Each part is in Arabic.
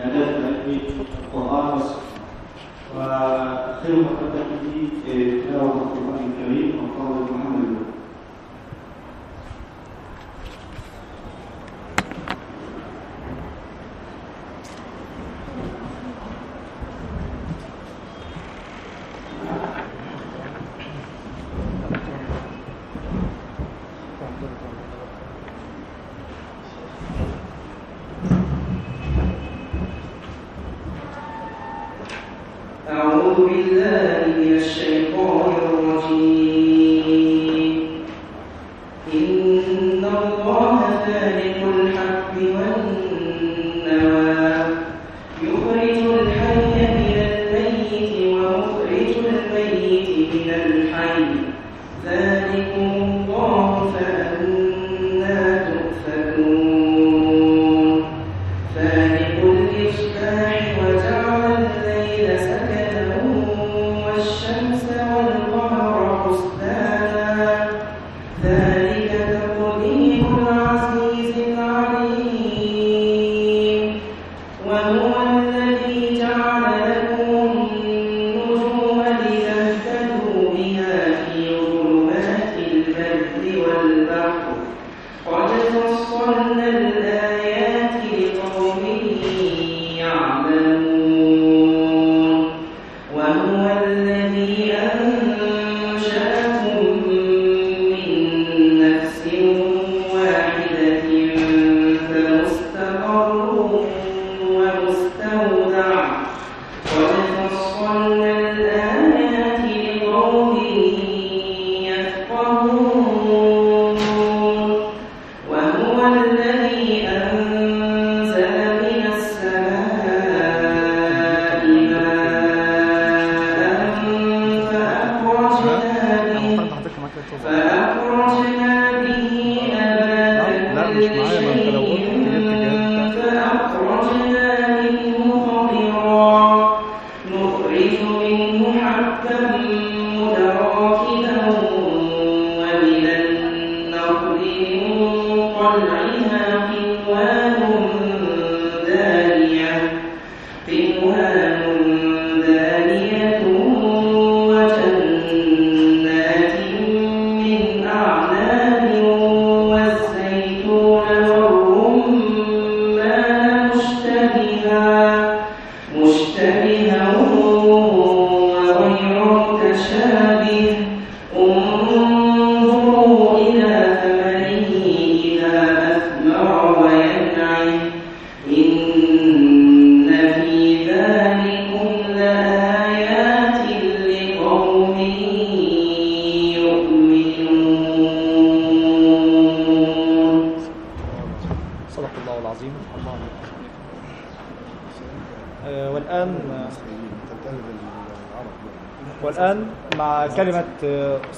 إعداد تلقي القرآن والسنة وخير مقدمة تلاوة القرآن الكريم وقول محمد.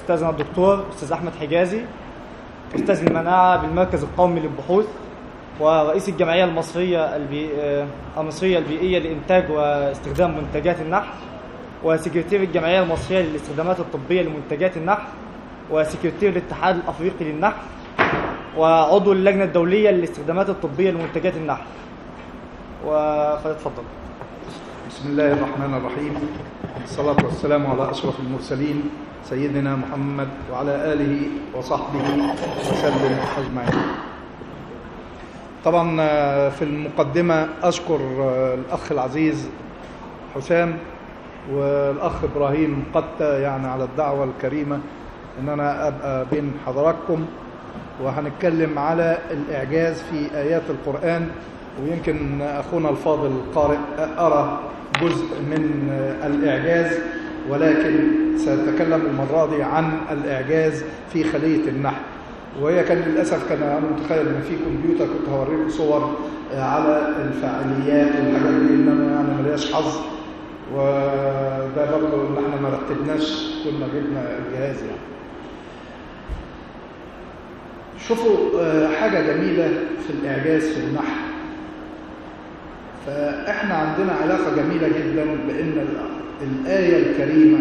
أستاذنا الدكتور أستاذ أحمد حجازي أستاذ المناعة بالمركز القومي للبحوث ورئيس الجمعية المصرية البي... آه، المصرية البيئية لإنتاج واستخدام منتجات النحل وسكرتير الجمعية المصرية للاستخدامات الطبية لمنتجات النحل وسكرتير الاتحاد الأفريقي للنحل وعضو اللجنة الدولية للاستخدامات الطبية لمنتجات النحل وفليتفضل بسم الله الرحمن الرحيم. الصلاة والسلام على أشرف المرسلين سيدنا محمد وعلى آله وصحبه وسلم أجمعين. طبعا آه، في المقدمة أشكر آه، الأخ العزيز حسام والأخ إبراهيم قتة يعني على الدعوة الكريمة إن أنا أبقى بين حضراتكم. وهنتكلم على الإعجاز في آيات القرآن ويمكن أخونا الفاضل القارئ أرى جزء من الإعجاز ولكن سأتكلم المرة دي عن الإعجاز في خلية النحل وهي كان للأسف كان أنا متخيل إن في كمبيوتر كنت هوريكم صور على الفعاليات والحاجات دي إنما يعني ملياش حظ. وده برضه إن إحنا ما رتبناش كنا جبنا الجهاز يعني. شوفوا آه، حاجة جميلة في الإعجاز في النحل فإحنا عندنا علاقة جميلة جدا بأن ال- الآية الكريمة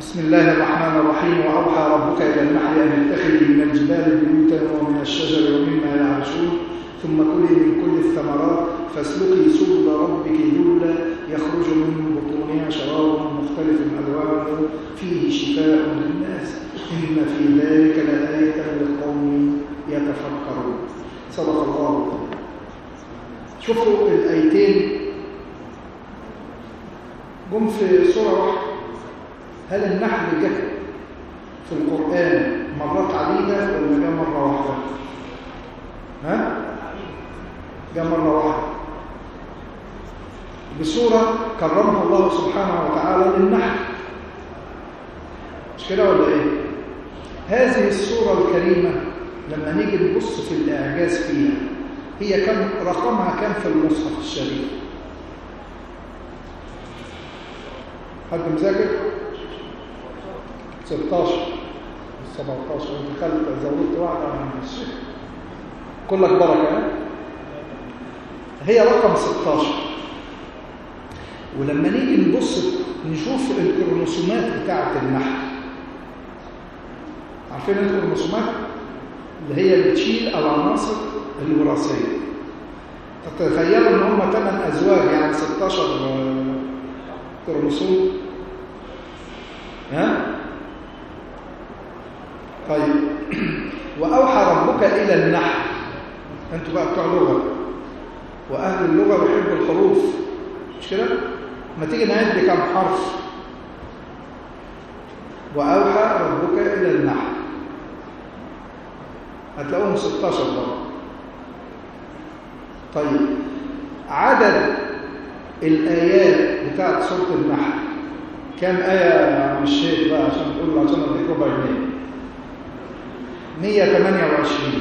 بسم الله الرحمن الرحيم وأوحى ربك إلى النحل أن اتخذي من الجبال بيوتا ومن الشجر ومما يعرشون ثم كلي من كل الثمرات فاسلكي سبل ربك ذلا يخرج من بطونها شراب مختلف ألوانه فيه شفاء للناس إن في ذلك لآية لقوم يتفكرون. صدق الله شوفوا الآيتين. جم في سورة واحدة. هل النحل جه في القرآن مرات عديدة ولا جاء مرة واحدة؟ ها؟ جاء مرة واحدة بصورة كرمها الله سبحانه وتعالى للنحل مش كده ولا إيه؟ هذه الصورة الكريمة لما نيجي نبص في الإعجاز فيها هي كم رقمها كم في المصحف الشريف؟ حد مذاكر؟ 16 17 دخلت زودت واحدة عن الشيخ. كلك بركة هي رقم 16 ولما نيجي نبص نشوف الكروموسومات بتاعة النحل. عارفين الكروموسومات؟ اللي هي بتشيل العناصر الوراثية. تتخيلوا إن هم 8 أزواج يعني 16 كروموسوم؟ ها؟ طيب. وأوحى ربك إلى النحل. أنتوا بقى بتوع لغة. وأهل اللغة بيحبوا الحروف مش كده؟ ما تيجي نعد كم حرف. وأوحى ربك إلى النحل. هتلاقوهم 16 برضه. طيب. عدد الآيات بتاعت سورة النحل. كام آية يا عم الشيخ بقى عشان تقول عشان أديك ربع جنيه؟ 128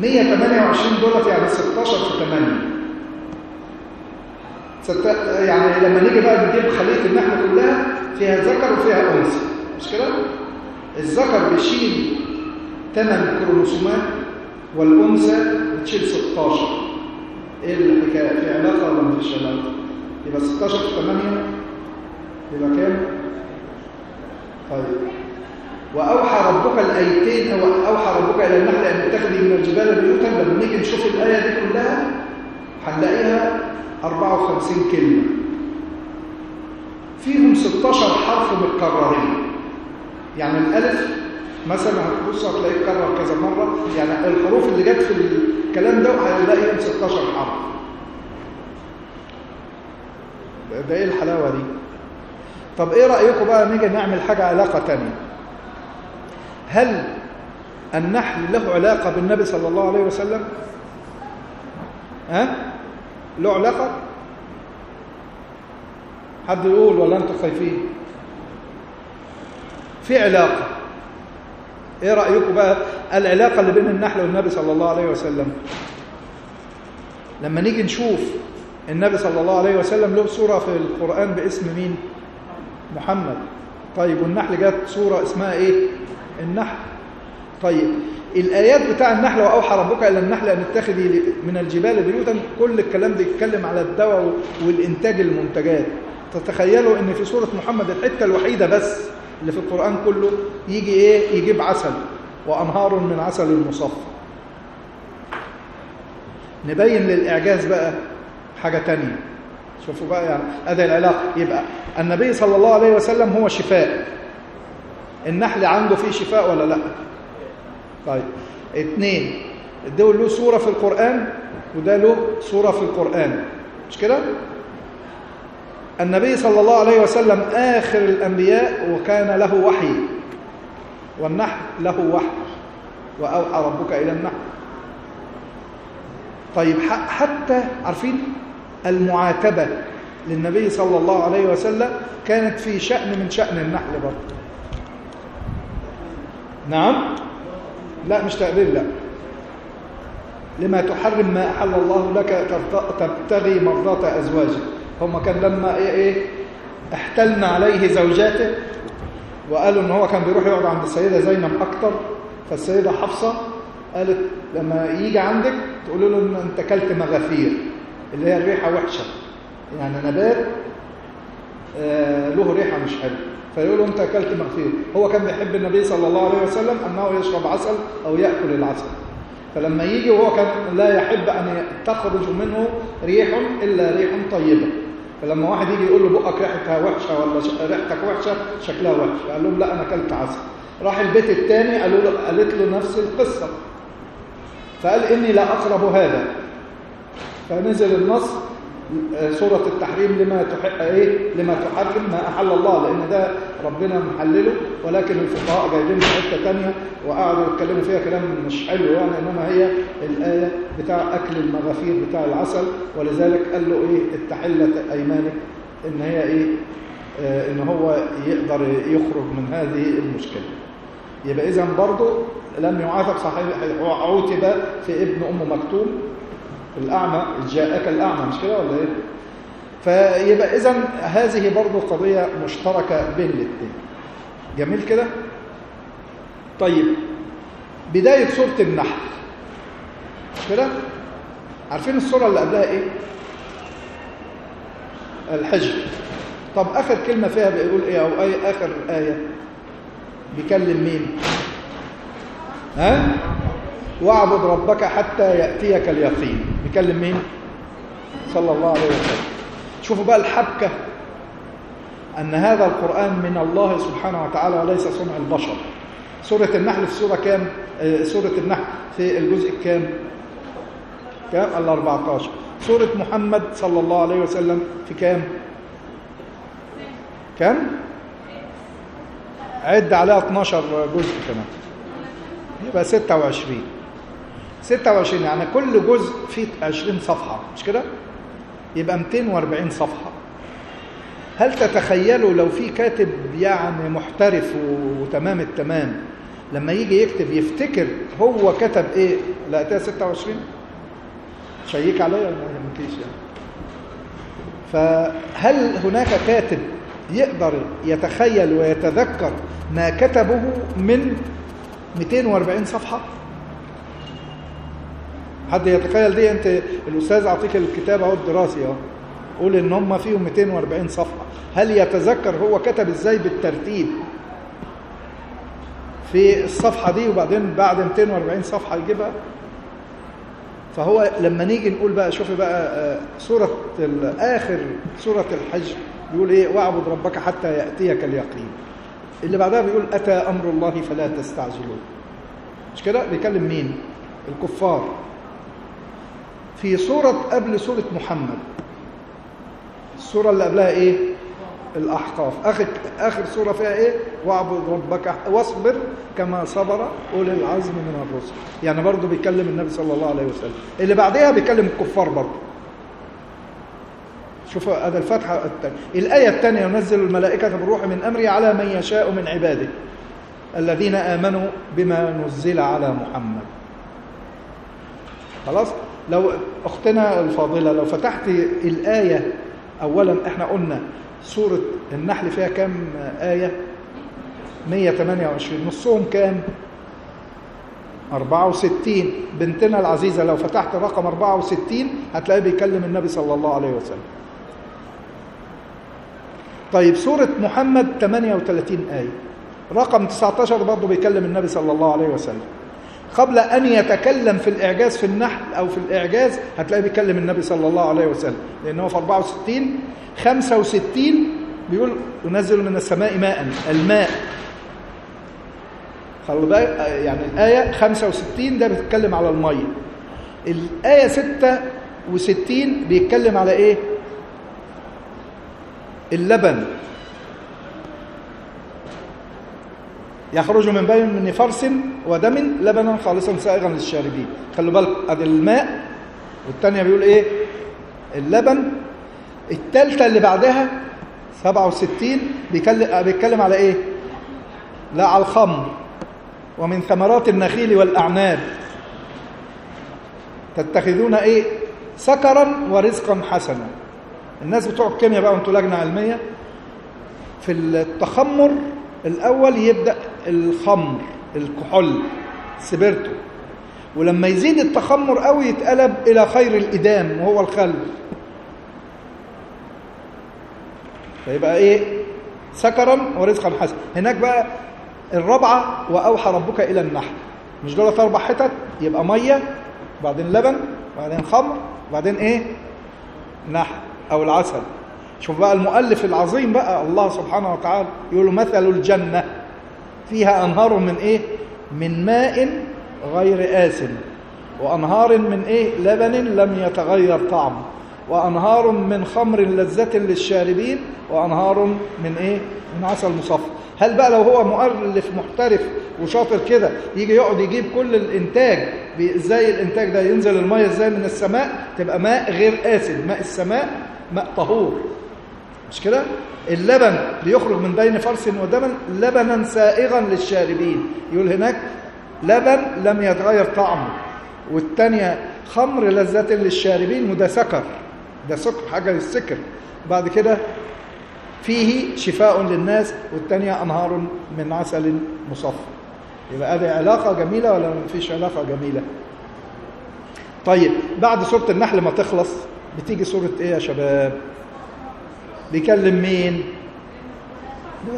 128 دولت يعني 16 في 8 ست... يعني لما نيجي بقى نجيب خليه النحل كلها فيها ذكر وفيها أنثى. مش كده؟ الذكر بيشيل 8 كروموسومات والأنثى بتشيل 16 إيه الحكاية؟ في علاقة ولا مفيش علاقة؟ يبقى 16 في 8 يبقى كام؟ طيب. وأوحى ربك الأيتين أو أوحى ربك إلى النحل أن تتخذي من الجبال بيوتا لما نيجي نشوف الآية دي كلها هنلاقيها 54 كلمة. فيهم 16 حرف متكررين. يعني الألف مثلا هتبص هتلاقيه اتكرر كذا مرة. يعني الحروف اللي جت في الكلام ده هنلاقيهم 16 حرف. ده إيه الحلاوة دي؟ طب إيه رايكم بقى نيجي نعمل حاجة علاقة تانية؟ هل النحل له علاقة بالنبي صلى الله عليه وسلم؟ ها؟ له علاقة؟ حد يقول ولا أنتم خايفين؟ في علاقة. إيه رأيكم بقى العلاقة اللي بين النحل والنبي صلى الله عليه وسلم؟ لما نيجي نشوف النبي صلى الله عليه وسلم له سوره في القرآن باسم مين؟ محمد. طيب والنحل جت سوره اسمها إيه؟ النحل. طيب الآيات بتاع النحل وأوحى ربك إلى النحل أن اتخذي من الجبال بيوتا. كل الكلام ده يتكلم على الدواء والإنتاج المنتجات. تتخيلوا إن في سورة محمد الحتة الوحيدة بس اللي في القرآن كله يجي إيه؟ يجيب عسل. وأنهار من عسل مصفى. نبين للإعجاز بقى حاجة تانية. شوفوا بقى يعني هذه العلاقة. يبقى النبي صلى الله عليه وسلم هو شفاء. النحل عنده فيه شفاء ولا لا؟ طيب اثنين ده له سورة في القرآن وده له سورة في القرآن مش كده؟ النبي صلى الله عليه وسلم آخر الأنبياء وكان له وحي والنحل له وحي وأوحى ربك إلى النحل. طيب حتى عارفين المعاتبة للنبي صلى الله عليه وسلم كانت في شأن من شأن النحل برضه. نعم. لا مش تقليل لا. لما تحرم ما أحل الله لك تبتغي مرضات أزواجك. هم كان لما إيه, إيه احتلنا عليه زوجاته وقالوا إن هو كان بيروح يقعد عند السيدة زينب أكتر. فالسيدة حفصة قالت لما يجي عندك تقول له إن أنت كلت مغافير اللي هي الريحة وحشة. يعني نبات آه له ريحة مش حلوة. فيقول انت اكلت مغفير. هو كان بيحب النبي صلى الله عليه وسلم انه يشرب عسل أو ياكل العسل. فلما يجي وهو كان لا يحب ان تخرج منه ريح الا ريح طيبة. فلما واحد يجي يقول له بقك ريحتها وحشة ولا ريحتك وحشة شكلها وحش. قال لهم لا أنا أكلت عسل. راح البيت الثاني قالوا له قالت له نفس القصة. فقال إني لا أقرب هذا. فنزل النص سورة التحريم لما تح... إيه؟ لما تحرم ما أحل الله لأن ده ربنا محلله ولكن الفقهاء جايبين في حتة ثانية وقعدوا يتكلموا فيها كلام مش حلو يعني إنما هي الآية بتاع أكل المغافير بتاع العسل ولذلك قال له إيه؟ التحله أيمانك إن هي إيه؟ آه إن هو يقدر يخرج من هذه المشكلة. يبقى اذا برضه لم يعاتب صحيح عوتب في ابن أم مكتوم الأعمى جاءك الأعمى مش كده ولا إيه؟ فيبقى إذا هذه برضو قضية مشتركة بين الاثنين جميل كده؟ طيب بداية سورة النحل كده؟ عارفين السورة اللي قبلها إيه؟ الحجر طب آخر كلمة فيها بيقول إيه أو أي آخر آية بيكلم مين؟ ها؟ واعبد ربك حتى يأتيك اليقين بيكلم مين؟ صلى الله عليه وسلم. شوفوا بقى الحبكة أن هذا القرآن من الله سبحانه وتعالى وليس صنع البشر. سورة النحل في سورة كام؟ آه، سورة النحل في الجزء الكام؟ كام؟ ال 14 سورة محمد صلى الله عليه وسلم في كام؟ كام؟ عد عليها 12 جزء كمان. يبقى 26 26 يعني كل جزء فيه 20 صفحة مش كده؟ يبقى 240 صفحة هل تتخيلوا لو في كاتب يعني محترف وتمام التمام لما يجي يكتب يفتكر هو كتب إيه؟ لقيتها 26 شيك عليا ولا ما يهمكيش يعني فهل هناك كاتب يقدر يتخيل ويتذكر ما كتبه من 240 صفحة حد يتخيل دي؟ انت الأستاذ أعطيك الكتاب أهو الدراسي أهو. قول إن هم فيهم 240 صفحة. هل يتذكر هو كتب إزاي بالترتيب في الصفحة دي وبعدين بعد 240 صفحة يجيبها؟ فهو لما نيجي نقول بقى شوفي بقى آه، سورة ال- آخر سورة الحج بيقول إيه؟ واعبد ربك حتى يأتيك اليقين. اللي بعدها بيقول أتى أمر الله فلا تستعجلوه. مش كده؟ بيكلم مين؟ الكفار. في سورة قبل سورة محمد. السورة اللي قبلها إيه؟ الأحقاف. آخر آخر سورة فيها إيه؟ واعبد ربك واصبر كما صبر أولي العزم من الرسل. يعني برضه بيكلم النبي صلى الله عليه وسلم. اللي بعدها بيكلم الكفار برضه. شوفوا هذا الفتحة الثانية الآية الثانية ينزل الملائكة بالروح من أمره على من يشاء من عباده. الذين آمنوا بما نزل على محمد. خلاص؟ لو أختنا الفاضلة لو فتحت الآية أولا إحنا قلنا سورة النحل فيها كام آية؟ 128 نصهم كام؟ 64 بنتنا العزيزة لو فتحت رقم 64 هتلاقيه بيكلم النبي صلى الله عليه وسلم. طيب سورة محمد 38 آية. رقم 19 برضه بيكلم النبي صلى الله عليه وسلم. قبل أن يتكلم في الإعجاز في النحل أو في الإعجاز هتلاقيه بيكلم النبي صلى الله عليه وسلم. لأنه هو في 64 65 بيقول ينزل من السماء ماء الماء. يعني الآية 65 ده بيتكلم على المية. الآية 66 بيتكلم على إيه؟ اللبن. يخرج من بين من فرس ودم لبنا خالصا سائغا للشاربين. خلوا بالك ادي الماء والثانيه بيقول إيه؟ اللبن. الثالثه اللي بعدها 67 بيتكلم بيتكلم على إيه؟ لا على الخمر. ومن ثمرات النخيل والأعناب. تتخذون إيه؟ سكرا ورزقا حسنا. الناس بتوع الكيمياء بقى وانتوا لجنة علمية. في التخمر الأول يبدأ الخمر الكحول سبرتو ولما يزيد التخمر قوي يتقلب إلى خير الإدام وهو الخل فيبقى إيه؟ سكرا ورزقا حسنا. هناك بقى الرابعه وأوحى ربك إلى النحل. مش دولت أربع حتت؟ يبقى مية وبعدين لبن وبعدين خمر وبعدين إيه؟ نحل أو العسل. شوف بقى المؤلف العظيم بقى الله سبحانه وتعالى يقول مثل الجنة فيها أنهار من إيه؟ من ماء غير آسن وأنهار من إيه؟ لبن لم يتغير طعمه وأنهار من خمر لذة للشاربين وأنهار من إيه؟ من عسل مصفى. هل بقى لو هو مؤلف محترف وشاطر كده يجي يقعد يجيب كل الإنتاج إزاي الإنتاج ده ينزل المية إزاي من السماء؟ تبقى ماء غير آسن ماء السماء ماء طهور. مش كده؟ اللبن بيخرج من بين فرس ودم لبنا سائغا للشاربين. يقول هناك لبن لم يتغير طعمه والتانية خمر لذة للشاربين وده سكر. ده سكر حاجة للسكر. بعد كده فيه شفاء للناس والتانية أنهار من عسل مصفى. يبقى هذه علاقة جميلة ولا ما فيش علاقة جميلة؟ طيب بعد سورة النحل ما تخلص بتيجي سورة إيه يا شباب؟ بيكلم مين؟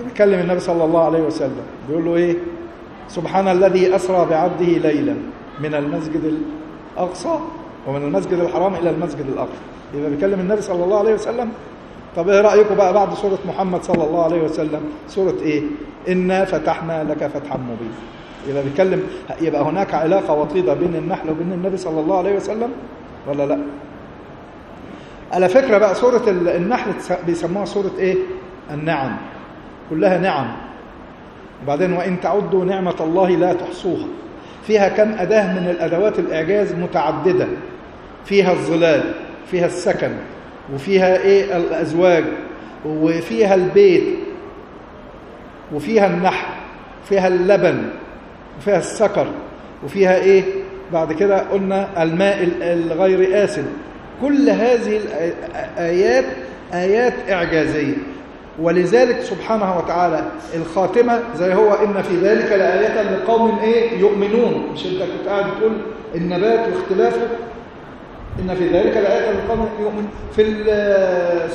بيكلم النبي صلى الله عليه وسلم. بيقول له إيه؟ سبحان الذي أسرى بعبده ليلا من المسجد الأقصى ومن المسجد الحرام إلى المسجد الأقصى. يبقى بيكلم النبي صلى الله عليه وسلم طب إيه رأيكم بقى بعد سورة محمد صلى الله عليه وسلم؟ سورة إيه؟ إنا فتحنا لك فتحا مبينا. يبقى بيتكلم يبقى هناك علاقة وطيدة بين النحل وبين النبي صلى الله عليه وسلم ولا لا؟ على فكرة بقى سورة النحل بيسموها سورة إيه؟ النعم. كلها نعم. وبعدين وإن تعدوا نعمة الله لا تحصوها. فيها كم أداة من الأدوات الإعجاز متعددة. فيها الظلال فيها السكن وفيها إيه؟ الأزواج وفيها البيت وفيها النحل فيها اللبن وفيها السكر وفيها إيه؟ بعد كده قلنا الماء الغير آسن. كل هذه الآيات آيات إعجازية. ولذلك سبحانه وتعالى الخاتمة زي هو إن في ذلك لآية لقوم إيه؟ يؤمنون. مش أنت كنت قاعد تقول النبات واختلافه؟ إن في ذلك لآية لقوم يؤمن. في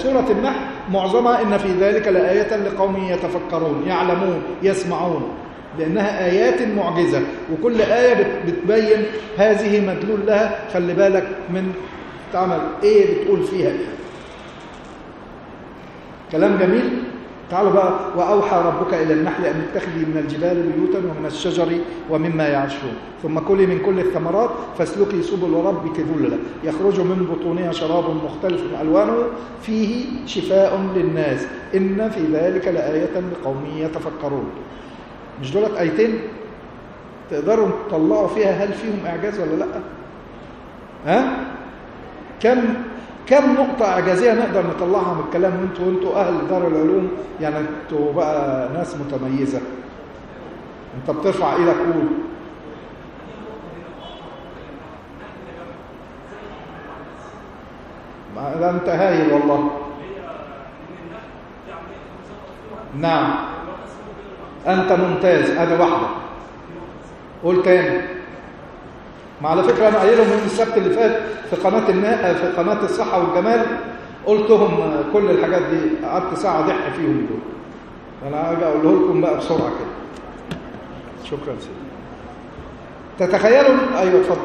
سورة النحل معظمها إن في ذلك لآية لقوم يتفكرون يعلمون يسمعون لأنها آيات معجزة. وكل آية بتبين هذه مدلول لها خلي بالك من تعمل إيه بتقول فيها إيه كلام جميل. تعالوا بقى وأوحى ربك إلى النحل أن اتخذي من الجبال بيوتا ومن الشجر ومما يعشون ثم كلي من كل الثمرات فاسلكي سبل ربك ذللا يخرج من بطونها شراب مختلف ألوانه. فيه شفاء للناس. إن في ذلك لآية لقوم يتفكرون. مش دولت آيتين؟ تقدروا تطلعوا فيها هل فيهم إعجاز ولا لأ؟ ها؟ كم كم نقطة إعجازية نقدر نطلعها من الكلام وانتوا وانتوا أهل دار العلوم يعني أنتوا بقى ناس متميزة. انت بترفع إيدك قول. ده انت هايل والله. نعم. أنت ممتاز ادي واحدة قول تاني. ما على فكرة أنا قايلهم من السبت اللي فات في قناة النا... في قناة الصحة والجمال قلتهم كل الحاجات دي قعدت ساعة ضحك فيهم دول. أنا هاجي أقوله لكم بقى بسرعة كده. شكرا سيدي. تتخيلوا أيوة اتفضل.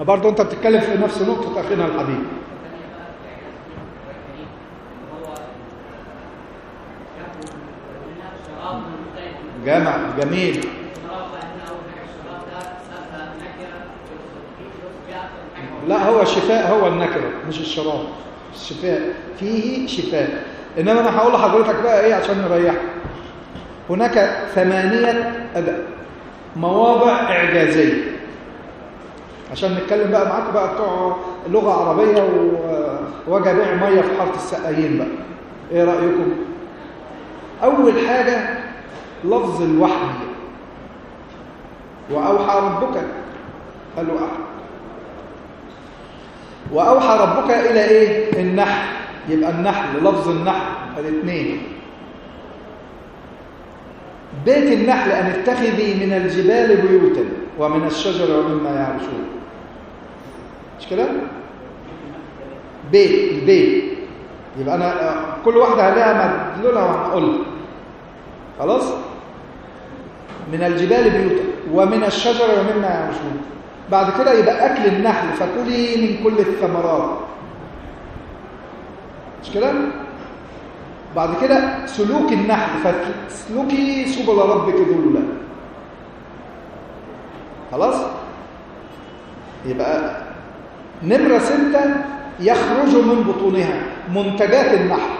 برضه أنت بتتكلم في نفس نقطة أخينا الحبيب جامع جميل. لا هو الشفاء هو النكرة مش الشراب. الشفاء فيه شفاء. إنما أنا هقول لحضرتك بقى إيه عشان نريحك هناك ثمانية مواضع إعجازية. عشان نتكلم بقى معاكم بقى بتوع لغة عربية ووجه بيع مية في حارة السقايين بقى. إيه رأيكم؟ أول حاجة لفظ الوحي. وأوحى ربك قال له أحد وأوحى ربك إلى إيه؟ النحل. يبقى النحل لفظ النحل. الاثنين. بيت النحل أن اتخذي من الجبال بيوتا ومن الشجر ومما يعرشون. مش كده؟ بيت البيت. يبقى آه، كل واحدة هلاقيها مدلولة وهنقولها. خلاص؟ من الجبال بيوتا ومن الشجر ومما يعرشون بعد كده يبقى أكل النحل. فكلي من كل الثمرات. مش كده؟ بعد كده سلوك النحل. فاسلكي سبل ربك ذللا خلاص؟ يبقى نمرة ستة يخرج من بطونها منتجات النحل.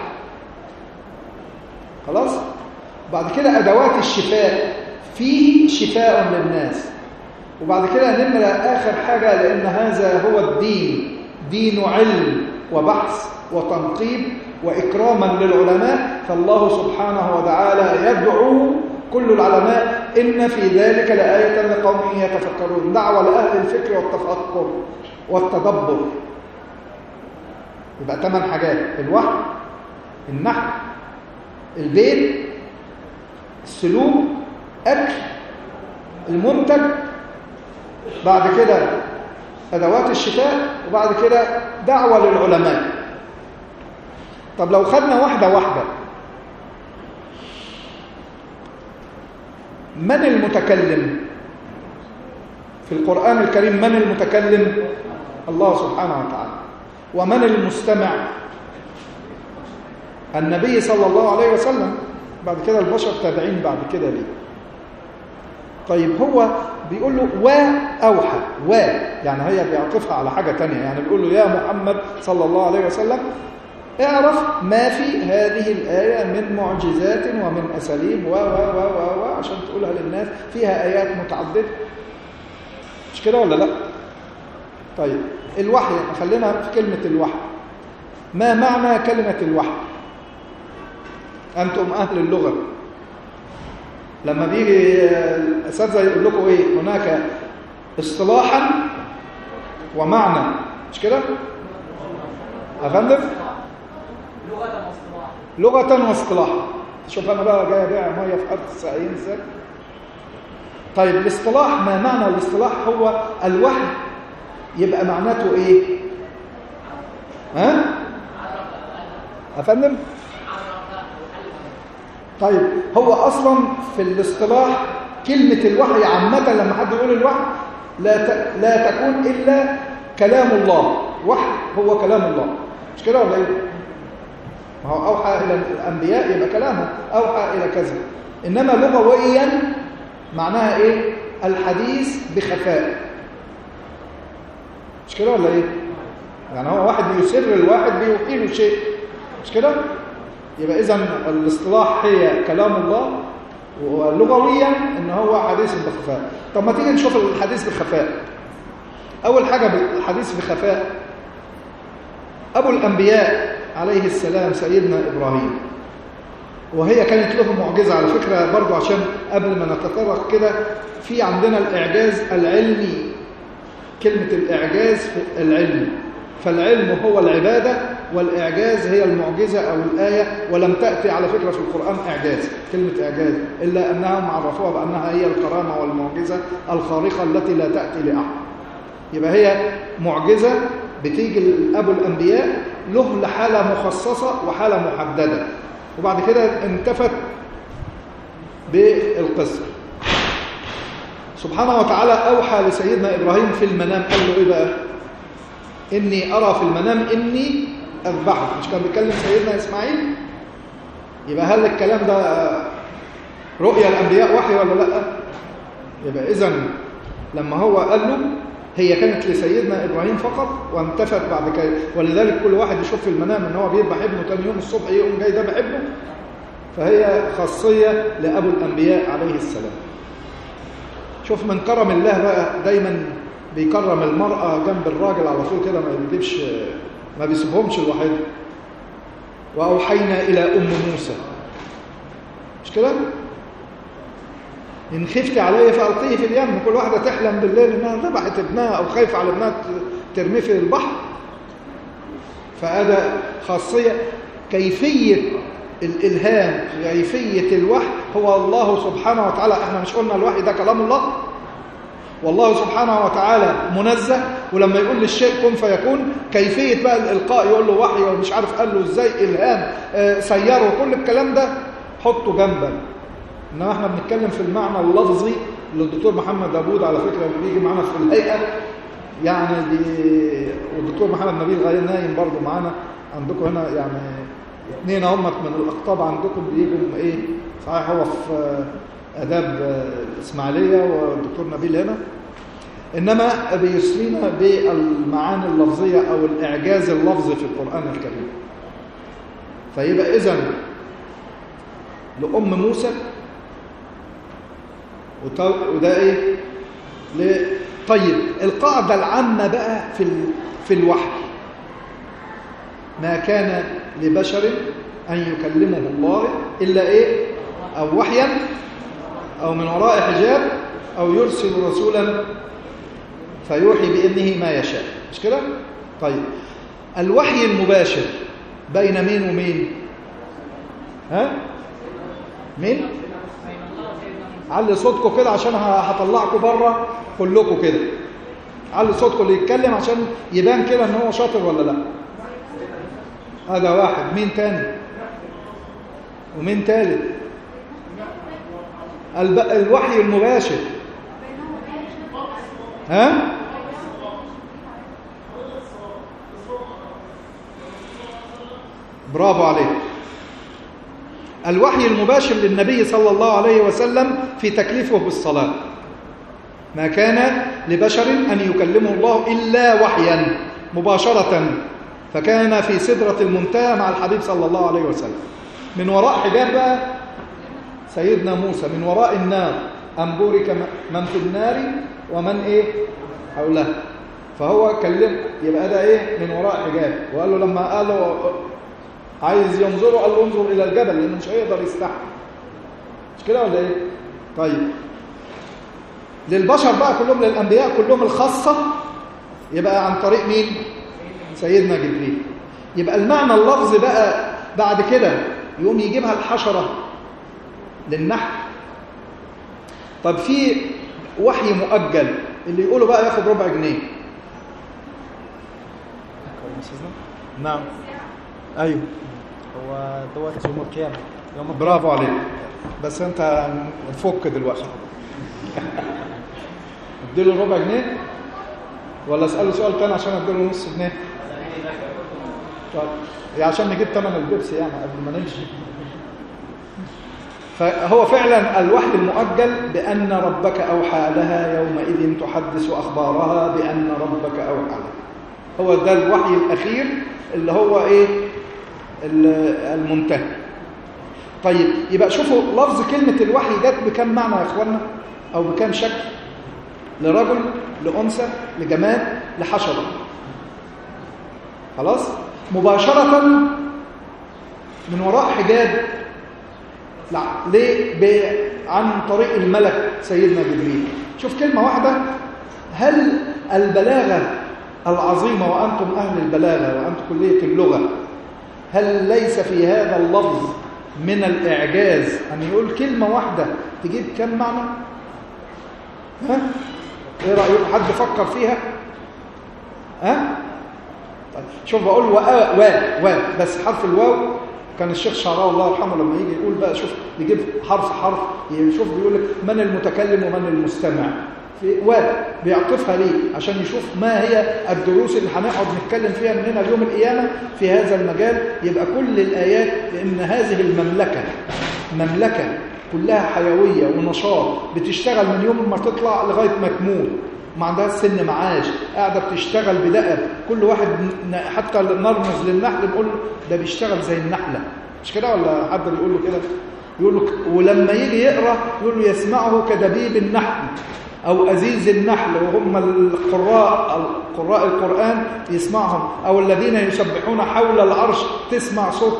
خلاص؟ بعد كده أدوات الشفاء. فيه شفاء للناس. وبعد كده نمرة آخر حاجة لأن هذا هو الدين. دين علم وبحث وتنقيب وإكراما للعلماء. فالله سبحانه وتعالى يدعو كل العلماء إن في ذلك لآية لقوم يتفكرون. دعوة لأهل الفكر والتفكر والتدبر. يبقى ثمان حاجات. الوحي النحل البيت السلوك أكل المنتج بعد كده أدوات الشفاء وبعد كده دعوة للعلماء. طب لو خدنا واحدة واحدة من المتكلم؟ في القرآن الكريم من المتكلم؟ الله سبحانه وتعالى. ومن المستمع؟ النبي صلى الله عليه وسلم. بعد كده البشر تابعين بعد كده ليه؟ طيب هو بيقول له وأوحى و يعني هي بيعطفها على حاجة تانية. يعني بيقول له يا محمد صلى الله عليه وسلم اعرف ما في هذه الآية من معجزات ومن أساليب. و و و و و عشان تقولها للناس. فيها آيات متعددة. مش كده ولا لا؟ طيب الوحي خلينا في كلمة الوحي. ما معنى كلمة الوحي؟ أنتم أهل اللغة. لما بيجي الأساتذة يقول لكم إيه هناك اصطلاحا ومعنى. مش كده؟ أفندم؟ لغة واصطلاحا. شوف أنا بقى جاي أبيع مية في أرض السقايين إزاي؟ طيب الاصطلاح ما معنى الاصطلاح هو الوحي يبقى معناته إيه؟ ها؟ أفندم؟ طيب هو أصلا في الاصطلاح كلمة الوحي عامة لما حد يقول الوحي لا. لا تكون إلا كلام الله وحي هو كلام الله مش كده ولا إيه؟ ما هو أوحى إلى الأنبياء يبقى كلامه أوحى إلى كذا إنما لغويا معناها إيه؟ الحديث بخفاء مش كده ولا إيه؟ يعني هو واحد بيسر الواحد بيوحي له شيء مش كده؟ يبقى إذا الاصطلاح هي كلام الله ولغويا إن هو حديث بخفاء. طب ما تيجي نشوف الحديث بخفاء. أول حاجة الحديث بخفاء. أبو الأنبياء عليه السلام سيدنا إبراهيم. وهي كانت له معجزة على فكرة برضو عشان قبل ما نتطرق كده في عندنا الإعجاز العلمي. كلمة الإعجاز العلمي فالعلم هو العبادة والإعجاز هي المعجزة أو الآية ولم تأتي على فكرة في القرآن إعجاز كلمة إعجاز إلا أنهم عرفوها بأنها هي الكرامة والمعجزة الخارقة التي لا تأتي لأحد. يبقى هي معجزة بتيجي لأبو الأنبياء له لحالة مخصصة وحالة محددة. وبعد كده انتفت بالقصة سبحانه وتعالى أوحى لسيدنا إبراهيم في المنام قال له إيه بقى؟ إني أرى في المنام إني أذبحه. مش كان بيتكلم سيدنا إسماعيل؟ يبقى هل الكلام ده رؤيا الأنبياء وحي ولا لأ؟ يبقى إذا لما هو قال له هي كانت لسيدنا إبراهيم فقط وانتفت بعد كده. ولذلك كل واحد يشوف في المنام إن هو بيذبح ابنه تاني يوم الصبح يقوم جاي ذبح ابنه فهي خاصية لأبو الأنبياء عليه السلام. شوف من كرم الله بقى دايما بيكرم المرأة جنب الراجل على طول كده ما بيجيبش ما بيسيبهمش لوحدهم وأوحينا إلى أم موسى. مش كده؟ إن خفت علي فألقيه في اليم. كل واحدة تحلم بالليل إنها ذبحت ابنها أو خايفة على ابنها ترميه في البحر. فهذا خاصية. كيفية الإلهام كيفية الوحي هو الله سبحانه وتعالى. إحنا مش قلنا الوحي ده كلام الله. والله سبحانه وتعالى منزه ولما يقول للشيء كن فيكون كيفية بقى الإلقاء؟ يقول له وحي ومش عارف قال له إزاي؟ إلهام. آه، سيره كل الكلام ده حطه جنبا إنما إحنا بنتكلم في المعنى اللفظي اللي الدكتور محمد داوود على فكرة اللي بيجي معانا في الهيئة. يعني والدكتور محمد نبيل غاية نايم برضه معانا. عندكم هنا يعني اثنين هم من الأقطاب عندكم بيجوا إيه؟ صحيح هو في آداب آه، الإسماعيلية والدكتور نبيل هنا. إنما بيسلينا بالمعاني اللفظية أو الإعجاز اللفظي في القرآن الكريم. فيبقى إذن لأم موسى وده إيه؟ طيب القاعدة العامة بقى في. في الوحي. ما كان لبشر أن يكلمه الله إلا إيه؟ أو وحيا. أو من وراء حجاب أو يرسل رسولا فيوحي بإذنه ما يشاء مش كده؟ طيب الوحي المباشر بين مين ومين؟ ها؟ مين؟ علي صوتكم كده عشان هطلعكم بره كلكم كده علي صوتكم اللي يتكلم عشان يبان كده إن هو شاطر ولا لأ هذا واحد مين تاني ومين تالت. الوحي المباشر. ها؟ برافو عليك. الوحي المباشر للنبي صلى الله عليه وسلم في تكليفه بالصلاة. ما كان لبشر أن يكلمه الله إلا وحيا مباشرة. فكان في سدرة المنتهى مع الحبيب صلى الله عليه وسلم. من وراء حجاب بقى سيدنا موسى من وراء النار أن بورك من في النار ومن إيه؟ حولها فهو كلم يبقى ده إيه؟ من وراء حجاب. وقال له لما قال له عايز ينظره قال له انظر إلى الجبل لأنه مش هيقدر يستحمل. مش كده ولا إيه؟ طيب. للبشر بقى كلهم للأنبياء كلهم الخاصة يبقى عن طريق مين؟ سيدنا جبريل. يبقى المعنى اللفظي بقى بعد كده يقوم يجيبها الحشرة. للنحل طب في وحي مؤجل اللي يقوله بقى ياخد ربع جنيه. نعم. أيوه. هو دوت يوم القيامة. يوم. برافو عليك. بس أنت فك دلوقتي. أديله ربع جنيه؟ ولا أسأله سؤال تاني عشان أديله نص جنيه؟ طيب. يعني عشان نجيب ثمن البيبسي يعني قبل ما نمشي. فهو فعلا الوحي المؤجل بأن ربك أوحى لها يومئذ تحدث أخبارها بأن ربك أوحى لها. هو ده الوحي الأخير اللي هو إيه؟ ال- المنتهي. طيب يبقى شوفوا لفظ كلمة الوحي جت بكم معنى يا إخوانا أو بكم شكل؟ لرجل لأنثى لجماد لحشرة. خلاص؟ مباشرة من وراء حجاب ليه. عن طريق الملك سيدنا جبريل. شوف كلمة واحدة. هل البلاغة العظيمة وأنتم أهل البلاغة وأنتم كلية اللغة هل ليس في هذا اللفظ من الإعجاز أن يقول كلمة واحدة تجيب كم معنى؟ ها؟ إيه رأيكم حد فكر فيها؟ ها؟ طيب شوف بقول و و و بس حرف الواو كان الشيخ شعراوي الله يرحمه لما يجي يقول بقى شوف يجيب حرف حرف يشوف بيقول لك من المتكلم ومن المستمع. في و بيعطفها ليه؟ عشان يشوف ما هي الدروس اللي هنقعد نتكلم فيها من هنا ليوم القيامة في هذا المجال. يبقى كل الآيات لأن هذه المملكة مملكة كلها حيوية ونشاط بتشتغل من يوم ما تطلع لغاية ما تموت ما عندها سن معاش قاعدة بتشتغل بدأب كل واحد حتى نرمز للنحل نقول ده بيشتغل زي النحلة. مش كده ولا حد بيقول له كده؟ يقول له ولما يجي يقرأ يقول له يسمعه كدبيب النحل أو أزيز النحل وهم القراء قراء القرآن يسمعهم أو الذين يسبحون حول العرش تسمع صوت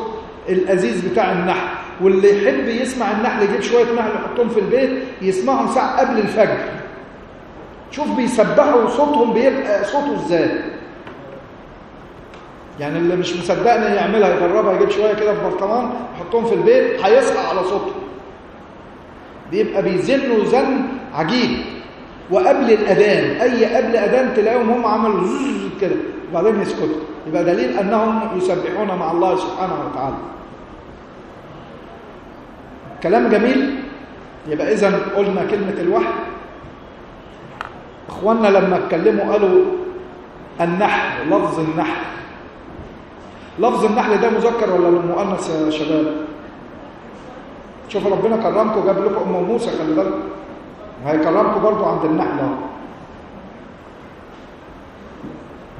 الأزيز بتاع النحل. واللي يحب يسمع النحل يجيب شوية نحل يحطهم في البيت يسمعهم ساعة قبل الفجر. شوف بيسبحوا صوتهم بيبقى صوته إزاي. يعني اللي مش مصدقني يعملها يجربها يجيب شوية كده في برطمان يحطهم في البيت هيصحى على صوته. بيبقى بيزنوا زن عجيب. وقبل الأذان أي قبل أذان تلاقيهم هم عملوا زوز كده وبعدين يسكتوا. يبقى دليل أنهم يسبحون مع الله سبحانه وتعالى. كلام جميل. يبقى إذا قلنا كلمة الوحي. إخواننا لما اتكلموا قالوا النحل لفظ النحل. لفظ النحل ده مذكر ولا مؤنث يا شباب. شوفوا ربنا كرمكم جاب لكم أم موسى خلي بالكم. وهيكرمكم برضو عند النحل أهو.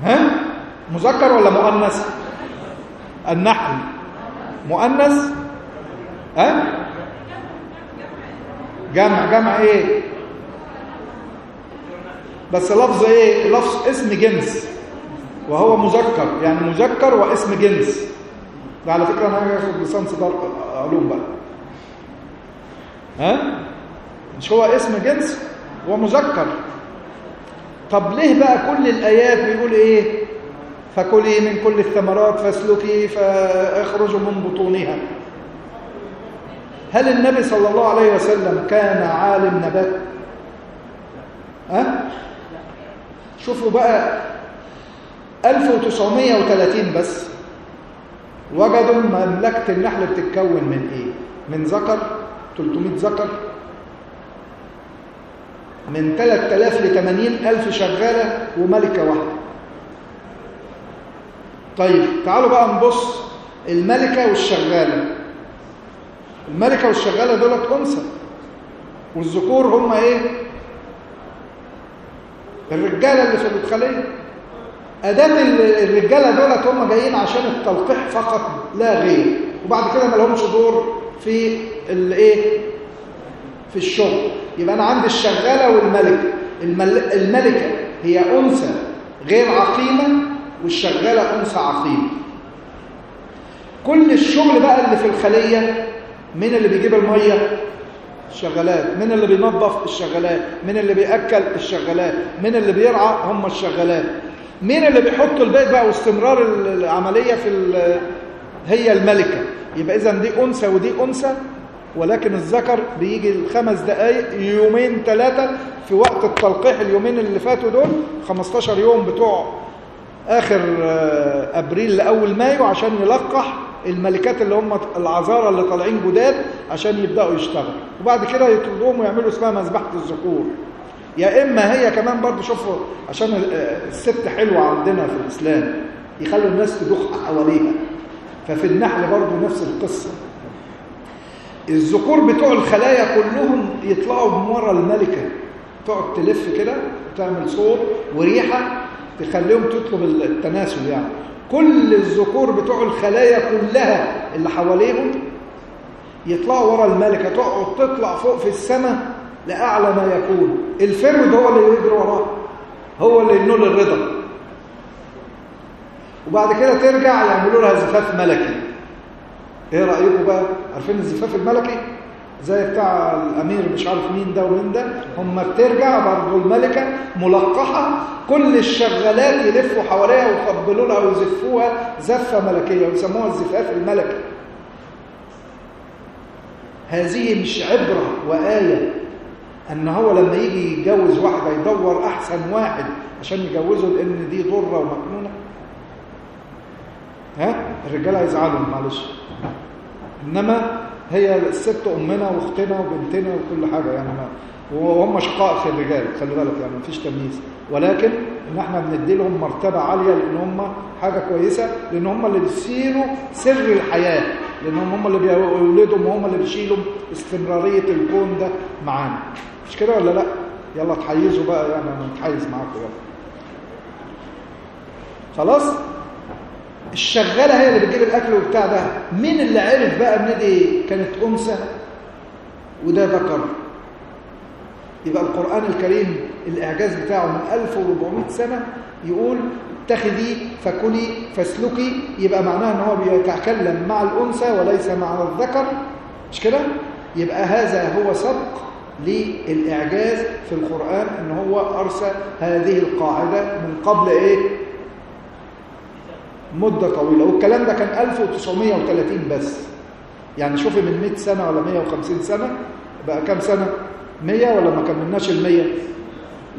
ها؟ مذكر ولا مؤنث؟ النحل. مؤنث؟ ها؟ جمع جمع إيه؟ بس لفظ إيه؟ لفظ اسم جنس. وهو مذكر. يعني مذكر واسم جنس. ده على فكرة أنا هاخد ليسانس علوم بقى. ها؟ مش هو اسم جنس؟ هو مذكر. طب ليه بقى كل الآيات بيقول إيه؟ فكلي من كل الثمرات فاسلكي فاخرجوا من بطونها. هل النبي صلى الله عليه وسلم كان عالم نبات؟ ها؟ شوفوا بقى 1930 بس. وجدوا مملكة النحل بتتكون من إيه؟ من ذكر 300 ذكر من 3000 ل 80000 شغالة وملكة واحدة. طيب تعالوا بقى نبص. الملكة والشغالة. الملكة والشغالة دولت أنثى. والذكور هم إيه؟ الرجالة اللي في الخلية أدام الرجالة دولت هم جايين عشان التلقيح فقط لا غير. وبعد كده ما لهمش دور في الإيه؟ في الشغل. يبقى أنا عندي الشغالة والملكة. الملكة هي أنثى غير عقيمة والشغالة أنثى عقيمة. كل الشغل بقى اللي في الخلية مين اللي بيجيب المية؟ الشغالات مين اللي بينظف؟ الشغالات مين اللي بيأكل؟ الشغالات مين اللي بيرعى؟ هم الشغالات مين اللي بيحط البيت بقى واستمرار العملية في هي الملكة؟ يبقى اذا دي أنثى ودي أنثى ولكن الذكر بيجي الخمس دقائق يومين ثلاثة في وقت التلقيح اليومين اللي فاتوا دول 15 يوم بتوع آخر أبريل لأول مايو عشان يلقح الملكات اللي هم العذارى اللي طالعين جداد عشان يبدأوا يشتغلوا. وبعد كده يطردوهم ويعملوا اسمها مذبحة الذكور. يا إما هي كمان برضه شوفوا عشان الست حلوة عندنا في الإسلام يخلوا الناس تدخ حواليها. ففي النحل برضه نفس القصة. الذكور بتوع الخلايا كلهم يطلعوا من ورا الملكة. تقعد تلف كده وتعمل صوت وريحة تخليهم تطلب التناسل يعني. كل الذكور بتوع الخلايا كلها اللي حواليهم يطلعوا ورا الملكة تقعد تطلع فوق في السماء لأعلى ما يكون. الفرد هو اللي يجري وراه هو اللي ينول الرضا. وبعد كده ترجع يعملوا لها زفاف ملكي. إيه رأيكم بقى؟ عارفين الزفاف الملكي؟ زي بتاع الأمير مش عارف مين ده ومين ده. هم بترجع برضه الملكة ملقحة كل الشغالات يلفوا حواليها ويقبلوا لها ويزفوها زفة ملكية ويسموها الزفاف الملكي. هذه مش عبرة وآية أن هو لما يجي يتجوز واحدة يدور أحسن واحد عشان يجوزه لأن دي ضرة ومجنونه ها؟ الرجاله هيزعلوا معلش. إنما هي الست أمنا وأختنا وبنتنا وكل حاجة يعني ما وهم شقائق الرجال خلي بالك يعني مفيش تمييز. ولكن إن إحنا بندي لهم مرتبة عالية لأن هم حاجة كويسة لأن هم اللي بيسيروا سر الحياة. لأنهم هم اللي بيولدهم وهم اللي بيشيلوا استمرارية الكون ده معانا. مش كده ولا لأ؟ يلا تحيزوا بقى يعني أنا متحيز معاكم يلا. خلاص؟ الشغالة هي اللي بتجيب الأكل وبتاع ده. مين اللي عرف بقى إن دي كانت أنثى؟ وده ذكر. يبقى القرآن الكريم الإعجاز بتاعه من 1400 سنة يقول اتخذي فكلي فاسلكي. يبقى معناها إن هو بيتكلم مع الأنثى وليس مع الذكر. مش كده؟ يبقى هذا هو سبق للإعجاز في القرآن إن هو ارسل هذه القاعدة من قبل إيه؟ مدة طويلة. والكلام ده كان 1930 بس. يعني شوفي من 100 سنة ولا 150 سنة. بقى كام سنة؟ 100 ولا ما كملناش ال 100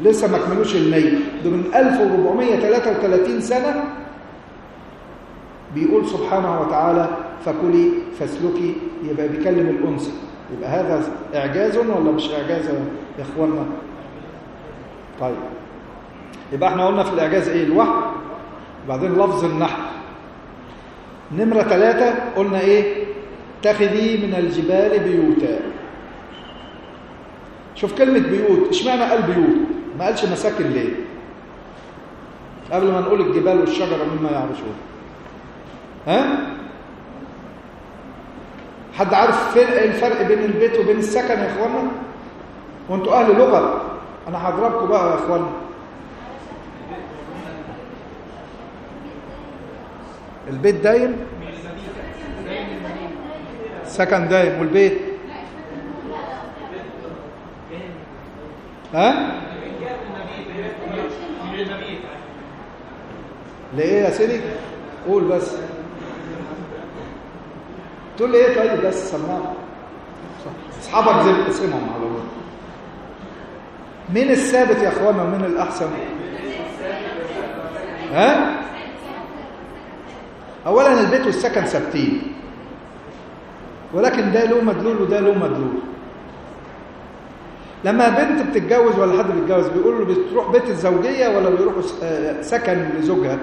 لسه ما كملوش المية ده من 1433 سنة بيقول سبحانه وتعالى فكلي فاسلكي. يبقى بيكلم الأنثى. يبقى هذا إعجاز ولا مش إعجاز يا إخوانا طيب. يبقى إحنا قلنا في الإعجاز إيه؟ الوحي. وبعدين لفظ النحل. نمرة ثلاثة قلنا إيه؟ اتخذي من الجبال بيوتا. شوف كلمة بيوت اشمعنى قال بيوت ما قالش مساكن ليه؟ قبل ما نقول الجبال والشجرة مما يعرشون. ها؟ حد عارف الفرق بين البيت وبين السكن يا اخوانا وأنتوا أهل لغة. أنا هضربكم بقى يا اخوانا البيت دايم؟ سكن دايم. والبيت؟ ها؟ ليه يا سيدي؟ قول بس. تقول لي إيه طيب؟ بس سمعنا أصحابك زي اسمهم على طول. مين الثابت يا أخوانا ومين الأحسن؟ ها؟ اولا البيت والسكن ثابتين. ولكن ده له مدلول وده له مدلول. لما بنت بتتجوز ولا حد بيتجوز بيقول له بتروح بيت الزوجية ولا بيروحوا سكن لزوجها؟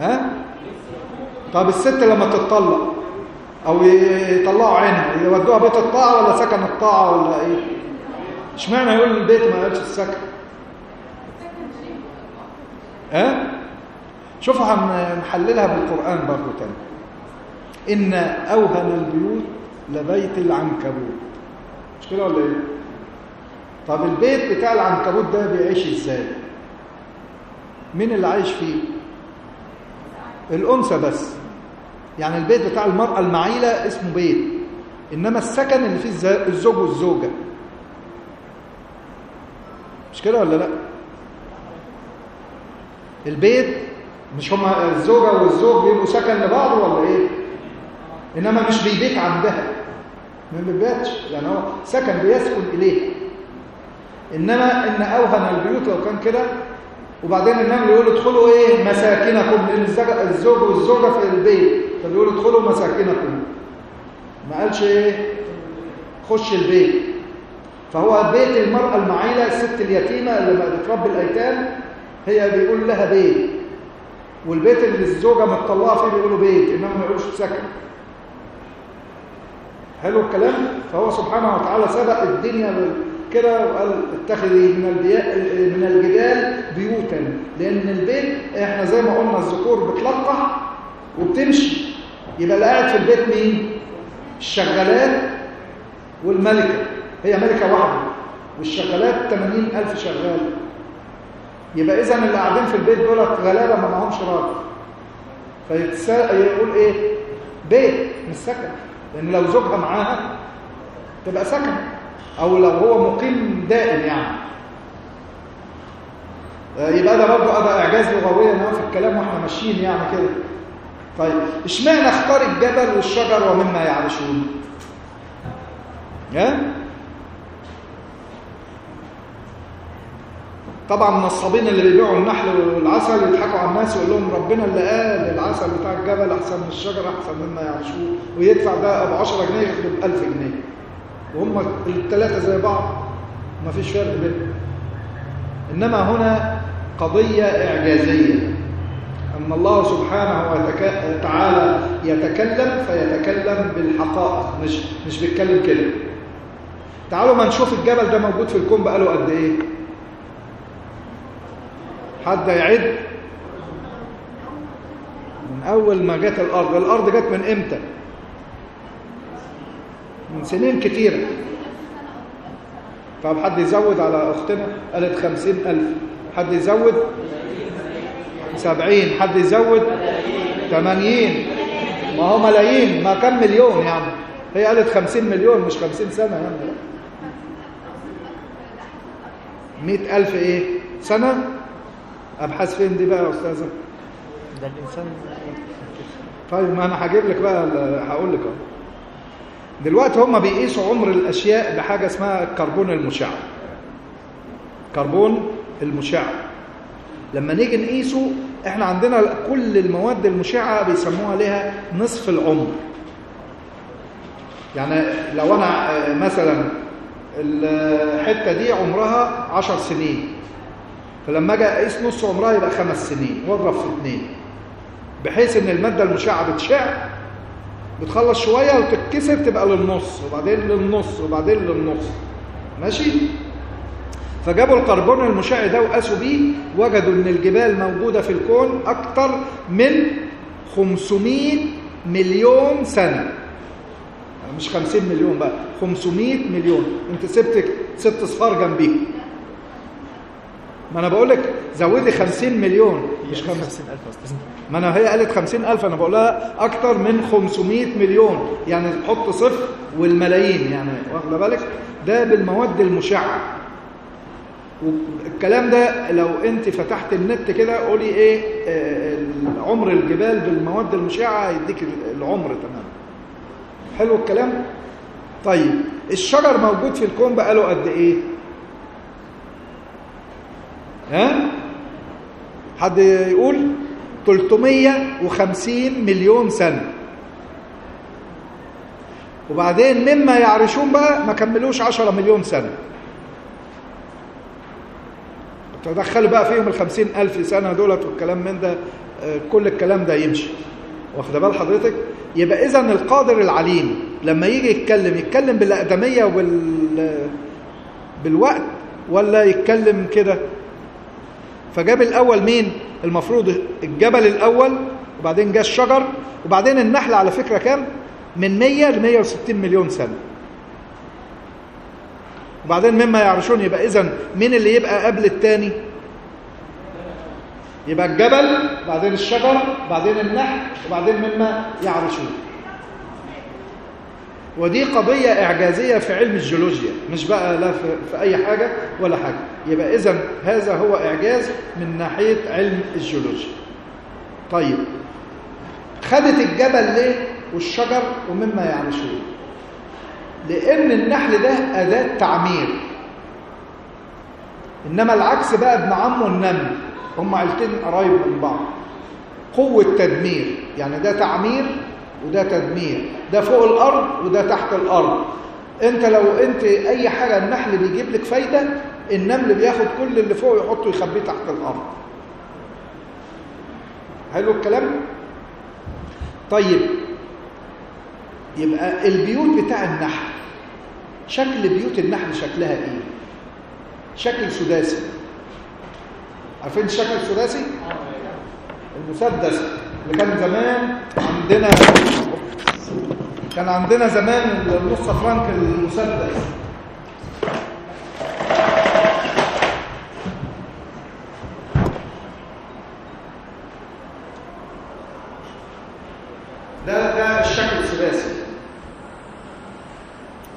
ها؟ طب الست لما تتطلق أو يطلعوا عينها يودوها بيت الطاعة ولا سكن الطاعة ولا إيه؟ اشمعنى يقول البيت ما قالش السكن؟ ها؟ شوفوا هنحللها بالقرآن برضه تاني. إن أوهن البيوت لبيت العنكبوت. مش كده ولا إيه؟ طب البيت بتاع العنكبوت ده بيعيش إزاي؟ مين اللي عايش فيه؟ الأنثى بس. يعني البيت بتاع المرأة المعيلة اسمه بيت. إنما السكن اللي فيه الزوج والزوجة. مش كده ولا لأ؟ البيت مش هما الزوجة والزوج بيبقوا سكن لبعض ولا إيه؟ إنما مش بيبيت عندها. ما بيباتش يعني هو سكن بيسكن إليه. إنما إن أوهن البيوت لو كان كده وبعدين النمل يقول ادخلوا إيه؟ مساكنكم لأن الزوج والزوجة في البيت. فبيقول ادخلوا مساكنكم. ما قالش إيه؟ خش البيت. فهو بيت المرأة المعيلة الست اليتيمة اللي بتربي الأيتام هي بيقول لها بيت. والبيت اللي الزوجة متطلعه فيه بيقولوا بيت إنما ما يقولوش سكن. حلو الكلام. فهو سبحانه وتعالى سبق الدنيا كده وقال اتخذي من من الجبال بيوتا. لأن البيت إحنا زي ما قلنا الذكور بتلقح وبتمشي. يبقى اللي قاعد في البيت مين؟ الشغالات والملكة. هي ملكة واحدة. والشغالات 80000 شغال. يبقى اذا اللي قاعدين في البيت دولت غلابة ما معهمش راجل. فيقول إيه؟ بيت مش سكن. لأن لو زوجها معاها تبقى سكن أو لو هو مقيم دائم يعني. يبقى ده برضه ده إعجاز لغوي إن في الكلام وإحنا ماشيين يعني كده. طيب إشمعنى اختار الجبل والشجر ومما يعرشون؟ ها؟ طبعا النصابين اللي بيبيعوا النحل والعسل يضحكوا على الناس ويقول لهم ربنا اللي قال العسل بتاع الجبل أحسن من الشجر أحسن مما يعرشوه ويدفع ده ب 10 جنيه ياخده ب 1000 جنيه. وهم الثلاثه زي بعض. ما فيش فرق بينهم. إنما هنا قضية إعجازية. أن الله سبحانه وتعالى يتكلم فيتكلم بالحقائق مش مش بيتكلم كده تعالوا ما نشوف الجبل ده موجود في الكون بقاله قد إيه؟ حد يعد؟ من أول ما جت الأرض. الأرض جت من إمتى؟ من سنين كتيرة. طب حد يزود على أختنا؟ قالت خمسين ألف. حد يزود؟ سبعين. حد يزود؟ تمانين. ما هو ملايين. ما كم مليون يعني هي قالت خمسين مليون مش خمسين سنة يعني مئة ألف إيه؟ سنة؟ أبحث فين دي بقى يا أستاذة؟ ده الإنسان طيب ما أنا هجيب لك بقى هقول لك أهو. دلوقتي هم بيقيسوا عمر الأشياء بحاجة اسمها الكربون المشع. كربون المشع. لما نيجي نقيسه إحنا عندنا كل المواد المشعة بيسموها لها نصف العمر. يعني لو أنا آه، مثلا الحتة دي عمرها 10 سنين. فلما أجي اقيس نص عمرها يبقى خمس سنين واضرب في اثنين بحيث إن المادة المشعة بتشع بتخلص شوية وتتكسر تبقى للنص وبعدين للنص وبعدين للنص. ماشي؟ فجابوا الكربون المشع ده وقاسوا بيه وجدوا إن الجبال موجودة في الكون أكتر من 500 مليون سنة. مش 50 مليون بقى 500 مليون. أنت سبت ست صفار جنبيك. ما أنا بقول لك زودي 50 مليون. مش 50 50000 يا أستاذ ما أنا هي قالت 50000 أنا بقول لها أكتر من 500 مليون. يعني تحط صفر والملايين يعني واخدة بالك؟ ده بالمواد المشعة. والكلام ده لو أنت فتحت النت كده قولي إيه آه، عمر الجبال بالمواد المشعة هيديك العمر تمام. حلو الكلام؟ طيب الشجر موجود في الكون بقاله قد إيه؟ ها؟ حد يقول 350 مليون سنة. وبعدين مما يعرشون بقى ما كملوش 10 مليون سنة. تدخلوا بقى فيهم الخمسين ألف سنة دولت والكلام من ده آه، كل الكلام ده يمشي. واخد بال حضرتك؟ يبقى إذا القادر العليم لما يجي يتكلم يتكلم بالأقدمية وبال بالوقت ولا يتكلم كده؟ فجاب الأول مين؟ المفروض الجبل الأول وبعدين جاء الشجر وبعدين النحل على فكرة كام؟ من 100 ل 160 مليون سنة. وبعدين مما يعرشون يبقى إذن مين اللي يبقى قبل التاني؟ يبقى الجبل بعدين الشجر بعدين النحل وبعدين مما يعرشون. ودي قضية إعجازية في علم الجيولوجيا. مش بقى لا في, أي حاجة ولا حاجة. يبقى إذن هذا هو إعجاز من ناحية علم الجيولوجيا. طيب. خدت الجبل ليه؟ والشجر ومما يعرشون لأن النحل ده أداة تعمير. إنما العكس بقى ابن عمه النمل. هم عيلتين قرايب من بعض. قوة تدمير. يعني ده تعمير وده تدمير. ده فوق الأرض وده تحت الأرض. أنت لو أنت أي حاجة النحل بيجيب لك فايدة النمل بياخد كل اللي فوق يحطه يخبيه تحت الأرض. حلو الكلام؟ طيب يبقى البيوت بتاع النحل شكل بيوت النحل شكلها إيه؟ شكل سداسي. عارفين الشكل السداسي؟ المسدس. اللي كان زمان عندنا كان عندنا زمان النص فرنك المسدس. ده ده الشكل الثلاثي.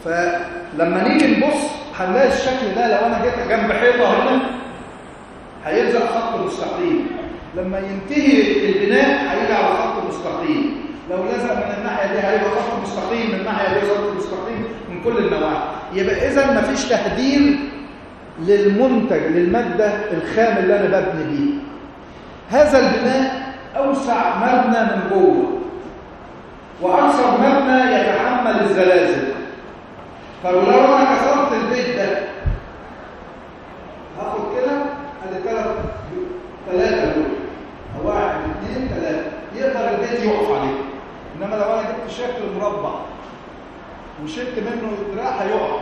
فلما نيجي نبص هنلاقي الشكل ده لو أنا جيت جنب حيطة هنا هيلزق خط مستقيم. لما ينتهي البناء هيجي على خط مستقيم. لو لزق من الناحية دي هيبقى خط مستقيم من الناحية دي خط مستقيم من كل النواحي. يبقى اذا مفيش تهدير للمنتج للمادة الخام اللي أنا ببني بيه. هذا البناء أوسع مبنى من جوه. وأكثر مبنى يتحمل الزلازل. طب لو أنا كسرت البيت ده هاخد كده أدي ثلاث ثلاثة دول. واحد اثنين ثلاثة يقدر البيت يقف عليه انما لو أنا جبت شكل مربع وشلت منه الدراع هيقع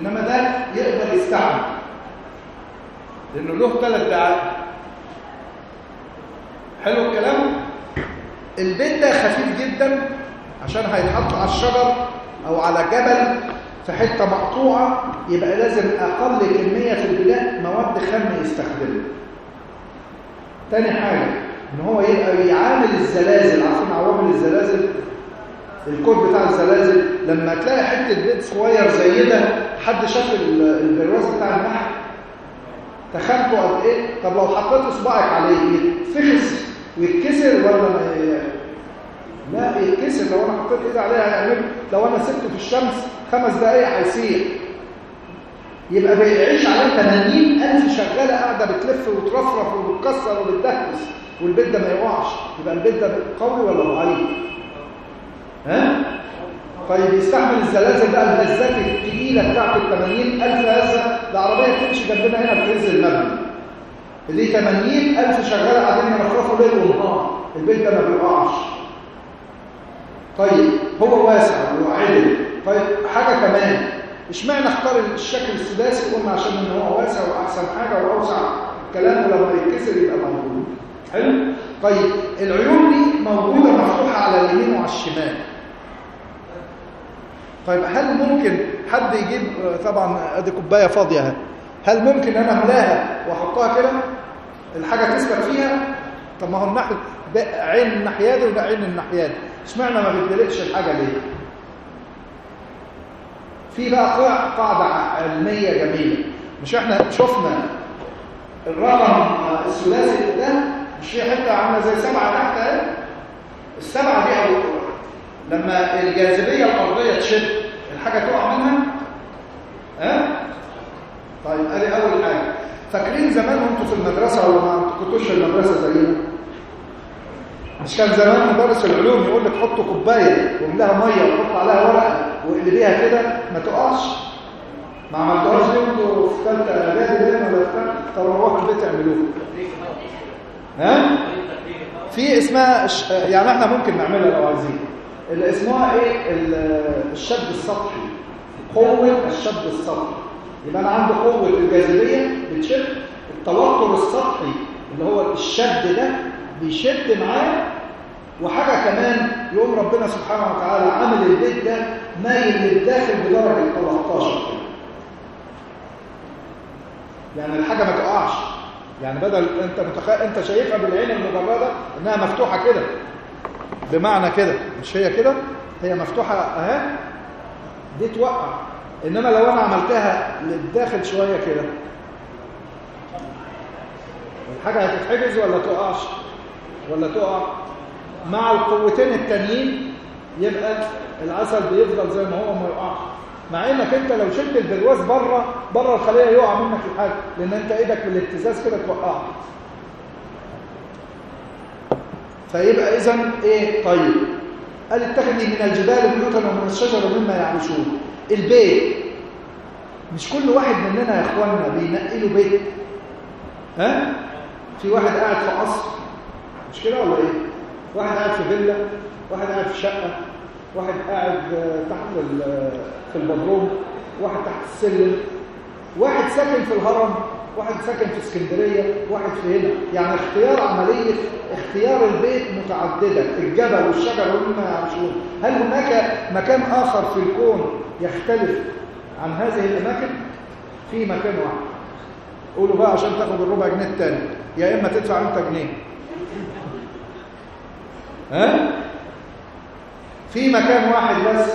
انما ده يقدر يستعمل لأنه له ثلاث دعائم حلو الكلام البيت ده خفيف جدا عشان هيتحط على الشجر أو على جبل في حتة مقطوعة يبقى لازم أقل كمية في البناء مواد خام يستخدمها تاني حاجة إن هو يبقى بيعامل الزلازل عارفين عوامل الزلازل؟ الكود بتاع الزلازل لما تلاقي حتة بيت صغير زي ده حد شاف البرواز بتاع النحل؟ تخانته قد إيه؟ طب لو حطيت صباعك عليه يتفخس ويتكسر ولا ما. لا يتكسر. لو أنا حطيت إيدي عليها هيعمل لو أنا سبته في الشمس خمس دقايق هيسيح. يبقى بيعيش عليه 80000 شغالة قاعدة بتلف وترفرف وبتكسر وبتدهس والبيت ده ما يقعش. يبقى البيت ده قوي ولا ضعيف؟ ها؟ طيب يستحمل الزلازل بقى الهزات الثقيله بتاعت ال 80000 هزة. ده عربية تمشي جنبنا هنا عز المبنى. اللي 80000 شغالة قاعدين يرفرفوا ليل ونهار البيت ده ما بيقعش. طيب هو واسع وعدل. طيب حاجة كمان. اشمعنى اختار الشكل السداسي قلنا عشان إن هو واسع وأحسن حاجة وأوسع كلامه لما يتكسر يبقى موجود. حلو؟ طيب العيون دي موجودة مفتوحة على اليمين وعلى الشمال. طيب هل ممكن حد يجيب طبعا أدي كوباية فاضية أهي. هل ممكن أنا أملاها وأحطها كده؟ الحاجة تثبت فيها؟ طب ما هو الناحيه عين الناحية دي وده عين الناحية دي. اشمعنى ما بتدلقش الحاجة ليه في بقى قاعدة علميه جميلة. مش إحنا شفنا الرقم الثلاثي ده مش في حتة عاملة زي سبعة تحت أهي؟ السبعة دي أو لما الجاذبية الأرضية تشد الحاجة تقع منها؟ ها؟ طيب أدي أول حاجة. فاكرين زمان وأنتوا في المدرسة ولا ما كنتوش في المدرسة زينا؟ مش كان زمان مدرس العلوم يقول لك حط كوباية واملاها مية وحط عليها ورقة واقلبيها كده ما تقعش. ما عملتوهاش ليه أنتوا في ثالثه إعدادي ولا في ثالثه طب روحوا البيت اعملوها. ها؟ في اسمها يعني إحنا ممكن نعملها لو عايزين. اللي اسمها إيه؟ الشد السطحي. قوة الشد السطحي. يبقى أنا عندي قوة الجاذبية بتشد. التوتر السطحي اللي هو الشد ده بيشد معاه وحاجة كمان يقوم ربنا سبحانه وتعالى عامل البيت ده مايل للداخل بدرجة 13 يعني الحاجة ما تقعش. يعني بدل انت متخيل انت شايفها بالعين المجرده انها مفتوحة كده. بمعنى كده مش هي كده؟ هي مفتوحة اهي. دي توقع. انما لو أنا عملتها للداخل شوية كده الحاجة هتتحجز ولا تقعش؟ ولا تقع مع القوتين التانيين يبقى العسل بيفضل زي ما هو ما يقعش. مع إنك أنت لو شلت البرواز بره بره الخلية يقع منك الحاجة لأن أنت إيدك بالاتزاز كده توقعه فيبقى اذا إيه؟ طيب. قال اتخذي من الجبال بيوتا ومن الشجر مما يعيشون البيت مش كل واحد مننا يا اخوانا بينقي له بيت. ها؟ في واحد قاعد في قصر. مش كده ولا إيه؟ واحد قاعد في فيلا واحد قاعد في شقة واحد قاعد تحت في البدروم واحد تحت السلم واحد ساكن في الهرم واحد ساكن في اسكندرية واحد في هنا. يعني اختيار عملية اختيار البيت متعددة الجبل والشجر ومما يعيشون هل هناك مكان آخر في الكون يختلف عن هذه الأماكن؟ في مكان واحد. قولوا بقى عشان تاخد الربع جنيه الثاني يا إما تدفع أنت جنيه. ها؟ في مكان واحد بس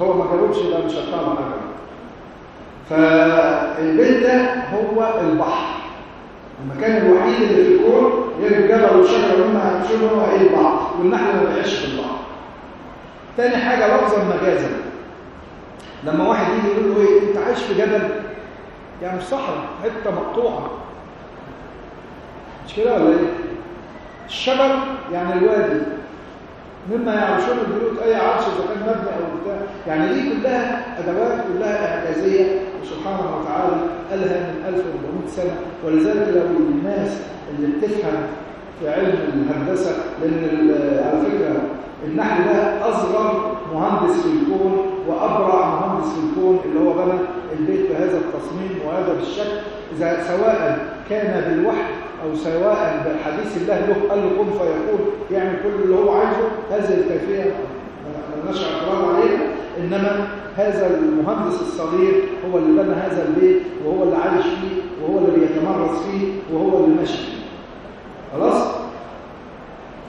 هو ما جاوبش ده مش هطلع حاجة فالبيت ده هو البحر. المكان الوحيد اللي في الكون غير الجبل والشجر وما يمشون هو إيه؟ البحر. والنحل ما بيعيش في البحر. تاني حاجة لفظا مجازا لما واحد يجي يقول له إيه؟ أنت عايش في جبل؟ يعني في صحراء حتة مقطوعة. مش كده ولا إيه؟ الشجر يعني الوادي. مما يعيشون البيوت أي عرش إذا كان مبني أو بتاع. يعني دي كلها أدوات كلها إعجازية. سبحانه وتعالى قالها من 1400 سنة. ولذلك لو الناس اللي بتفهم في علم الهندسة لأن على فكرة النحل ده أصغر مهندس في الكون وأبرع مهندس في الكون اللي هو بنى البيت بهذا التصميم وهذا الشكل سواء كان بالوحي أو سواء بحديث الله له قال له كن فيقول. يعمل كل اللي هو عايزه هذه الكيفيه ما لناش اعتراض عليها إنما هذا المهندس الصغير هو اللي بنى هذا البيت وهو اللي عايش فيه وهو اللي بيتمرس فيه وهو اللي ماشي فيه. خلاص؟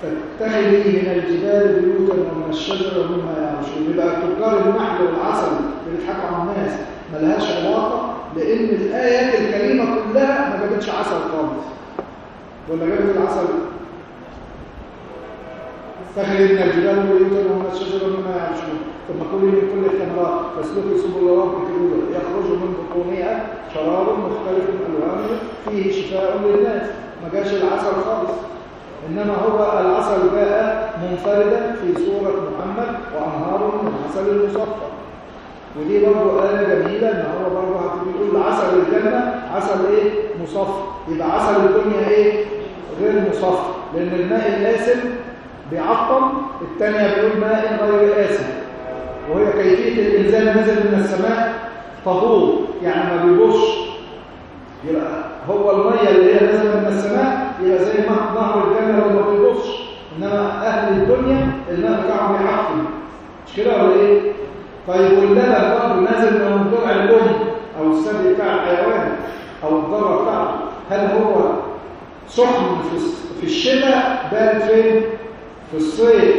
فاتخذي من الجبال بيوتا ومن الشجر ومما يعرشون يبقى تجار النحل والعسل اللي بيضحكوا على الناس ملهاش علاقة لأن الايات الكريمة كلها ما جابتش عسل خالص. ولا جابت العسل. اتخذي من الجبال بيوتا ومن الشجر ومما يعرشون ثم كلي من كل الثمرات فاسلكي سبل ربك ذللا يخرج من بطونها شراب مختلف ألوانه فيه شفاء للناس. ما جاش العسل خالص. إنما هو العسل جاء منفردا في سوره محمد وأنهار من العسل المصفى ودي برضه آية جميلة إن هو برضه بيقول عسل الجنة عسل إيه؟ مصفى. يبقى عسل الدنيا إيه؟ غير مصفى لأن الماء الآسن بيعطل الثانية بيقول ماء غير آسن وهي كيفية الإنزال نزل من السماء طهور يعني ما بيبوش يبقى هو المية اللي هي نازلة من السماء يبقى زي ما نهر الجنة لو ما بيبوش إنما أهل الدنيا الماء بتاعهم بيعفن مش كده ولا إيه؟ طيب واللبن برضه نازل من الضلع الأم أو الثدي بتاع الحيوان أو الضرة بتاعته هل هو سخن في الشتاء بارد فين؟ في الصيف.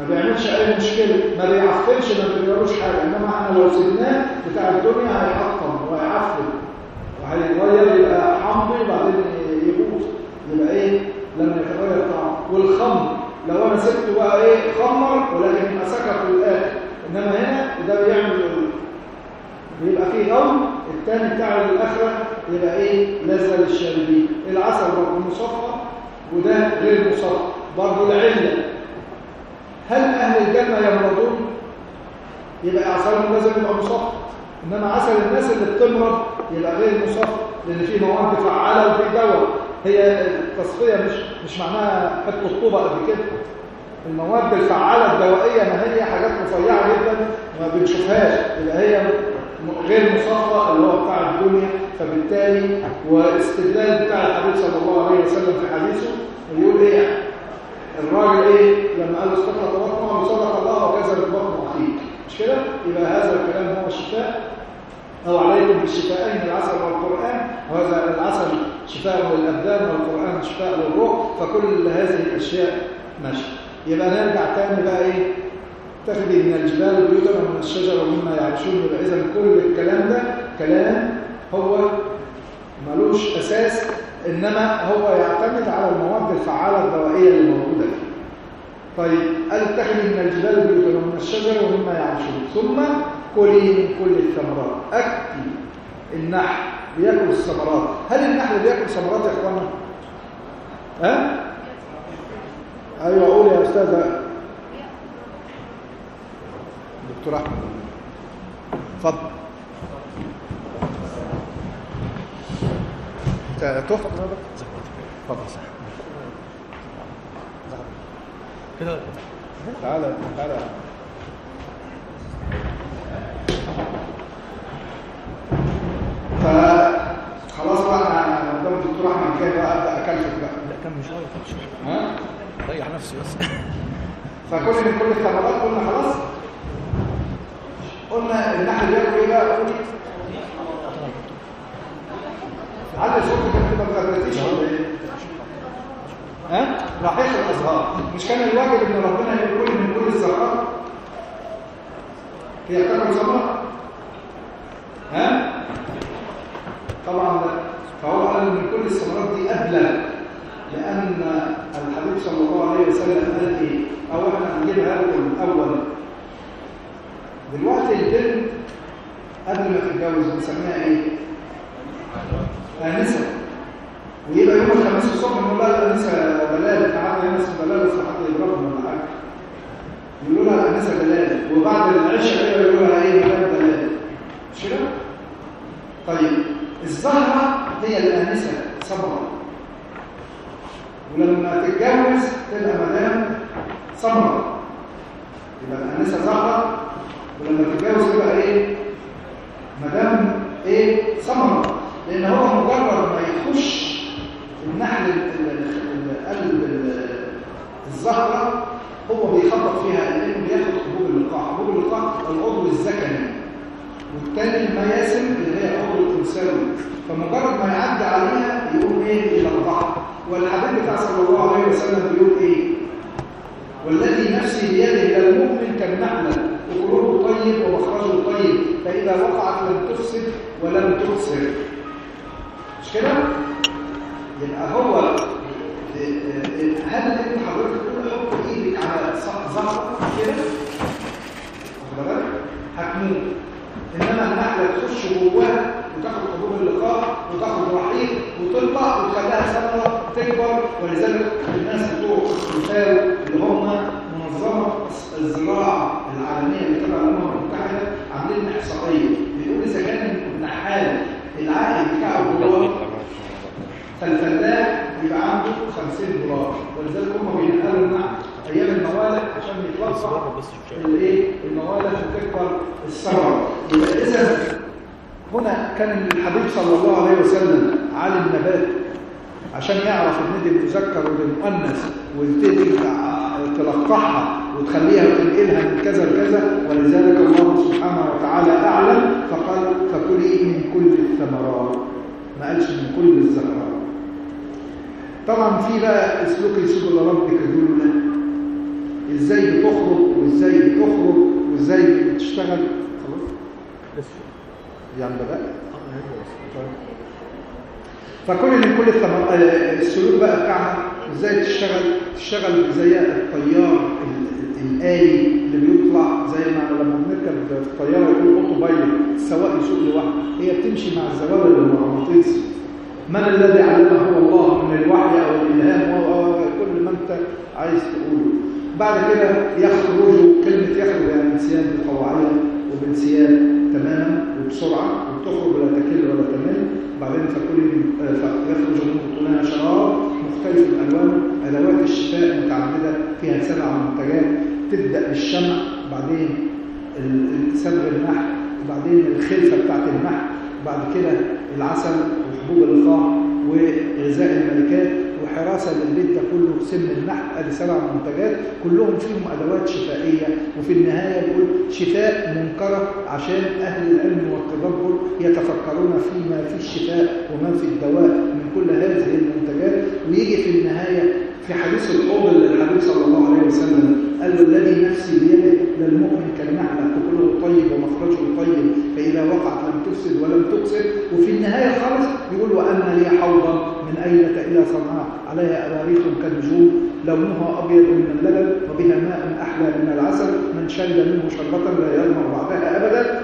ما بيعملش أي مشكلة. ما بيعفنش ما بيجربوش حاجة. إنما إحنا لو سيبناه بتاع الدنيا هيحطم وهيعفن وهيتغير يبقى حمضي وبعدين يبوظ. يبقى إيه؟ لما يتغير طعمه. والخمر. لو أنا سبته بقى إيه؟ خمر ولكن سكر في الآخر إنما هنا ده بيعمل بيبقى فيه غم الثاني بتاع الآخرة يبقى إيه؟ لذة للشاربين العسل برضه مصفى وده غير مصفى. برضه العلة. هل أهل الجنة يمرضون؟ يبقى عسلهم لازم يبقى مصفى. إنما عسل الناس اللي بتمرض يبقى غير مصفى لأن فيه مواد فعالة وفي دواء. هي التصفية مش مش معناها حتة طوبه قد كده. المواد الفعالة الدوائية ما هي حاجات رفيعة جدا ما بنشوفهاش. يبقى هي غير مصفى اللي هو بتاع الدنيا. فبالتالي واستدلال بتاع الحبيب صلى الله عليه وسلم في حديثه يقول إيه؟ الراجل إيه؟ لما قال استقرأ بطنه وصدق الله وكذب بطن اخيك مش كده؟ يبقى هذا الكلام هو الشفاء. أو عليكم بالشفاءين العسل والقرآن وهذا العسل شفاء للأبدان والقرآن شفاء للروح فكل هذه الأشياء ماشي يبقى نرجع تاني بقى إيه؟ تخلي من الجبال بيوتا ومن الشجر ومما يعيشون اذا كل الكلام ده كلام هو ملوش أساس إنما هو يعتمد على المواد الفعالة الدوائيه اللي موجوده فيه طيب قال تخلي من الجبال بيوتا ومن الشجر ومما يعيشون. ثم كلي من كل الثمرات. اكتي النحل بياكل الثمرات. هل النحل بياكل ثمرات يا اخوانا ها؟ أيوه قول يا أستاذة. دكتور أحمد. اتفضل. تحت اتفضل صح كده تعالى تعالى فخلاص بقى أنا قدام الدكتور أحمد كده بقى أبدأ أكلفك بقى. لا كم شوية ها؟ ريح نفسي بس. فكل من كل الثمرات قلنا خلاص؟ قلنا النحل بياكل إيه بقى قول على صوتك كده ما غلطتيش ولا إيه ها رحيق الأزهار؟ مش كان الواجب إن ربنا يقول من كل الزهرات هي بتاكل ثمره ها؟ طبعا لا فهو قال من كل الثمرات دي ابلغ لأن الحبيب صلى الله عليه وسلم قال إيه؟ أو إحنا هنجيبها لكم الأول. دلوقتي البنت قبل ما تتجوز بنسميها إيه؟ آنسة. ويبقى يوم الخميس الصبح نقول لها الآنسة بلال. تعالى يا آنسة بلال بس حد يضربهم ولا حاجة يقولوا لها الآنسة بلال. وبعد العشاء يقولوا لها إيه؟ بلال بلال. مش كده؟ طيب الزهرة هي الآنسة صبرا. ولما تتجوز تبقى مدام سمرة يبقى الأنسة زهرة ولما تتجوز تبقى إيه؟ مدام إيه؟ سمرة لأن هو مجرد ما يخش النحل قلب الزهرة هو بيخبط فيها لأنه بياخد حبوب اللقاح. حبوب اللقاح العضو الذكري. والتاني المياسم اللي هي العضو الانثوي فمجرد ما يعدي عليها يقوم إيه؟ يلقحها والحبيب بتاع صلى الله عليه وسلم بيقول إيه؟ والذي نفسي بيده للمؤمن كالنحلة. وقلوبه طيب ومخرجه طيب فإذا وقعت لم تفسد ولم تخسر مش كده؟ يبقى هو هل انت حضرتك تقول حط إيدك على زهره كده؟ واخد بالك؟ هتموت إنما النحلة تخش جواها وتاخد حبوب وتاخد رحيق وتطلع وتخليها ثمره تكبر ولذلك الناس بتوع الفاو اللي هم منظمه الزراعة العالمية اللي تبع الأمم المتحدة عاملين إحصائية. بيقول إذا كان النحال العائد بتاعه دولار فالفلاح يبقى عنده 50 دولار. ولذلك هم بينقلوا النحل أيام الموالد عشان يتوسع الإيه؟ الموالد وتكبر الثمره يبقى إذا هنا كان الحبيب صلى الله عليه وسلم عالم نبات عشان يعرف إن دي المذكر ودي ويبتدي تلقحها وتخليها وتنقلها من كذا لكذا ولذلك الله سبحانه وتعالى أعلم فقال فكلي من كل الثمرات. ما قالش من كل الزهرات. طبعا في بقى اسلوك سبل ربك ذللا إزاي بتخرج وإزاي بتخرج وإزاي بتشتغل؟ خلاص. يعني بقى. فكل من كل الثمر... السلوك بقى بتاعها إزاي تشتغل تشتغل زي الطيار الآلي اللي بيطلع زي ما لما بنركب الطياره يقول auto pilot السواق يسوق لوحده هي بتمشي مع الزوايا المغناطيسي. من الذي علمه الله من الوحي أو الإلهام؟ كل ما أنت عايز تقوله. بعد كده يخرج كلمة يخرج يعني انسياب بطوعيه وبانسياب تماما. وبسرعه وبتخرج ولا تكل ولا تمل. بعدين فكل فيخرج من بطونها شراب مختلف الالوان أدوات الشفاء متعدده فيها سبع منتجات. تبدأ بالشمع بعدين صبغ النحل وبعدين الخلفة بتاعت النحل وبعد كده العسل وحبوب اللقاح وغذاء الملكات. وحراسه للبيت ده كله سم النحل أدي سبع منتجات كلهم فيهم أدوات شفائية. وفي النهاية بيقول شفاء منكرة عشان أهل العلم والتدبر يتفكرون فيما في الشفاء وما في الدواء من كل هذه المنتجات. ويجي في النهاية في حديث القول للحبيب صلى الله عليه وسلم قال له الذي نفسي بيده للمؤمن كالنحله تقوله طيب ومخرجه طيب فإذا وقعت لم تفسد ولم تقصد. وفي النهاية خالص يقول وأن لي حوضا من اينه إلى صنعاء عليها اباريق كالنجوم لونها أبيض من اللبن وبها ماء أحلى من العسل من شرب منه شربة لا يظمر بعدها أبدا.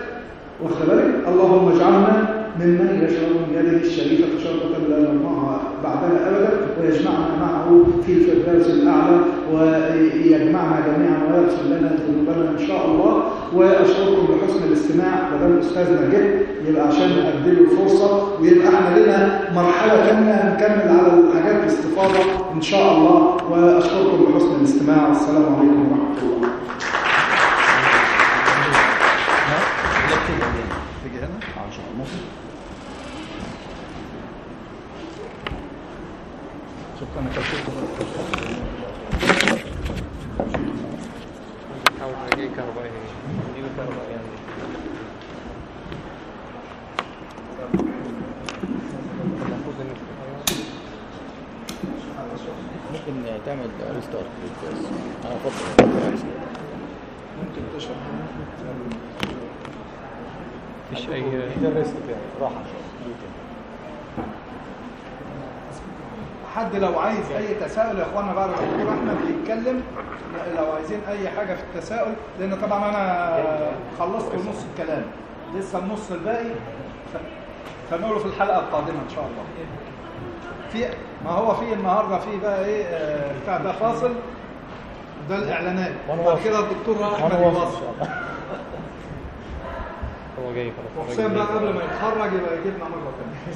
واخد بالك اللهم اجعلنا ممن يشرب من يده الشريفة شربة لا نرماها بعدها أبدا ويجمعنا معه في الفردوس الأعلى ويجمعنا جميعا ويغفر لنا ذنوبنا إن شاء الله وأشكركم بحسن الاستماع بدل أستاذنا جه يبقى عشان نقدم الفرصة ويبقى إحنا لنا مرحلة ثانية نكمل على الحاجات باستفاضة إن شاء الله وأشكركم بحسن الاستماع والسلام عليكم ورحمة الله. تيجي هنا؟ ان شاء الله شكرا أنا ممكن تعمل ريستارت أنا أفضل. ممكن تشرب مفيش اي ده الريسك يعني راحة. حد لو عايز أي تساؤل يا إخوانا بعد الدكتور احمد بيتكلم لو عايزين أي حاجة في التساؤل لأن طبعا أنا خلصت نص الكلام. لسه النص الباقي. فنقوله في الحلقة القادمة إن شاء الله. في ما هو في النهارده في بقى إيه آه، بتاع ده فاصل. ده الإعلانات. بعد. كده الدكتور أحمد يوصل هو جاي خلاص. وحسام بقى قبل ما يتخرج يبقى يجيبنا مرة ثانية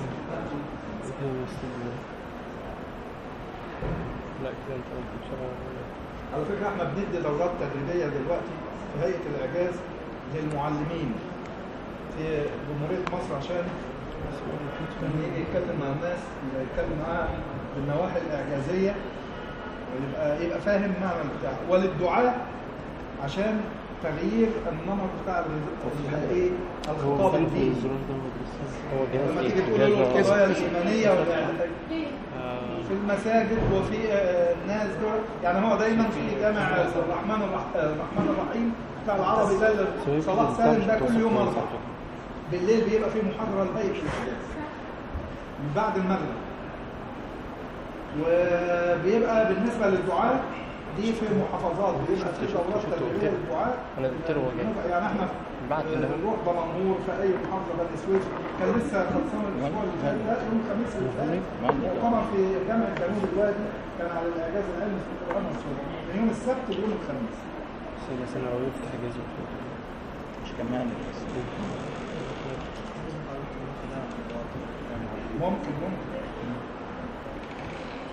لا كده انت قلت بسرعة على فكرة إحنا بندي دورات تدريبية دلوقتي في هيئة الإعجاز للمعلمين في جمهورية مصر عشان لما يجي يتكلم مع الناس يبقى يتكلم معاها بالنواحي الإعجازية ويبقى يبقى فاهم معنى البتاع. وللدعاء عشان تغيير النمط بتاع ال- ال- إيه؟ الخطاب الديني. لما؟ تيجي تقول له القضايا آه، في المساجد وفي آه، الناس دول. يعني هو دايما في جامع الرحمن الرح- آه، الرحمن الرحيم بتاع العربي ده اللي صلاح سالم ده كل يوم أربع بالليل بيبقى في محاضره البيت. من بعد المغرب. وبيبقى بالنسبة للدعاء دي في محافظات. بيبقى في دورات تدريبيه للدعاء. يعني إحنا آه، لنا. نروح بمنهور في أي محافظة بني سويف كان لسه خلصان الأسبوع اللي فات ده يوم الخميس اللي فات. مؤتمر في جامعه جنوب الوادي كان على الإعجاز العلمي في القرآن والسنة. من يوم السبت ليوم الخميس. سنة سنة لو يفتح جزء مش كمان ممكن ممكن.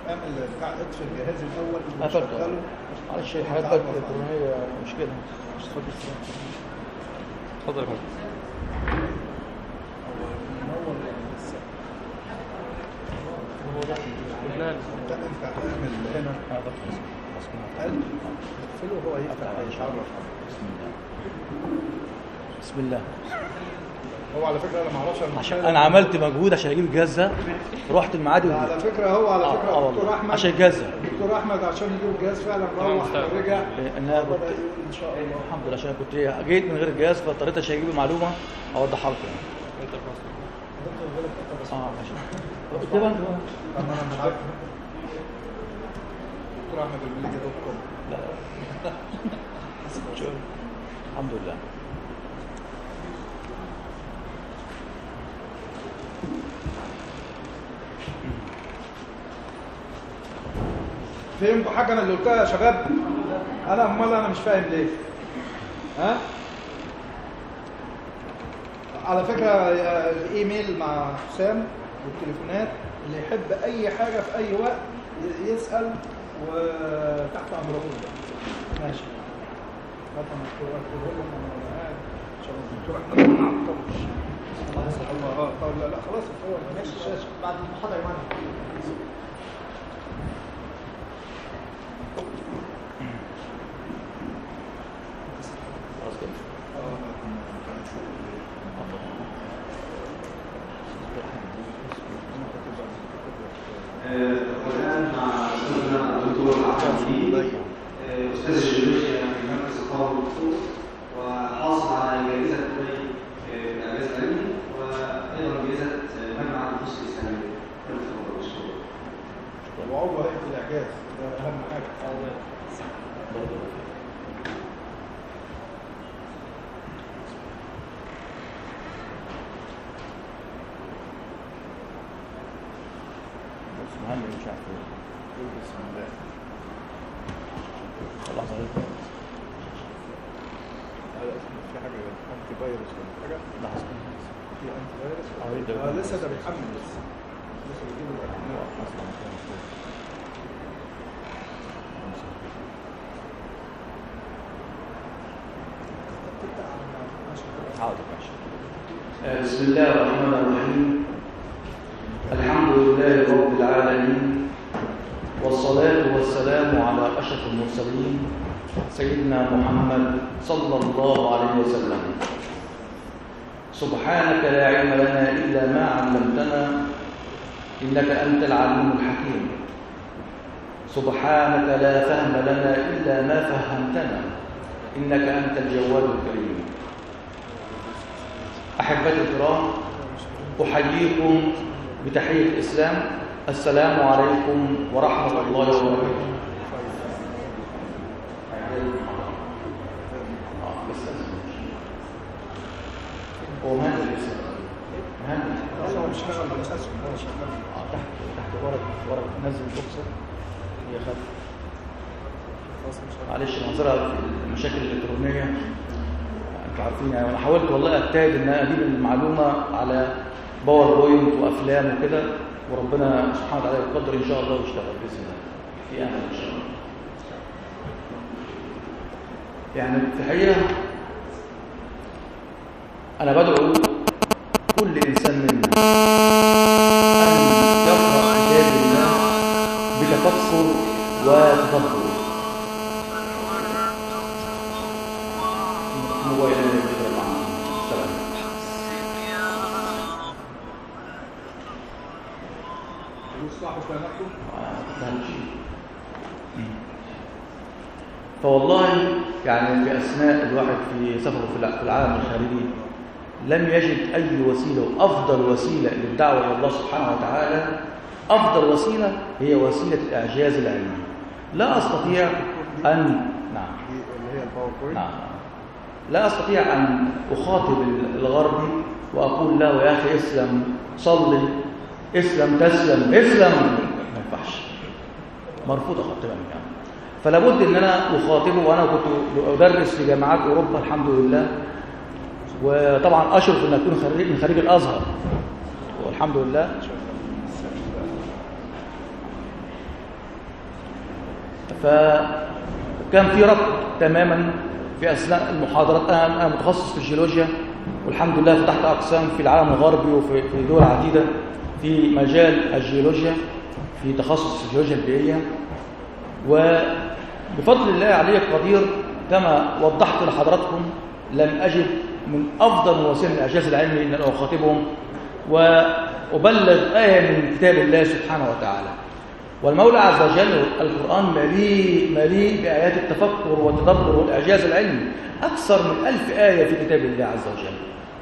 أعمل بتاع اطفي الجهاز الأول وشغله. معلش الحاجات الإلكترونية مش كده. اتفضل يا بسم الله. هو على فكرة أنا ما أعرفش عشان أنا عملت مجهود عشان أجيب الجهاز ده رحت المعادي على. فكرة هو على آه، فكرة آه دكتور. احمد عشان الجهاز ده. دكتور أحمد عشان يجيب الجهاز فعلا روح ورجع أنا كنت إن شاء الله الحمد لله عشان كنت جيت من غير الجهاز فاضطريت عشان أجيب المعلومة أوضحها لكم يعني. آه ماشي أنت دكتور أحمد المليجي دوت كوم لا. الحمد لله فهمتوا حاجة أنا اللي قلتها يا شباب. أنا أمال أنا مش فاهم ليه. ها؟ على فكرة الإيميل مع حسام والتليفونات اللي يحب أي حاجة في أي وقت يسأل وتحت امركم ماشي. أنا الدكتور اكتبه لهم وأنا قاعد عشان الدكتور احمد ما عطلش الله لا لا خلاص بعد كده آه، والآن مع آه، وحاصل على جائزة دبي آه، في النفوس الإسلامية. فليتفضل مشكور. وعضو هيئه الإعجاز. ده أهم حاجة. مهم مش عارف بسم الله. خلاص في حاجة؟ انتي فيروس ولا حاجة؟ لحظه لسه ده بس. بيحمل لسه بسم الله الرحمن الرحيم الحمد لله رب العالمين والصلاة والسلام على أشرف المرسلين سيدنا محمد صلى الله عليه وسلم سبحانك لا علم لنا إلا ما علمتنا إنك أنت العليم الحكيم. سبحانك لا فهم لنا إلا ما فهمتنا إنك أنت الجواد الكريم. أحبتي الكرام أحييكم بتحية الإسلام. السلام عليكم ورحمة الله وبركاته آه، بس هو مهندس الإسلام مهندس هو بيشتغل بالاسهم هو شغال آه، تحت تحت ورق ورق نزل بوكسر هي خف في المشاكل الإلكترونية أنتوا عارفين يعني أنا حاولت والله أجتهد إن أنا أجيب المعلومة على باوربوينت وأفلام وكده وربنا سبحانه وتعالى يقدر إن شاء الله ويشتغل بإذن الله. في أمل إن شاء الله. يعني في الحقيقة أنا بدعو كل إنسان منا أن يقرأ كتاب الله بتفكر وتدبر فوالله يعني في أثناء الواحد في سفره في الع- في العالم الخارجي لم يجد أي وسيلة وأفضل وسيلة للدعوة إلى الله سبحانه وتعالى. أفضل وسيلة هي وسيلة الإعجاز العلمي. لا أستطيع أن نعم. نعم. لا أستطيع أن أخاطب الغربي وأقول له يا أخي اسلم صلي اسلم تسلم اسلم. ما ينفعش. مرفوضة خطبا يعني فلا بد إن أنا أخاطبه وأنا كنت أدرس في جامعات أوروبا الحمد لله. وطبعا أشرف ان اكون خريج من خريج الأزهر. والحمد لله. فكان في ربط تماما في أثناء المحاضرات أنا متخصص في الجيولوجيا. والحمد لله فتحت أقسام في العالم الغربي وفي دول عديدة. في مجال الجيولوجيا في تخصص الجيولوجيا البيئية. وبفضل الله علي القدير كما وضحت لحضراتكم لم أجد من أفضل وسيلة من الإعجاز العلمي أن أنا أخاطبهم وأبلغ آية من كتاب الله سبحانه وتعالى. والمولى عز وجل القرآن مليء مليء بآيات التفكر والتدبر والإعجاز العلمي أكثر من ألف آية في كتاب الله عز وجل.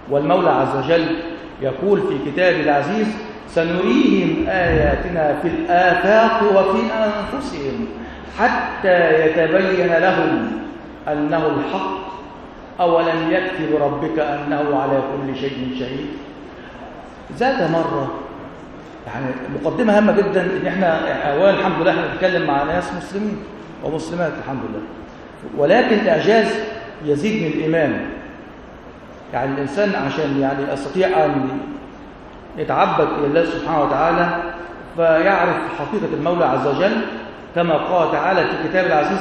والمولى عز وجل يقول في كتابه العزيز سنريهم آياتنا في الآفاق وفي أنفسهم. حتى يتبين لهم أنه الحق أولم يكفي بربك أنه على كل شيء شهيد؟ ذات مرة يعني مقدمة هامة جدا إن إحنا أولا الحمد لله إحنا بنتكلم مع ناس مسلمين ومسلمات الحمد لله. ولكن الإعجاز يزيد من الإيمان. يعني الإنسان عشان يعني يستطيع أن يتعبد إلى الله سبحانه وتعالى فيعرف حقيقة المولى عز وجل كما قال تعالى في كتاب العزيز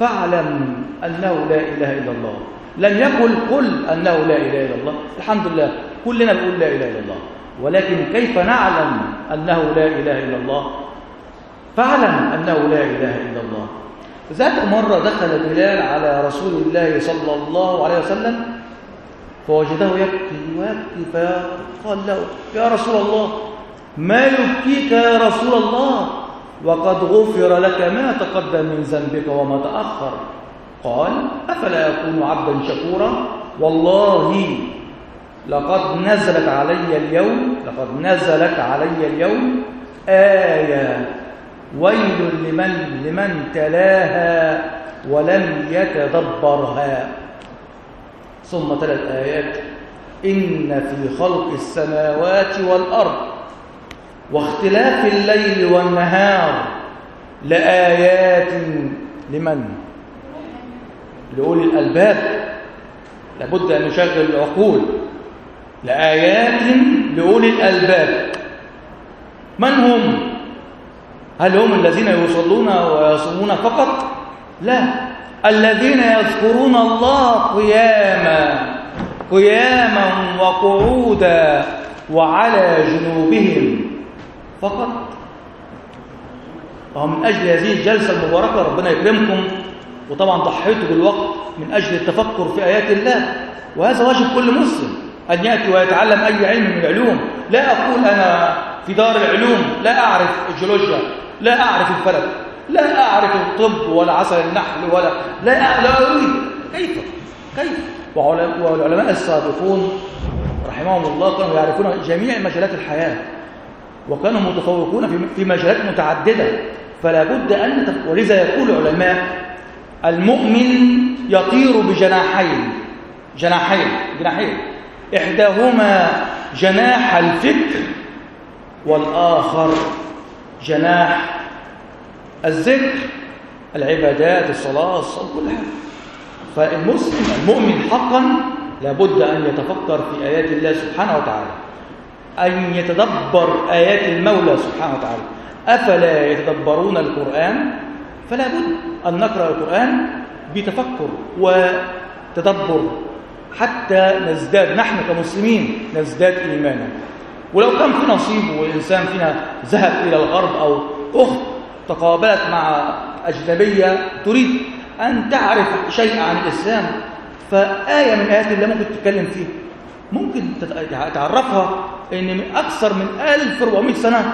فاعلم أنه لا إله إلا الله. لم يقل قل أنه لا إله إلا الله. الحمد لله كلنا بنقول لا إله إلا الله. ولكن كيف نعلم أنه لا إله إلا الله؟ فاعلم أنه لا إله إلا الله. ذات مرة دخل بلال على رسول الله صلى الله عليه وسلم فوجده يبكي ويبكي فقال له يا رسول الله ما يبكيك يا رسول الله؟ وقد غفر لك ما تقدم من ذنبك وما تأخر. قال أفلا يكون عبدا شكورا؟ والله لقد نزلت علي اليوم لقد نزلت علي اليوم آية. ويل لمن لمن تلاها ولم يتدبرها. ثم ثلاث آيات إن في خلق السماوات والأرض واختلاف الليل والنهار لآيات لمن؟ لأولي الألباب لابد أن نشغل العقول لآيات لأولي الألباب من هم؟ هل هم الذين يصلون ويصومون فقط؟ لا الذين يذكرون الله قياما قياما وقعودا وعلى جنوبهم فقط. ومن أجل هذه الجلسة المباركة ربنا يكرمكم وطبعا ضحيتوا بالوقت من أجل التفكر في آيات الله. وهذا واجب كل مسلم أن يأتي ويتعلم أي علم من العلوم. لا أقول أنا في دار العلوم لا أعرف الجيولوجيا لا أعرف الفلك لا أعرف الطب ولا عسل النحل ولا لا لا أريد. كيف؟ كيف؟ والعلماء السابقون رحمهم الله كانوا يعرفون جميع مجالات الحياة. وكانوا متفوقون في مجالات متعددة. فلا بد أن ولذا يقول العلماء المؤمن يطير بجناحين. جناحين جناحين. إحداهما جناح الفكر والآخر جناح الذكر العبادات الصلاة الصلاة كل حاجة. فالمسلم المؤمن حقا لابد أن يتفكر في آيات الله سبحانه وتعالى. أن يتدبر آيات المولى سبحانه وتعالى. أفلا يتدبرون القرآن؟ فلا بد أن نقرأ القرآن بتفكر وتدبر حتى نزداد نحن كمسلمين نزداد إيمانا. ولو كان في نصيب والإنسان فينا ذهب إلى الغرب أو أخت تقابلت مع أجنبية تريد أن تعرف شيء عن الإسلام فآية من آيات الله ممكن تتكلم فيه ممكن تعرفها أن من أكثر من 1400 سنة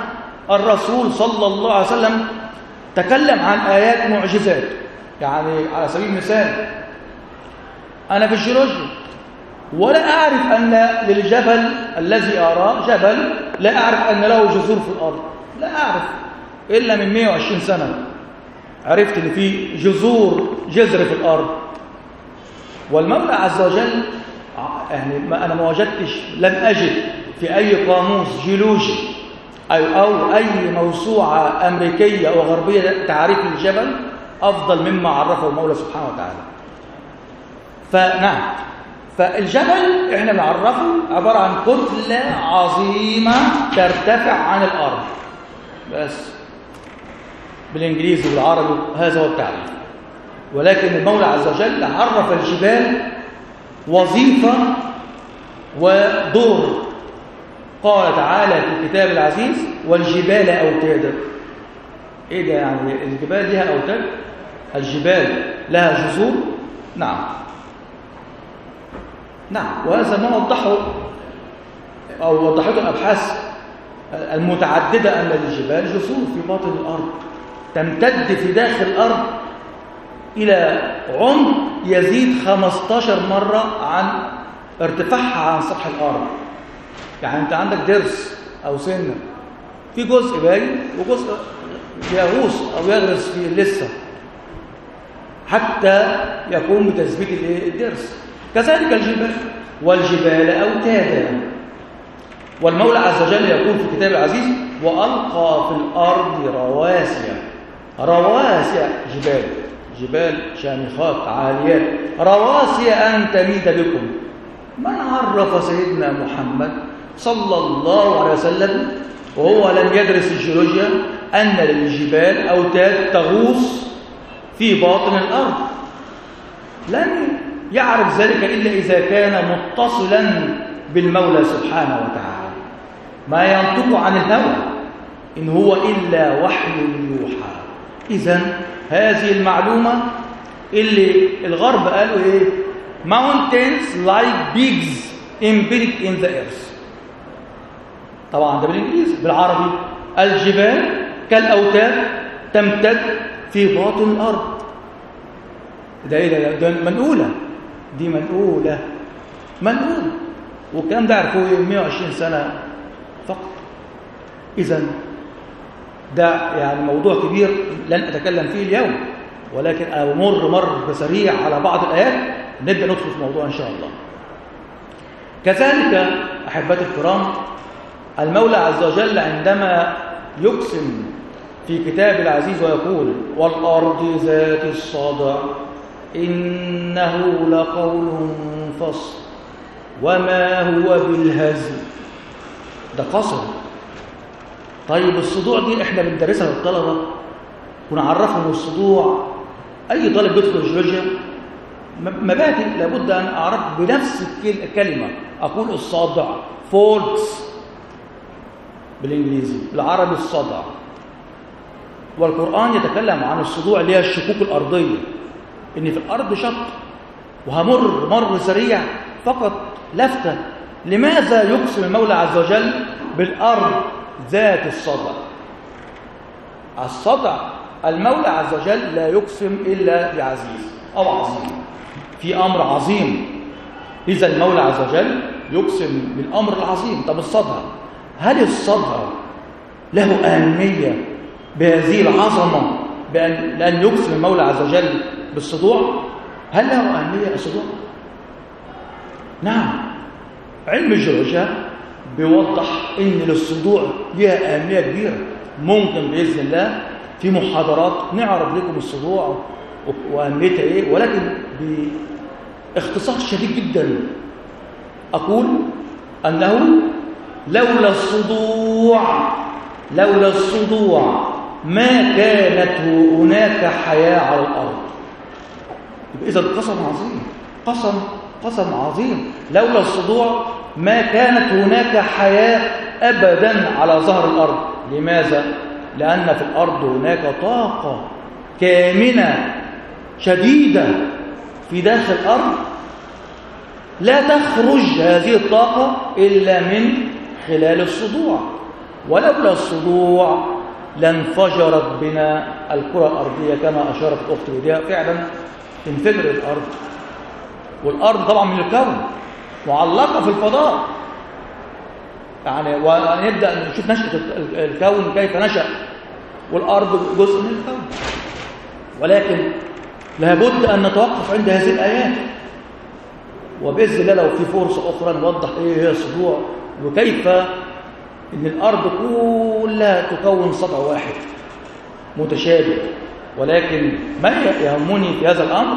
الرسول صلى الله عليه وسلم تكلم عن آيات معجزات. يعني على سبيل المثال أنا في الجيولوجيا ولا أعرف أن للجبل الذي أراه جبل لا أعرف أن له جذور في الأرض لا أعرف إلا من 120 سنة. عرفت أن في جذور جذر في الأرض. والمولى عز وجل يعني ما أنا ما وجدتش لم أجد في أي قاموس جيولوجي أو, أو أي موسوعة أمريكية أو غربية تعريف الجبل أفضل مما عرفه المولى سبحانه وتعالى. فنعم فالجبل إحنا بنعرفه عبارة عن كتلة عظيمة ترتفع عن الأرض. بس بالإنجليزي والعربي هذا هو التعريف. ولكن المولى عز وجل عرف الجبال وظيفة ودور. قال تعالى في الكتاب العزيز والجبال أوتادا إيه ده يعني؟ الجبال لها أوتاد؟ الجبال لها جذور؟ نعم. نعم. وهذا ما وضحه أو وضحته الأبحاث المتعددة أن للجبال جذور في باطن الأرض تمتد في داخل الأرض إلى عمق يزيد 15 مرة عن ارتفاعها عن سطح الأرض. يعني أنت عندك درس أو سنة. في جزء باين وجزء يغوص أو يغرس فيه لسه. حتى يقوم بتثبيت؟ الدرس. كذلك الجبال. والجبال أوتادا. والمولى عز وجل يقول في الكتاب العزيز وألقى في الأرض رواسي. رواسي جبال. جبال شامخات عاليات. رواسي أن تميد بكم. من عرف سيدنا محمد صلى الله عليه وسلم وهو لم يدرس الجيولوجيا أن للجبال أوتاد تغوص في باطن الأرض؟ لن يعرف ذلك إلا إذا كان متصلا بالمولى سبحانه وتعالى. ما ينطق عن الهوى إن هو إلا وحي يوحى. إذا هذه المعلومة اللي الغرب قالوا إيه؟ Mountains like pigs embedded in the earth. طبعا ده بالإنجليزي بالعربي. الجبال كالأوتاد تمتد في باطن الأرض. ده إيه ده, ده منقولة. دي منقولة. منقولة والكلام ده عرفوه 120 سنة فقط. إذا ده يعني موضوع كبير لن أتكلم فيه اليوم ولكن أمر مر بسريع على بعض الآيات نبدأ ندخل في الموضوع إن شاء الله. كذلك أحبتي الكرام المولى عز وجل عندما يقسم في كتاب العزيز ويقول والأرض ذات الصدع إنه لقول فصل وما هو بالهزل. ده قصر. طيب الصدوع دي إحنا بندرسها للطلبة ونعرفهم الصدوع. أي طالب بيدخل الجيولوجيا مبادئ لابد أن أعرف بنفس الكلمة أقول الصدع فولكس بالإنجليزي بالعربي الصدع والقرآن يتكلم عن الصدوع اللي هي الشكوك الأرضية. إن في الأرض شط وهمر مر سريع فقط لفتة لماذا يقسم المولى عز وجل بالأرض؟ ذات الصدع الصدع المولى عز وجل لا يقسم إلا بعزيز أو عظيم. في أمر عظيم. إذا المولى عز وجل يقسم بالأمر العظيم. طب الصدع هل الصدع له أهمية بهذه العظمة بأن لأن يقسم المولى عز وجل بالصدوع؟ هل له أهمية الصدوع؟ نعم. علم الجيولوجيا بيوضح إن للصدوع ليها أهمية كبيرة. ممكن بإذن الله في محاضرات نعرض لكم الصدوع وأهميتها إيه ولكن باختصار شديد جدا أقول أنه لولا الصدوع لولا الصدوع ما كانت هناك حياة على الأرض. يبقى اذا قسم عظيم قسم قسم عظيم. لولا الصدوع ما كانت هناك حياة أبدا على ظهر الأرض. لماذا؟ لأن في الأرض هناك طاقة كامنة شديدة في داخل الأرض. لا تخرج هذه الطاقة إلا من خلال الصدوع. ولولا الصدوع لانفجرت بنا الكرة الأرضية كما أشارت الأخت وديها. فعلا تنفجر الأرض. والأرض طبعا من الكون. معلقة في الفضاء. يعني ونبدأ نشوف نشأة الكون كيف نشأ. والأرض جزء من الكون. ولكن لابد أن نتوقف عند هذه الآيات. وبإذن الله لو في فرصة أخرى نوضح إيه هي الصدوع وكيف إن الأرض كلها تكون صدع واحد متشابه. ولكن ما يهمني في هذا الأمر؟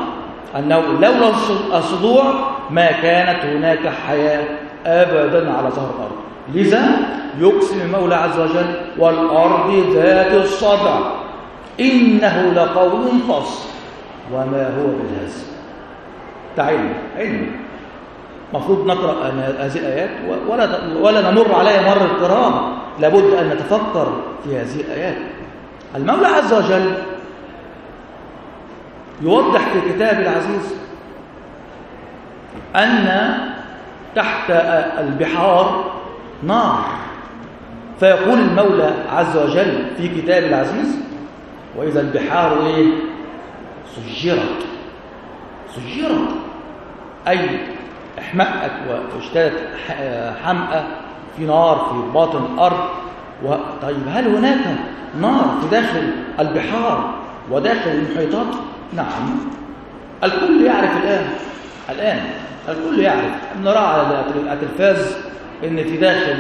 أنه لولا الصدوع ما كانت هناك حياة أبدا على ظهر الأرض. لذا يقسم المولى عز وجل والأرض ذات الصدع. إنه لقول فصل. وما هو بالهزل ده علم. علم المفروض نقرأ هذه الآيات ولا ولا نمر عليها مر الكرام. لابد أن نتفكر في هذه الآيات. المولى عز وجل يوضح في كتاب العزيز أن تحت البحار نار فيقول المولى عز وجل في كتاب العزيز وإذا البحار إيه؟ سجرت سجرت أي احمأت واشتدت حمأة في نار في باطن الأرض و... طيب هل هناك نار في داخل البحار وداخل المحيطات؟ نعم. الكل يعرف الآن الآن الكل يعرف. نرى على التلفاز إن في داخل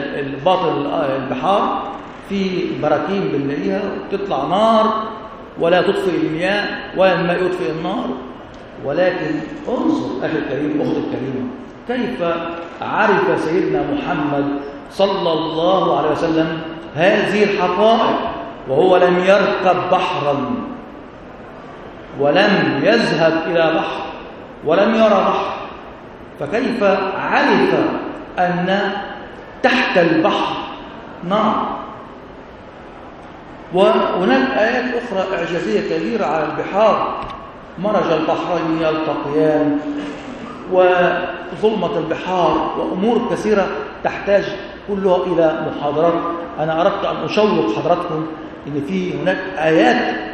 باطن البحار في براكين بنلاقيها تطلع نار ولا تطفئ المياه ولا الماء يطفئ النار. ولكن انظر أخي الكريم أختي الكريمة كيف عرف سيدنا محمد صلى الله عليه وسلم هذه الحقائق وهو لم يركب بحرا؟ ولم يذهب إلى بحر ولم يرى بحر. فكيف عرف أن تحت البحر نار؟ وهناك آيات أخرى إعجازية كبيرة على البحار. مرج البحرين يلتقيان وظلمة البحار وأمور كثيرة تحتاج كلها إلى محاضرات. أنا أردت أن أشوق حضراتكم إن في هناك آيات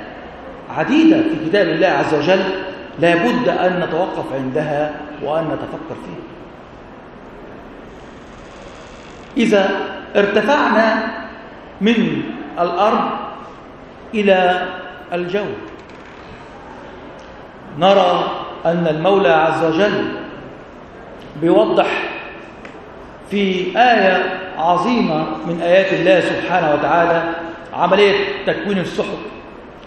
عديدة في كتاب الله عز وجل لابد أن نتوقف عندها وأن نتفكر فيها. إذا ارتفعنا من الأرض إلى الجو. نرى أن المولى عز وجل بيوضح في آية عظيمة من آيات الله سبحانه وتعالى عملية تكوين السحب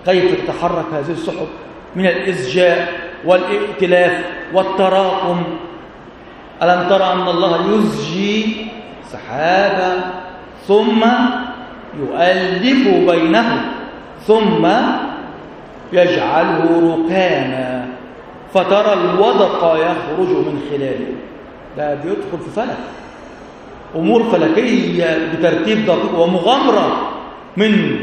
كيف تتحرك هذه السحب من الإزجاء والائتلاف والتراكم. ألم ترى أن الله يزجي سحابا ثم يؤلف بينه ثم يجعله ركانا فترى الودق يخرج من خلاله. ده بيدخل في فلك. أمور فلكية بترتيب دقيق ومغامرة من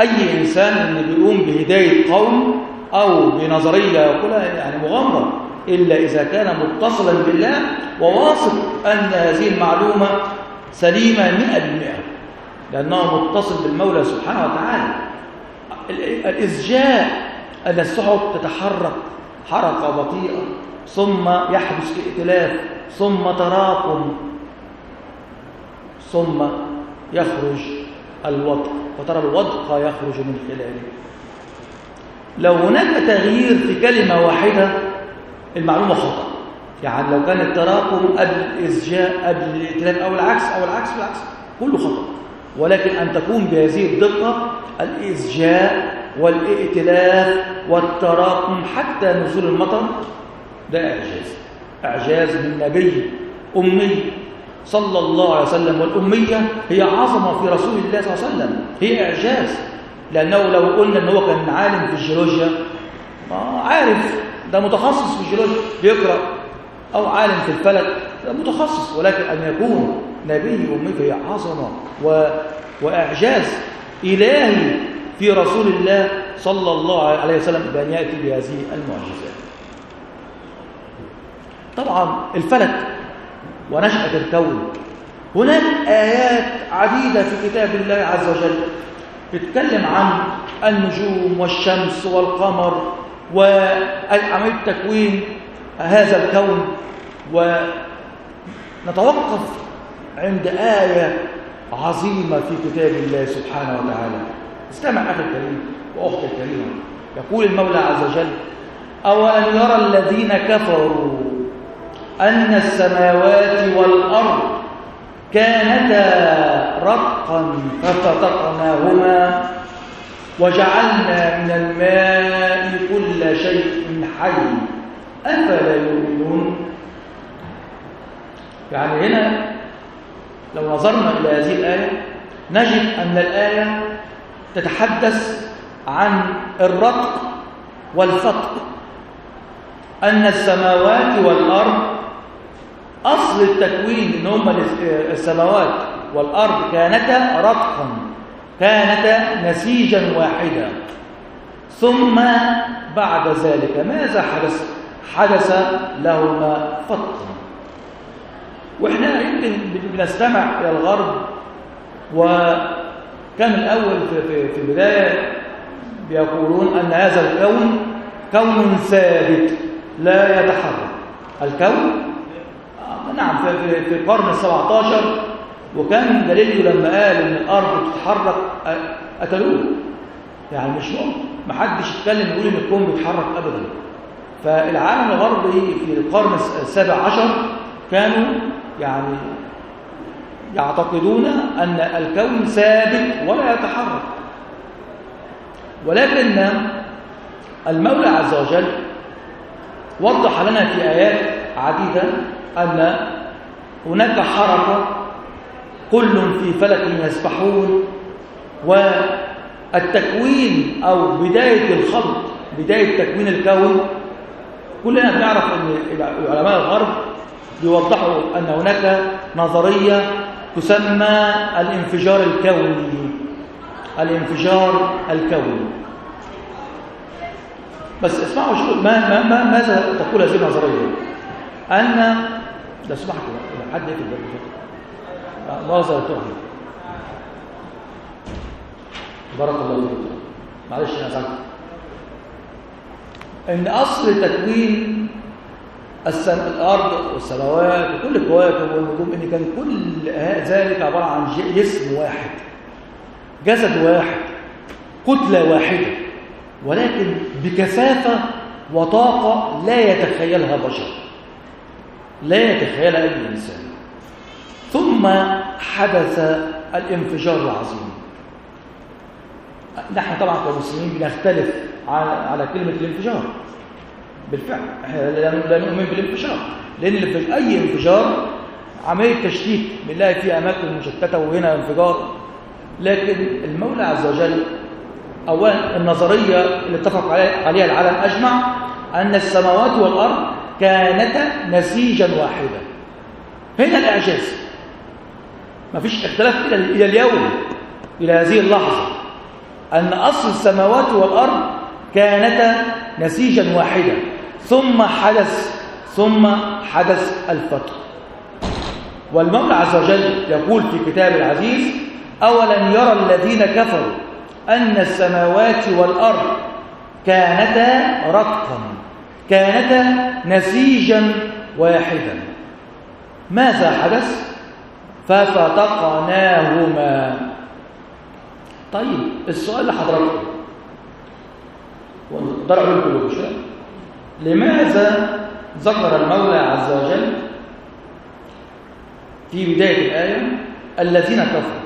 أي إنسان ان بيقوم بهداية قوم أو بنظرية يقولها يعني مغامرة إلا إذا كان متصلا بالله وواثق أن هذه المعلومة سليمة 100% لأنه متصل بالمولى سبحانه وتعالى. الإزجاء أن السحب تتحرك حركة بطيئة ثم يحدث ائتلاف ثم تراكم ثم يخرج الوضع وترى الوضق يخرج من خلاله. لو هناك تغيير في كلمة واحدة المعلومة خطأ. يعني لو كان التراكم قبل الإزجاء قبل الائتلاف أو العكس أو العكس بالعكس كله خطأ. ولكن أن تكون بهذه الدقة الإزجاء والإئتلاف والتراكم حتى نزول المطر ده إعجاز. إعجاز من نبي أمي. صلى الله عليه وسلم والأمية هي عظمة في رسول الله صلى الله عليه وسلم. هي إعجاز. لأنه لو قلنا أنه كان عالم في الجيولوجيا آه عارف. ده متخصص في الجيولوجيا بيقرأ. أو عالم في الفلك ده متخصص. ولكن أن يكون نبي أمي هي عظمة و... وإعجاز. إلهي في رسول الله صلى الله عليه وسلم بأن يأتي بهذه المعجزات. طبعا الفلك ونشأة الكون هناك آيات عديدة في كتاب الله عز وجل بتتكلم عن النجوم والشمس والقمر وعملية تكوين هذا الكون. ونتوقف عند آية عظيمة في كتاب الله سبحانه وتعالى. استمع أخي الكريم وأختي الكريمة. يقول المولى عز وجل أولم يرى الذين كفروا أن السماوات والأرض كانتا رتقا ففتقناهما وجعلنا من الماء كل شيء حي. أفلا يؤمنون؟ يعني هنا لو نظرنا إلى هذه الآية نجد أن الآية تتحدث عن الرتق والفتق. أن السماوات والأرض أصل التكوين إن هما السماوات والأرض كانتا رتقا كانتا نسيجا واحدا. ثم بعد ذلك ماذا حدث؟ حدث لهما فتق وإحنا يمكن بنستمع إلى الغرب وكان الأول في في البداية بيقولون أن هذا الكون كون ثابت لا يتحرك. الكون نعم في في, القرن ال17 وكان جاليليو لما قال إن الأرض بتتحرك قتلوه يعني مش ممكن ما حدش يتكلم يقول إن الكون بيتحرك ابدا. فالعالم الغربي في القرن السابع عشر كانوا يعني يعتقدون أن الكون ثابت ولا يتحرك. ولكن المولى عز وجل وضح لنا في آيات عديدة أن هناك حركة كل في فلك يسبحون والتكوين أو بداية الخلق بداية تكوين الكون. كلنا بنعرف أن علماء الغرب يوضحوا أن هناك نظرية تسمى الانفجار الكوني. الانفجار الكوني. بس اسمعوا شو ما ما ما ماذا تقول هذه النظرية؟ أن لا سمحت حد يقفل الباب مؤاخذة يا دكتور بارك الله فيك. معلش أنا زعلت إن أصل تكوين السم... الأرض والسماوات وكل الكواكب والنجوم إن كان كل ذلك عبارة عن جسم واحد جسد واحد كتلة واحدة ولكن بكثافة وطاقة لا يتخيلها بشر. لا يتخيلها اي انسان ثم حدث الانفجار العظيم. نحن طبعا كمسلمين بنختلف على على كلمة الانفجار. بالفعل إحنا لا نؤمن بالانفجار. لأن أي انفجار عملية تشتيت بنلاقي في أماكن مشتتة وهنا انفجار. لكن المولى عز وجل اولا النظرية اللي اتفق عليها العالم أجمع أن السماوات والأرض كانتا نسيجا واحدا. هنا الإعجاز. ما فيش اختلاف إلى اليوم إلى هذه اللحظة. أن أصل السماوات والأرض كانتا نسيجا واحدا. ثم حدث ثم حدث الفتح. والمولى عز وجل يقول في كتاب العزيز أولم يرى الذين كفروا أن السماوات والأرض كانتا رتقا. كانتا نسيجا واحدا. ماذا حدث؟ ففتقناهما. طيب السؤال لحضراتكم لكم شوية. لماذا ذكر المولى عز وجل في بداية الآية الذين كفروا؟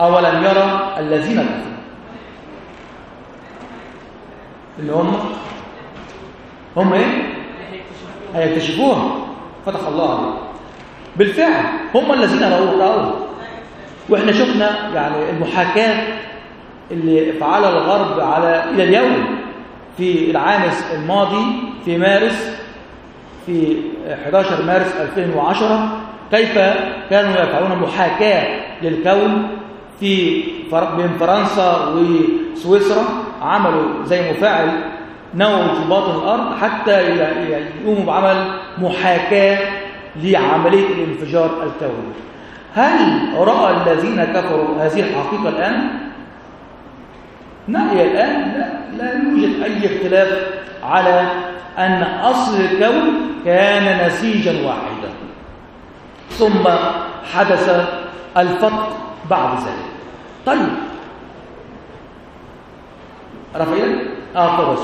أولم يرى الذين كفروا؟ اللي هم هم إيه؟ هيكتشفوها. فتح الله عليهم. بالفعل هم الذين رأوه رأوه. وإحنا شفنا يعني المحاكاة اللي فعلها الغرب على إلى اليوم. في العام الماضي في مارس في 11 مارس 2010 كيف كانوا يفعلون محاكاة للكون في بين فرنسا وسويسرا؟ عملوا زي مفاعل نووي في باطن الأرض حتى يقوموا بعمل محاكاة لعملية الانفجار الكوني. هل رأى الذين كفروا هذه الحقيقة الآن؟ نعي الآن لا, لا يوجد أي اختلاف على أن أصل الكون كان نسيجا واحدا. ثم حدث الفتق بعد ذلك. طيب. رفيع آه طبعا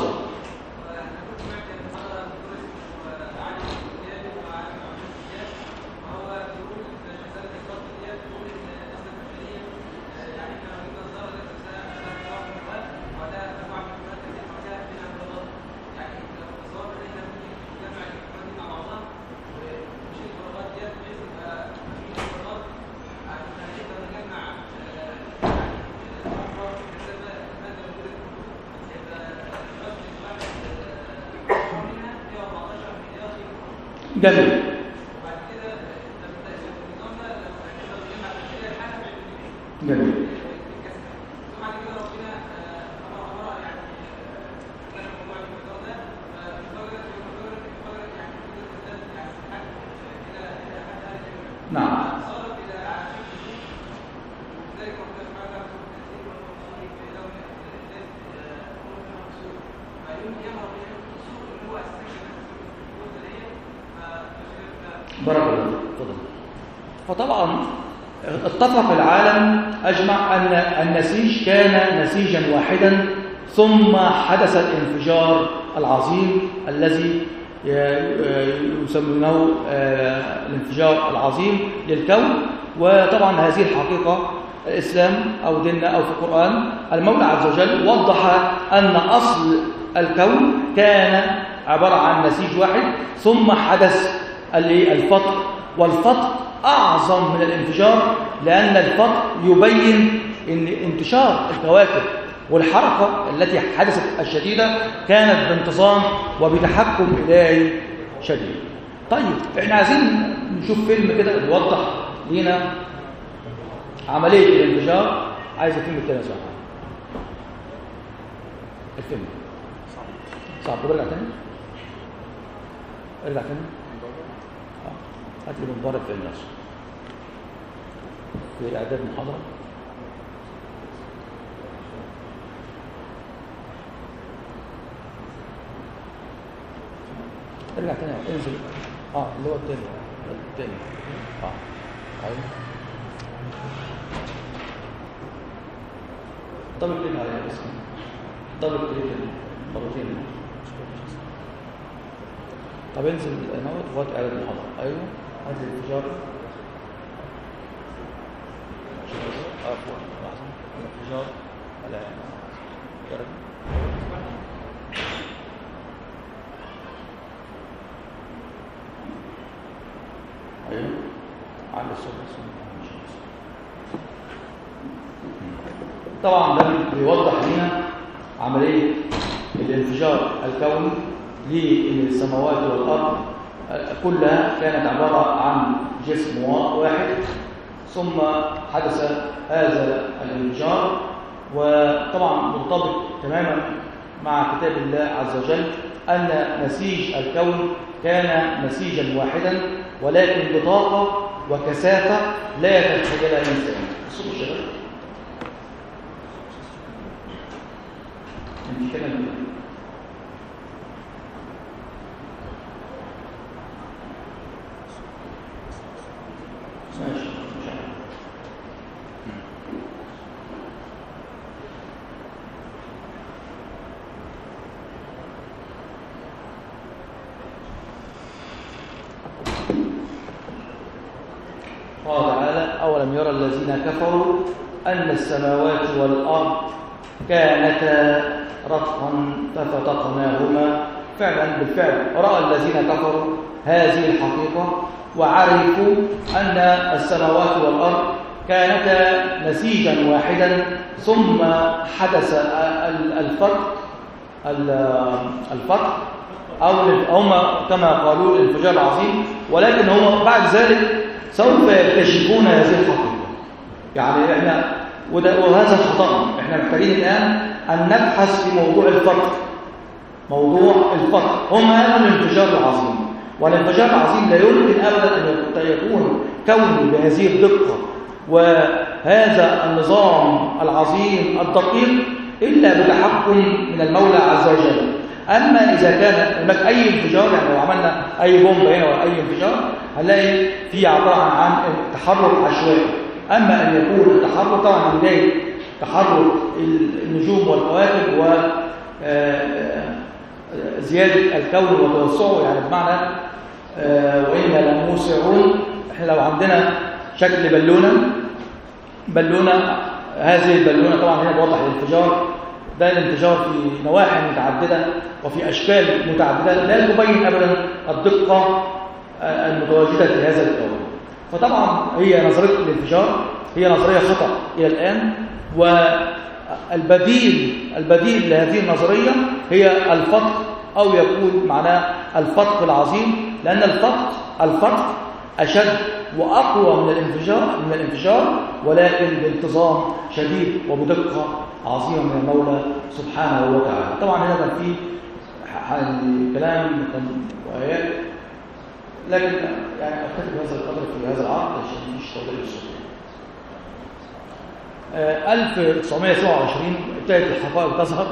جميل جميل نعم بارك الله فيك تفضل فطبعا اتفق العالم أجمع أن النسيج كان نسيجا واحدا ثم حدث الانفجار العظيم الذي يسمونه الانفجار العظيم للكون. وطبعا هذه الحقيقة الإسلام أو ديننا أو في القرآن المولى عز وجل وضح أن أصل الكون كان عبارة عن نسيج واحد ثم حدث الفطر والفطر أعظم من الانفجار لأن الفطر يبين أن انتشار الكواكب والحركة التي حدثت الشديدة كانت بانتظام وبتحكم إلهي شديد. طيب إحنا عايزين نشوف فيلم كده يوضح لنا عملية الانفجار. عايز الفيلم التاني صح الفيلم. صعب طب تاني؟ ارجع تاني. هات لي من بره الفيلم نفسه في اعداد محاضره ارجع تاني انزل آه اللي هو التاني. التاني. آه. أيوه double click عليها بس double click مرتين طب انزل note وقت إعداد المحاضرة. أيوه. هذه الانفجار عفوا لحظه الانفجار على درجه أيوه على الصوت طبعا ده بيوضح لنا عملية الانفجار الكوني للسماوات والأرض كلها كانت عبارة عن جسم واحد. ثم حدث هذا الانفجار. وطبعا مرتبط تماما مع كتاب الله عز وجل أن نسيج الكون كان نسيجا واحدا ولكن بطاقة وكثافة لا يتخيلها انت كده ماشي مش عارف قال تعالى أولم يرى الذين كفروا أن السماوات والأرض كانتا رتقا ففتقناهما. فعلا بالفعل. رأى الذين كفروا هذه الحقيقة وعرفوا أن السماوات والأرض كانتا نسيجا واحدا ثم حدث الفرق الفرق أو هم كما قالوا الانفجار العظيم ولكن هم بعد ذلك سوف يكتشفون هذه الحقيقة يعني إحنا وهذا خطأ. إحنا محتاجين الآن أن نبحث في موضوع الفرق موضوع الفرق هم هذا الانفجار العظيم. والانفجار العظيم لا يمكن ابدا أن يكون كوني بهذه الدقة. وهذا النظام العظيم الدقيق إلا بتحكم من المولى عز وجل. أما إذا كان هناك أي انفجار يعني لو عملنا أي بومب هنا ولا أي انفجار هنلاقي في عبارة عن تحرك عشوائي. أما أن يكون التحرك طبعا بدايه تحرك النجوم والكواكب و زيادة الكون وتوسعه يعني بمعنى آه وإنا لموسعون. إحنا لو عندنا شكل بالونة بالونة هذه البالونة طبعا هنا بوضح الانفجار ده الانفجار في نواحي متعددة وفي أشكال متعددة لا تبين أبدا الدقة المتواجدة في هذا الكون. فطبعا هي نظرية الانفجار هي نظرية خطأ إلى الآن والبديل البديل لهذه النظرية هي الفطر أو يكون معناه الفتق العظيم لأن الفتق الفتق أشد وأقوى من الانفجار من الانفجار ولكن بانتظام شديد وبدقة عظيمة من المولى سبحانه وتعالى. طبعا هنا كان في كلام وآيات لكن يعني أكتفي بهذا القدر في هذا العقد عشان مش تضيع الصوت 1927 ابتدت الحقائق تظهر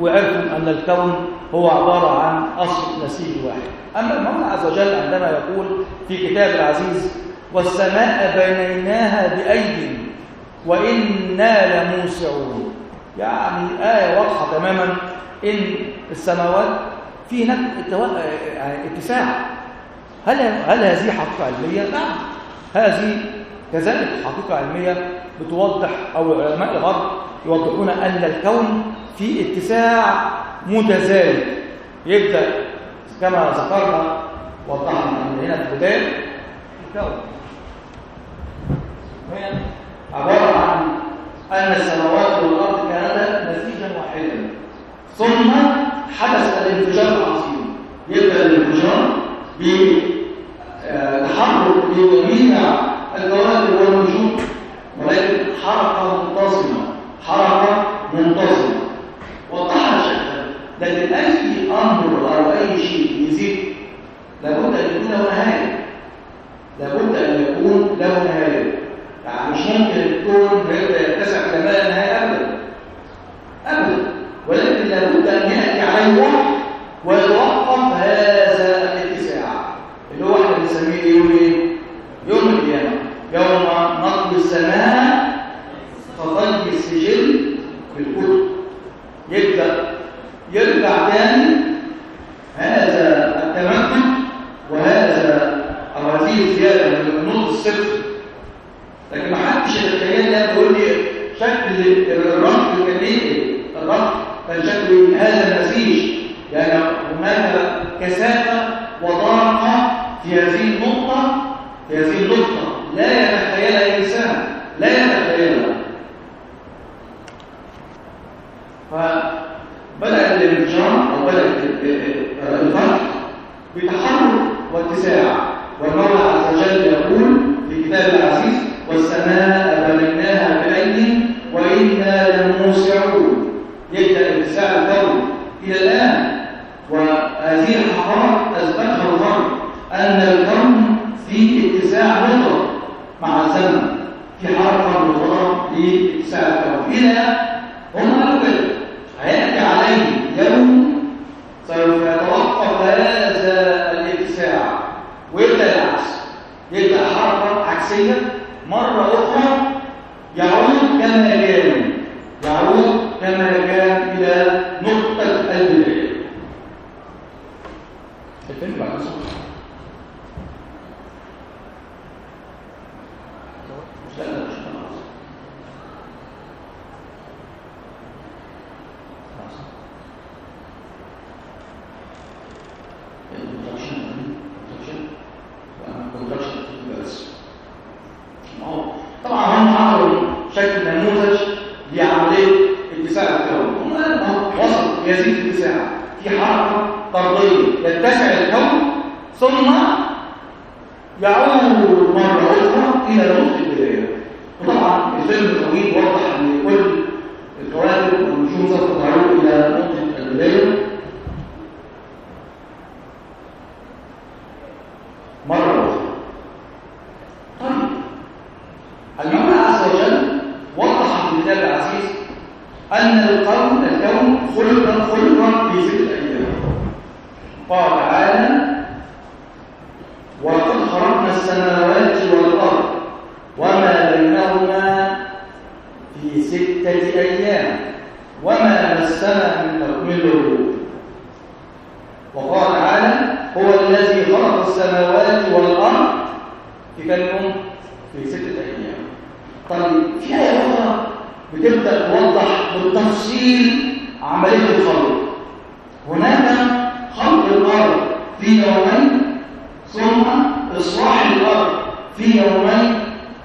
وعرفوا أن الكون هو عبارة عن أصل نسيج واحد. أما المولى عز وجل عندما يقول في كتاب العزيز والسماء بنيناها بأيد وإنا لموسعون يعني آية واضحة تماما إن السماوات في هناك يعني اتساع. هل هل هذه حقيقة علمية؟ نعم. هذه كذلك حقيقة علمية بتوضح أو علماء الغرب يوضحون أن الكون في اتساع متزايد. يبدأ كما ذكرنا وضحنا أن هنا في البداية الكون. هنا عبارة عن أن السماوات والأرض كانتا نسيجا واحدا. ثم حدث الانفجار العظيم. يبدأ الانفجار بتحرك لجميع الكواكب والنجوم. ولكن حركة منتظمة. حركة منتظمة. وضحها شكلا لكن أي أمر أو أي شيء يزيد لابد أن يكون له نهاية. لابد أن يكون له نهاية. مش ممكن الكون يبدأ يتسع ما لا نهاية أبدا. أبدا. ولكن لابد أن يأتي عليه وقت ويتوقف هذا الاتساع. اللي هو إحنا بنسميه يوم إيه؟ يوم القيامة. يوم نطوي السماء فطي السجل بالكتب يبدأ. يرجع تاني هذا التمكن وهذا هذه الزيادة من النص الصفر لكن ما حدش يتخيل ده يقول لي شكل الرمل كان إيه؟ الرمل كان شكل هذا النسيج يعني هناك كثافة وضرقة في هذه النقطة في هذه النقطة. لا يتخيلها إنسان. لا يتخيلها. فبدأ الانفجار أو بدأ الفتح بتحرك واتساع. والمولى عز وجل يقول في كتاب العزيز والسماء بنيناها بأيد وإنا لموسعون يبدأ اتساع الكون إلى الآن وهذه الحقائق أثبتها الغرب أن الكون في اتساع مطلق مع الزمن في حركة مطلقة لاتساع الكون إلى هم قالوا هيأتي عليه يوم سوف يتوقف هذا الاتساع. ويبدأ العكس يبدأ حركة عكسية مرة أخرى يعود كما كان يعود كما منهم في ستة أيام. طيب في آية أخرى بتبدأ توضح بالتفصيل عملية الخلق هناك خلق الأرض في يومين ثم إصلاح الأرض في يومين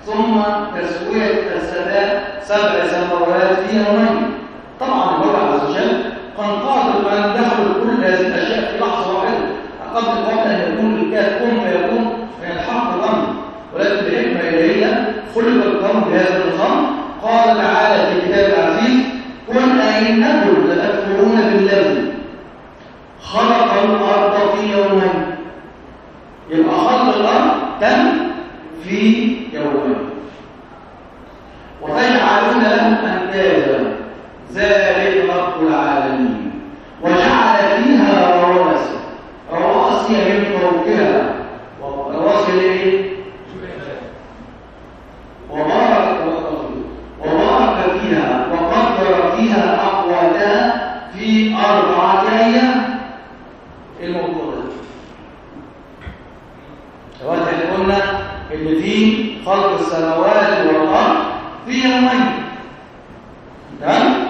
ثم تسوية السماء سبع سماوات في يومين. طبعا الله عز وجل قد قادر أن يدخل كل هذه الأشياء في لحظة واحدة. قبل قبل أن يكون الكهف أمة كل القوم بهذا النظام قال تعالى في الكتاب العزيز قل أئنكم لتكفرون بالذي خلق الأرض في يومين. يبقى خلق الأرض تم في يومين. وتجعلون لهم أندادا ذلك رب العالمين. وجعل فيها رواسي. رواسي يعني السماوات والأرض في يومين تمام؟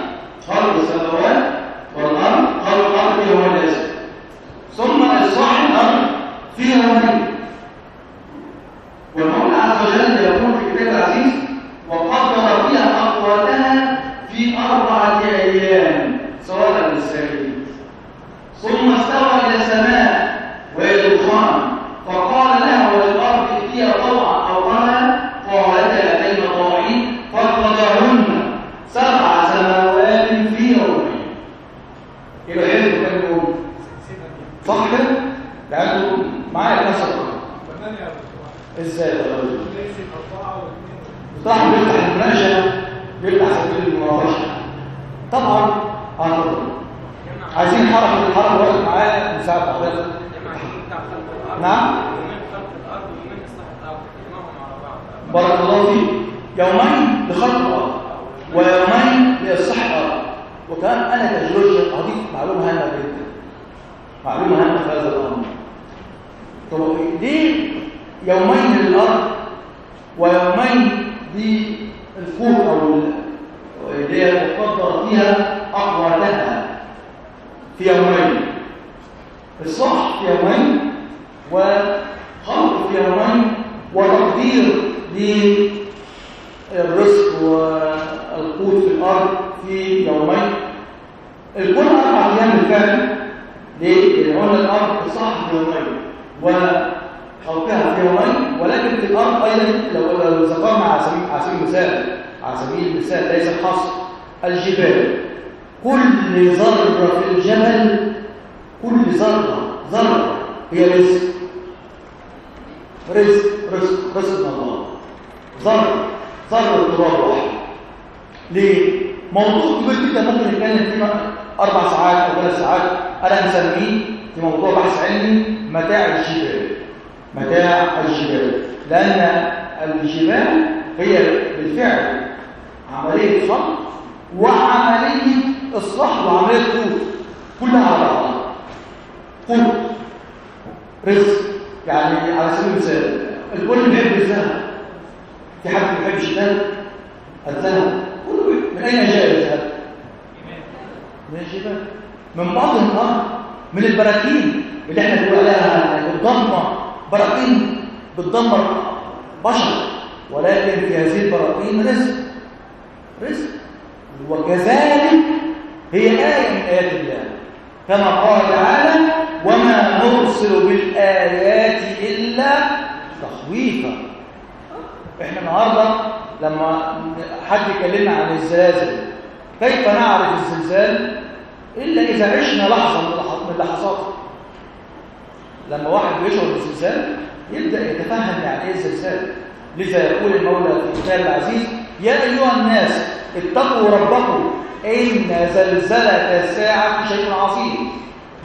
وزلزلة الساعة شيء عظيم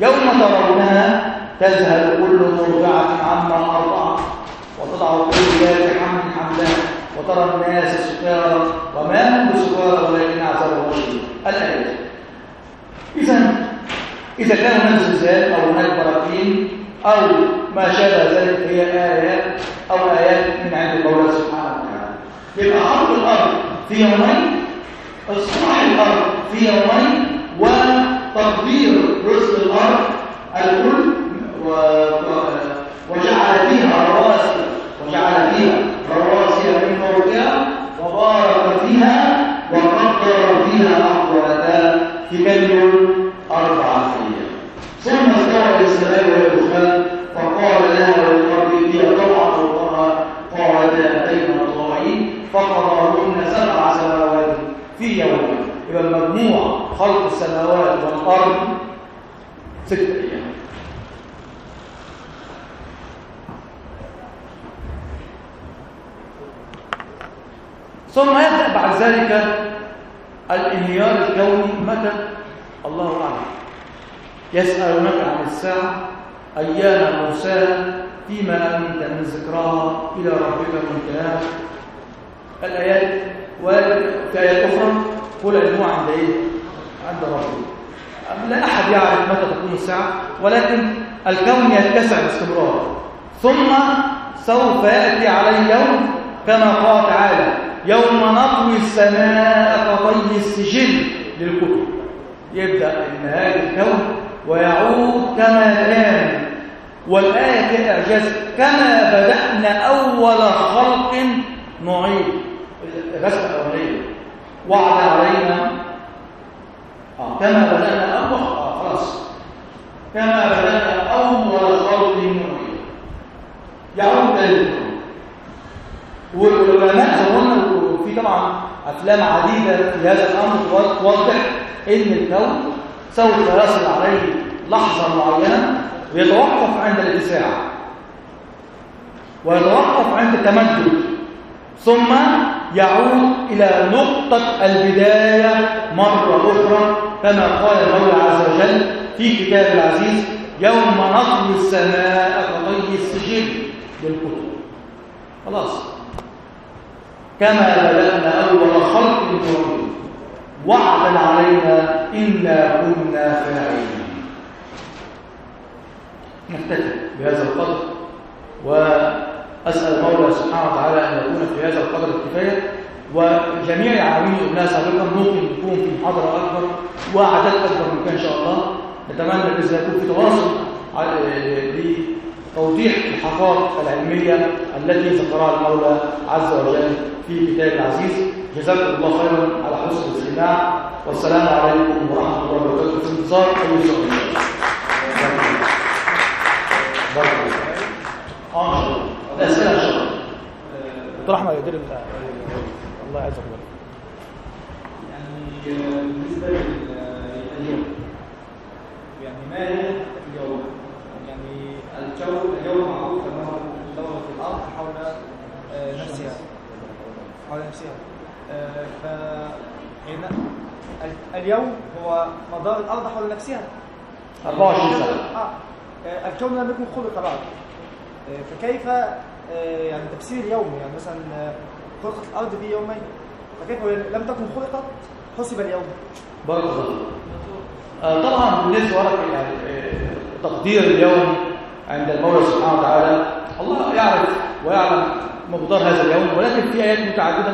يوم ترونها تذهل كل مرضعة عما أرضعت ثم يبدأ بعد ذلك الانهيار الكوني. متى؟ الله أعلم. يسألونك عن الساعة أيان مرساها فيما انت من ذكراها إلى ربك منتهاها. الآيات وفي أخرى. قل علمها عند إيه؟ عند ربك لا أحد يعرف متى تكون الساعة ولكن الكون يتسع باستمرار. ثم سوف يأتي عليه يوم كما قال تعالى. يوم نطوي السماء كطي السجل للكتب. يبدأ انهاء الكون ويعود كما كان. والآية فيها إعجاز. كما بدأنا أول خلق نعيد. الرسمه الاوليه وعد علينا. آه. كما بدأنا أول آه خلاص. كما بدأنا أول خلق نعيد. يعود ذلك والعلماء قلنا في طبعا أفلام عديدة في هذا الأمر توضح إن الكون سوف يصل عليه لحظة معينة ويتوقف عند الاتساع. ويتوقف عند التمدد. ثم يعود إلى نقطة البداية مرة أخرى كما قال المولى عز وجل في كتاب العزيز يوم نطوي السماء كطي السجل للكتب. خلاص. كما بدأنا أول خلق نعيد وعدا علينا إنا كنا فاعلين. نكتفي بهذا القدر وأسأل المولى سبحانه وتعالى أن يكون في هذا القدر الكفاية وجميع العاملين قلنا سابقا ممكن يكون في محاضرة أكبر وأعداد أكبر من كان إن شاء الله. نتمنى بإذن يكون في تواصل لتوضيح الحقائق العلمية التي ذكرها المولى عز وجل في كتاب العزيز. جزاكم الله خيرا على حسن الاستماع. والسلام عليكم ورحمة الله وبركاته. في انتظار أي سؤال. بارك الله آه ان شاء الله دكتور احمد يدير الله يعزك ويبارك يعني بالنسبة لليوم يعني ما هي اليوم؟ الجو اليوم معروف أنه دورة الأرض حول آه، نفسها. حول نفسها. آه، ف هنا اليوم هو مدار الأرض حول نفسها. 24 سنة. آه. آه، الكون لم يكن خلق بعد. آه، فكيف آه، يعني تفسير اليوم يعني مثلا آه، خلقت الأرض في يومين فكيف لم تكن خلقت؟ حسب اليوم. بارك الله. آه، طبعا بالنسبة يعني آه، تقدير اليوم عند المولى سبحانه وتعالى. الله يعرف ويعلم مقدار هذا اليوم ولكن في آيات متعددة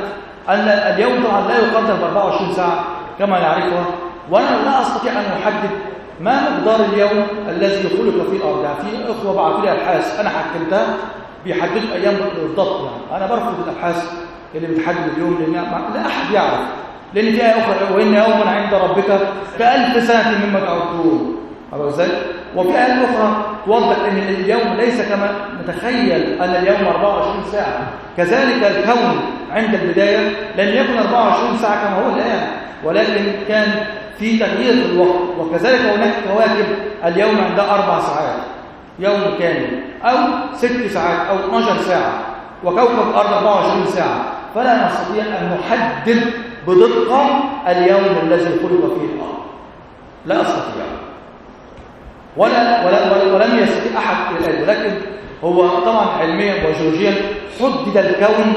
أن اليوم طبعا لا يقدر ب 24 ساعة كما نعرفها وأنا لا أستطيع أن أحدد ما مقدار اليوم الذي خلق فيه الأرض. يعني في أخوة بعثوا لي أبحاث أنا حكمتها بيحددوا أيام بالضبط. يعني أنا برفض الأبحاث اللي بتحدد اليوم ما- لا أحد يعرف. لأن في آية أخرى وإن يوما عند ربك كألف سنة مما تعدون. عرفت إزاي وفي إيه أخرى توضح إن اليوم ليس كما نتخيل أن اليوم 24 ساعة. كذلك الكون عند البداية لم يكن 24 ساعة كما هو الآن ولكن كان في تغيير الوقت. وكذلك هناك كواكب اليوم عندها أربع ساعات يوم كامل أو ست ساعات أو 12 ساعة وكوكب الأرض 24 ساعة. فلا نستطيع أن نحدد بدقة اليوم الذي خلق فيه الأرض. لا أستطيع. ولا ولا ولا- ولم يستطيع أحد الان ولكن هو طبعا علميا وجيولوجيا حدد الكون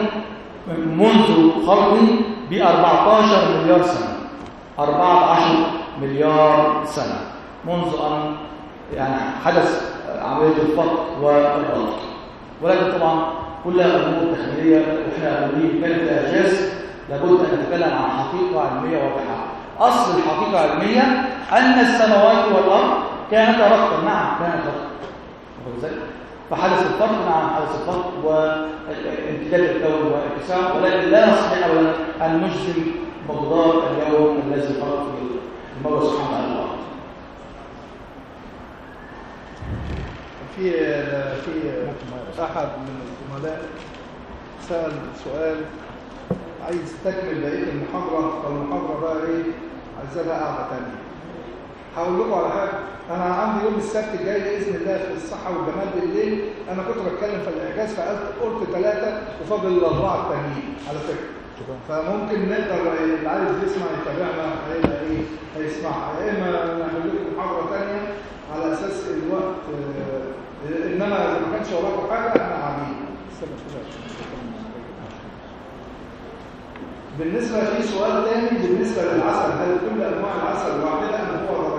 منذ خلقه ب 14 مليار سنة. 14 مليار سنة. منذ أن يعني حدث عملية الفرق والغلط ولكن طبعا كلها امور تخيليه وإحنا امورين كانت إعجاز لابد أن نتكلم عن حقيقة علمية واضحه أصل الحقيقة العلمية أن السماوات والأرض كانت ربطا نعم واخد إزاي؟ فحدث الفرق نعم حدث الفرق وامتداد الكون واتساعه ولكن لا نستطيع ان نجزم مقدار اليوم الذي خلق فيه المولى سبحانه وتعالى. في في أحد من الزملاء سأل سؤال عايز تكمل بقية المحاضرة؟ فالمحاضرة بقى إيه؟ عايزة لها قعدة ثانية هقول لكم على حاجة. أنا عندي يوم السبت الجاي بإذن الله في الصحة والجمال بالليل. أنا كنت بتكلم في الإعجاز فقلت ثلاثة وفاضل الأربعة التانيين على فكرة. فممكن نقدر اللي عايز يسمع يتابعنا هيبقى إيه؟ هيسمعها يا إما نعمل لكم محاضرة ثانية على أساس الوقت آه، إنما إذا ما كانش وراكم حاجة إحنا قاعدين. بالنسبة في سؤال ثاني بالنسبة للعسل هل كل أنواع العسل واحدة؟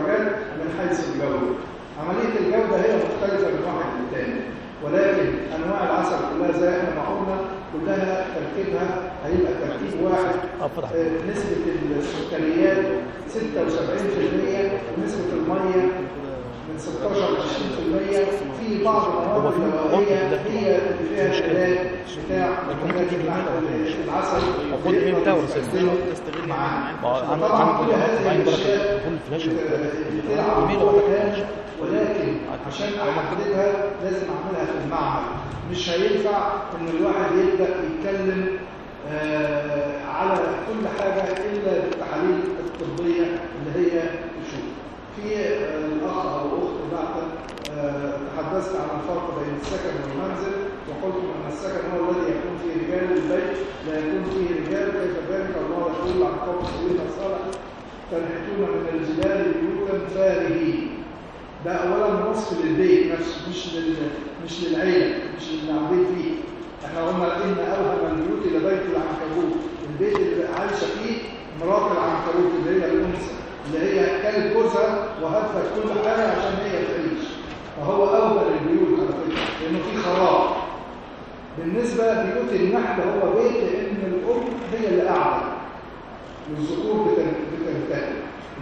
درجات من حيث الجودة. عملية الجودة هي مختلفة من واحد للثاني ولكن أنواع العسل كلها زي إحنا ما قلنا كلها تركيبها هيبقى تركيب واحد. آه، نسبة السكريات 76% ونسبة المية من 16 ل 20% في بعض المواد الغذائيه هي اللي فيها العلاج بتاع العسل المفروض إيه معاه ما هو عنده طبعاً كل هذه فلاش بتلعب ولكن عشان احددها لازم اعملها في المعمل مش هينفع ان الواحد يبدا يتكلم آه على كل حاجة الا بالتحاليل الطبيه اللي هي في آه الاخ أو الاخت آه تحدثت عن الفرق بين السكن والمنزل وقلت أن السكن هو الذي يكون فيه رجال البيت لا يكون فيه رجال كيف ذلك؟ الله يقول عن قوم سيدنا صالح تنحتون من الجبال بيوتا فارهين. ده اولا وصف للبيت نفسه مش لل... مش للعيلة مش قاعدين فيه. إحنا قلنا إن اوهم البيوت لبيت العنكبوت. البيت اللي عايشة فيه مرات العنكبوت اللي هي الأنثى. اللي هي كانت جوزها وهدفت كل حاجة عشان هي تعيش. فهو اوهى البيوت على فكرة لأنه في خراب. بالنسبة لبيوت النحل هو بيت لأن الأم هي اللي قاعدة. والذكور بتنتهي.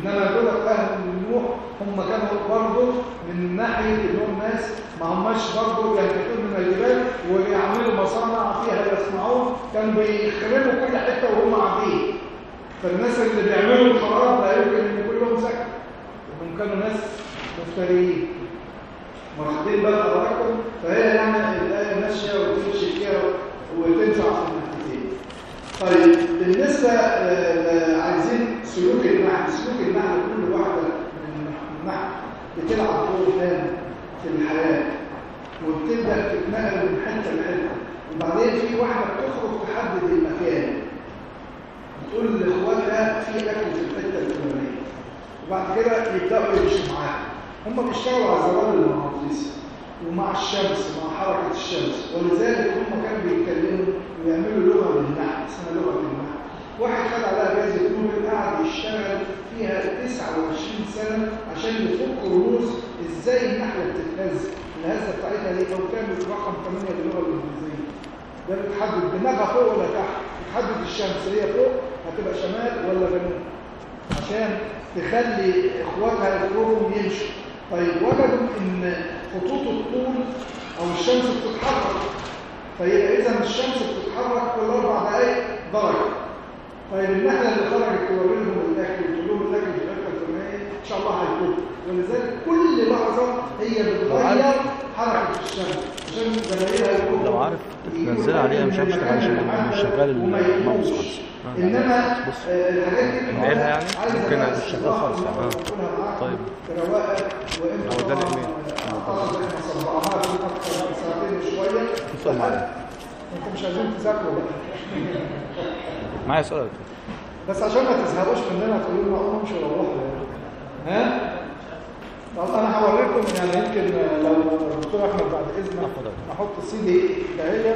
إنما دول أهل النوح هم كانوا برضه من ناحية انهم ناس ما هماش برضه ينتقلون من الجبال ويعملوا مصانع فيها يصنعون. كانوا بيخربوا كل حتة وهم قاعدين. فالناس اللي بيعملوا الخراب لا يمكن إن كلهم سكتوا وهم كانوا ناس مفتريين. واخدين بقى حضراتكم فهي يعني الآية ماشية وتمشي فيها وتنفع في الناحيتين. طيب بالنسبة آه، عايزين سلوك النحل سلوك النحل كل واحدة من النحل بتلعب دور هام في الحياة. وبتبدأ تتنقل من حتة لحتة. وبعدين في واحدة بتخرج تحدد المكان. بتقول لاخواتها في اكل في الحتة الفلانية. وبعد كده يبدأوا يمشوا معاها هم بيشتغلوا على الزوال المغناطيسي ومع الشمس مع حركة الشمس. ولذلك هم كانوا بيتكلموا ويعملوا لغة للنحل اسمها لغة النحل واحد خد عليها جائزة نوبل قعد يشتغل فيها 29 سنة عشان يفك رموز إزاي النحلة بتتهز. الهزة بتاعتها ليه؟ لو كان رقم 8 باللغة الإنجليزية. ده بتحدد دماغها فوق ولا تحت. بتحدد الشمس هي فوق هتبقى شمال ولا جنوب. عشان تخلي إخواتها يخرجوا يمشوا. طيب وجدوا إن خطوط الطول أو الشمس بتتحرك. فيبقى إذا الشمس بتتحرك كل أربع دقائق درجة. طيب النحلة اللي خرجت توري لهم الاكل وتقول لهم الأكل ان شاء الله هيكون. ولذلك كل لحظه هي بتغير حركة الشمس. عشان زمايلها يقولوا لو عارف. تنزلها عليها مش هتشتغل عشان مش شغال الماوس إنما بص. آه، الحاجات دي يعني؟ ممكن شغال خالص يعني. طيب. هو ده وشوية. اتصل معايا مش عايزين تذاكروا بقى. معايا سؤال. بس عشان ما تزهقوش مننا تقولوا لنا قوموا مش روحوا ها؟ طب أنا هوريكم يعني يمكن لو الدكتور أحمد بعد اذنك. نحط السي دي دهية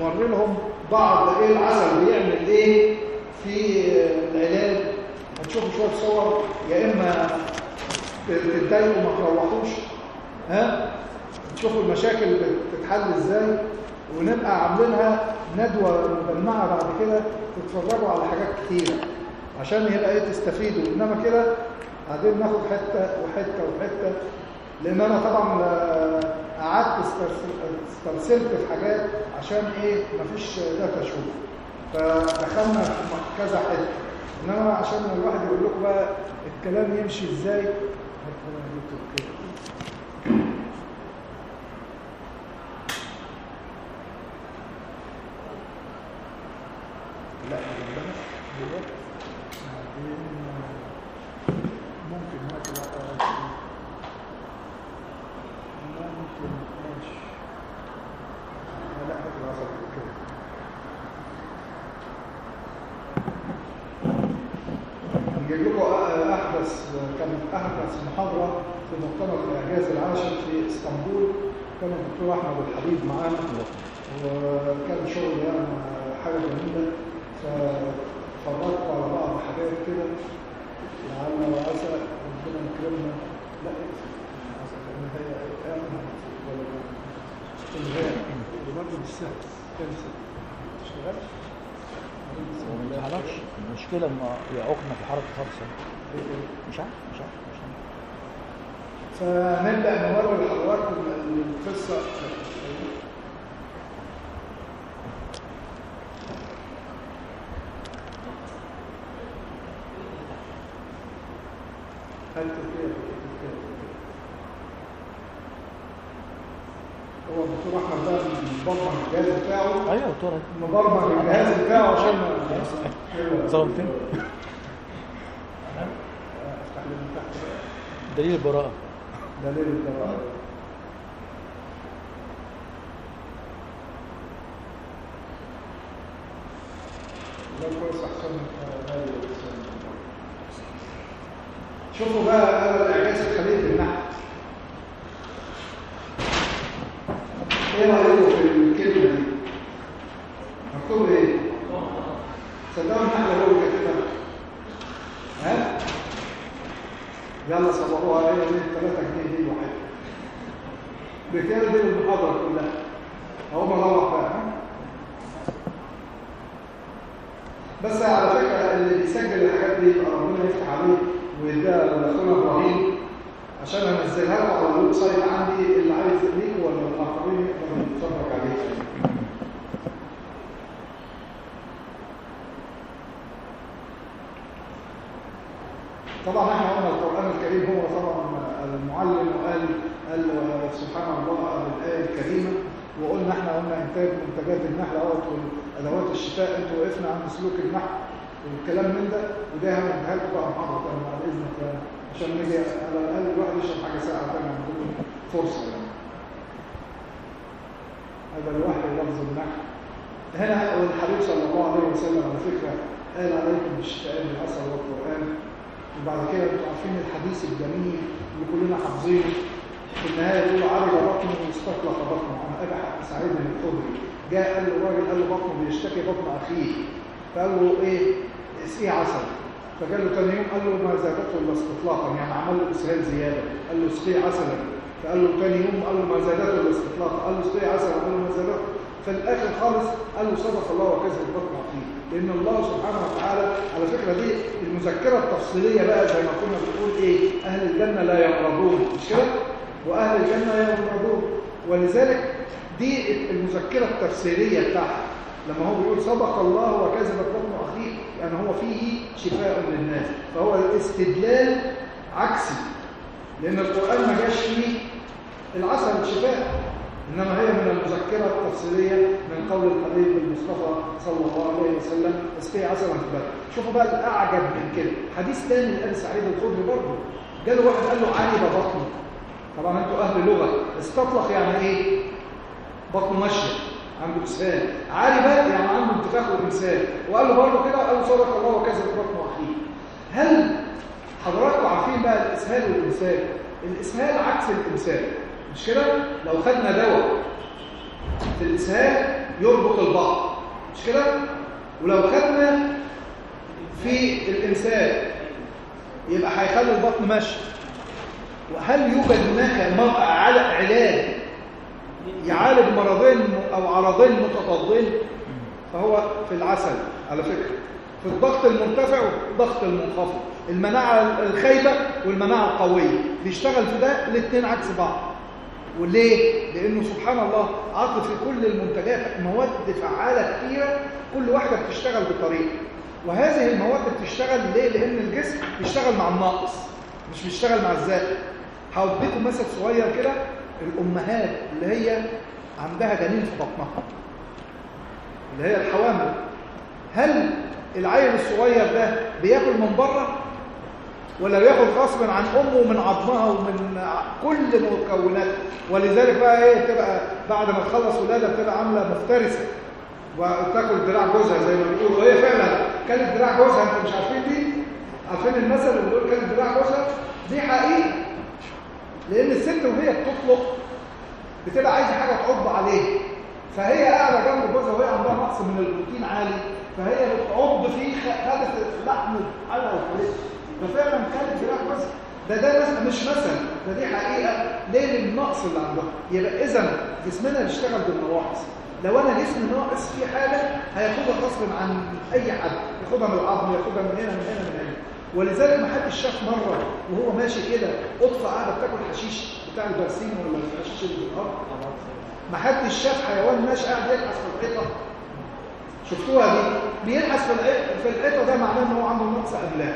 نوري لهم بعض إيه العسل بيعمل إيه في العلاج. هتشوفوا شوية صور يا إما تتضايقوا ما تروحوش ها؟ تشوفوا المشاكل بتتحل إزاي ونبقى عاملينها ندوة مجمعة بعد كده تتفرجوا على حاجات كتيرة عشان يبقى إيه تستفيدوا. إنما كده قاعدين ناخد حتة وحتة وحتة لأن أنا طبعا آه، قعدت استرسل- استرسلت في حاجات عشان إيه؟ مفيش داتا أشوف فدخلنا في كذا حتة. إنما عشان الواحد يقول لكم بقى الكلام يمشي إزاي هتكون على اليوتيوب كده. احدث كانت احدث محاضره في مؤتمر الاعجاز العاشر في اسطنبول كان الدكتور احمد الحبيب معانا وكان شغل يعني حاجة جميله ففرجت على بعض حاجات كده لعل وعسى ربنا يكرمنا لا النهايه ولا النهايه برضه مش سهل كان سهل اشتغلت ما أعرفش المشكلة ما يعوقنا في حركة خالصة. مش عارف مش عارف مش عارف. فنبدا نوري لحضراتكم القصة هل تركيا هو الدكتور احمد ده مبرمج الجهاز بتاعه أيوه دكتور مبرمج الجهاز بتاعه عشان ظلمتني. دليل البراءه دليل الدراء ده كويس أحسن شوفوا بقى الإعجاز الخليل بالنحو إيه رايكم في الكلمة دي مكتوب إيه صدقوا النحله هو كاتبها ها يلا صبروها إيه دي 3 جنيه دي واحد بكده دي المحاضره كلها اهو مروح بقى ها؟ بس على فكره اللي بيسجل الحاجات دي يبقى ربنا يفتح عليه ويديها لاخونا إبراهيم عشان انزلها له على ال website عندي اللي عايز ليك ولا الاخرين يقدر يتفرج عليه طبعا إحنا قلنا القران الكريم هو طبعا المعلم وقال قال سبحان الله بالايه الكريمه وقلنا إحنا قلنا انتاج منتجات النحل اهوت والادوات الشفاء أنتوا وقفنا عند سلوك النحل والكلام من ده وده هنديها لكم بقى محاضره ثانية بعد إذنك يعني عشان نيجي على الأقل الواحد يشرب حاجة ساعه ثانية عندكم فرصة يعني. هذا الواحد لفظ النحل هنا الحبيب صلى الله عليه وسلم على فكرة قال عليكم بالشفاء بالعسل والقرآن. وبعد كده أنتوا عارفين الحديث الجميل اللي كلنا حافظينه في النهاية يقول عرض بطنه واستطلق بطنه عن ابي سعيد الخدري. جاء قال له الراجل قال له بطنه بيشتكي بطن أخيه. فقال له إيه؟ اسقيه عسل فقال له ثاني يوم قال له ما زادته إلا استطلاقا يعني عمل له إسهال زيادة. قال له اسقيه عسلا فقال له ثاني يوم قال له ما زادته إلا استطلاقا. قال له اسقيه عسلا قال له ما زادته. في الآخر خالص قال له صدق الله وكذب بطن اخيه لأن الله سبحانه وتعالى على فكرة دي المذكرة التفصيلية بقى زي ما كنا بنقول إيه؟ أهل الجنة لا يمرضون مش كده؟ وأهل الجنة يمرضون ولذلك دي المذكرة التفسيريه بتاعها. لما هو بيقول صدق الله وكذب بطن يعني هو فيه شفاء للناس فهو الاستدلال عكسي لأن القرآن ما جاش فيه العسل شفاء إنما هي من المذكرة التفصيلية من قول الحبيب المصطفى صلى الله عليه وسلم اسقي عسلا في البلد. شوفوا بقى الأعجب من كده. حديث ثاني لأبي سعيد الخدري برضه. جاله واحد قال له عالي بطنه طبعا أنتوا أهل لغة. استطلق يعني إيه؟ بطنه ماشية. عنده اسهال عالي بقى يعني عنده انتفاخ وامسال وقال له برضه كده قال له صدق الله وكذب بطن اخيه هل حضراتكم عارفين بقى الإسهال والامسال الإسهال عكس الامسال مش كده؟ لو خدنا دواء في الإسهال يربط البطن مش كده؟ ولو خدنا في الامسال يبقى هيخلي البطن ماشي وهل يوجد هناك علاج يعالج مرضين أو عرضين متضادين فهو في العسل على فكرة. في الضغط المرتفع والضغط المنخفض. المناعة الخايبة والمناعة القوية. بيشتغل في ده الاثنين عكس بعض. وليه؟ لأنه سبحان الله عطل في كل المنتجات. مواد فعالة كثيره كل واحدة بتشتغل بطريقة. وهذه المواد بتشتغل ليه؟ لأن الجسم بيشتغل مع الناقص مش بيشتغل مع الزائد. هوديكم مثل صغير كده. الأمهات اللي هي عندها جنين في بطنها اللي هي الحوامل. هل العيل الصغير ده بياكل من بره ولا بياكل غصبا عن أمه ومن عظمها ومن كل مكونات ولذلك بقى إيه بتبقى بعد ما تخلص ولادة بتبقى عاملة مفترسة وتاكل دراع جوزها زي ما بيقولوا. وهي فعلا كانت دراع جوزها أنتوا مش عارفين دي؟ عارفين المثل اللي بيقول كانت دراع جوزها؟ دي حقيقة. لأن الست وهي بتطلق بتبقى عايزة حاجة تعض عليه فهي قاعدة جنب جوزها وهي عندها نقص من البروتين عالي فهي بتعض فيه خدت لحمه على وخلص ففعلا كانت دراع جوزها ده ده مثلا مش مثل ده دي حقيقة. ليه؟ النقص اللي عندها. يبقى إذا جسمنا بيشتغل بالنواقص لو أنا جسمي ناقص فيه حاجة هياخدها غصب عن أي حد. ياخدها من العظم ياخدها من هنا من هنا من هنا. ولذلك ما حدش شاف مرة وهو ماشي كده قطة قاعدة بتاكل حشيش بتاع البرسيم ولا الحشيش اللي في الأرض. ما حدش شاف حيوان ماشي قاعد يلحس في الحيطة. شفتوها دي؟ بيلحس في الحيطة ده معناه إن هو عنده نقص املاح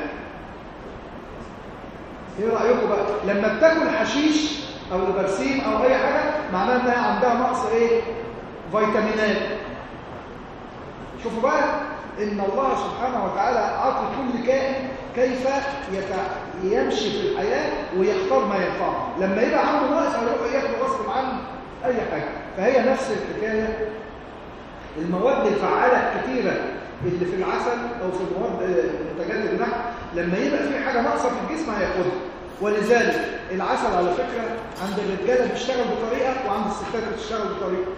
إيه رأيكم بقى؟ لما بتاكل حشيش أو البرسيم أو أي حاجة معناه إنها عندها نقص إيه؟ فيتامينات. شوفوا بقى إن الله سبحانه وتعالى عطى كل كائن كيف. يمشي في الحياة ويختار ما ينفعه لما يبقى عنده نقص هيروح ياكل غصب عنه أي حاجة. فهي نفس الحكاية. المواد الفعالة الكثيره اللي في العسل أو في المواد منتجات النحل لما يبقى في حاجة ناقصة في الجسم هياخدها. ولذلك العسل على فكرة عند الرجالة بيشتغل بطريقة وعند الستات بتشتغل بطريقة.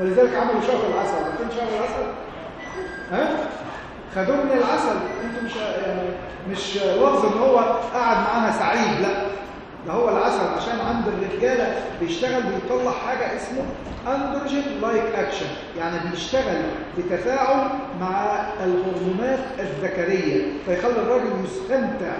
ولذلك عملوا شهر العسل. عارفين شهر العسل؟ ها؟ خدوه من العسل أنتوا مش يعني مش لفظ ان هو قاعد معاها سعيد لا. ده هو العسل عشان عند الرجالة بيشتغل بيطلع حاجة اسمه androgen like action يعني بيشتغل بتفاعل مع الهرمونات الذكرية فيخلي الراجل يستمتع.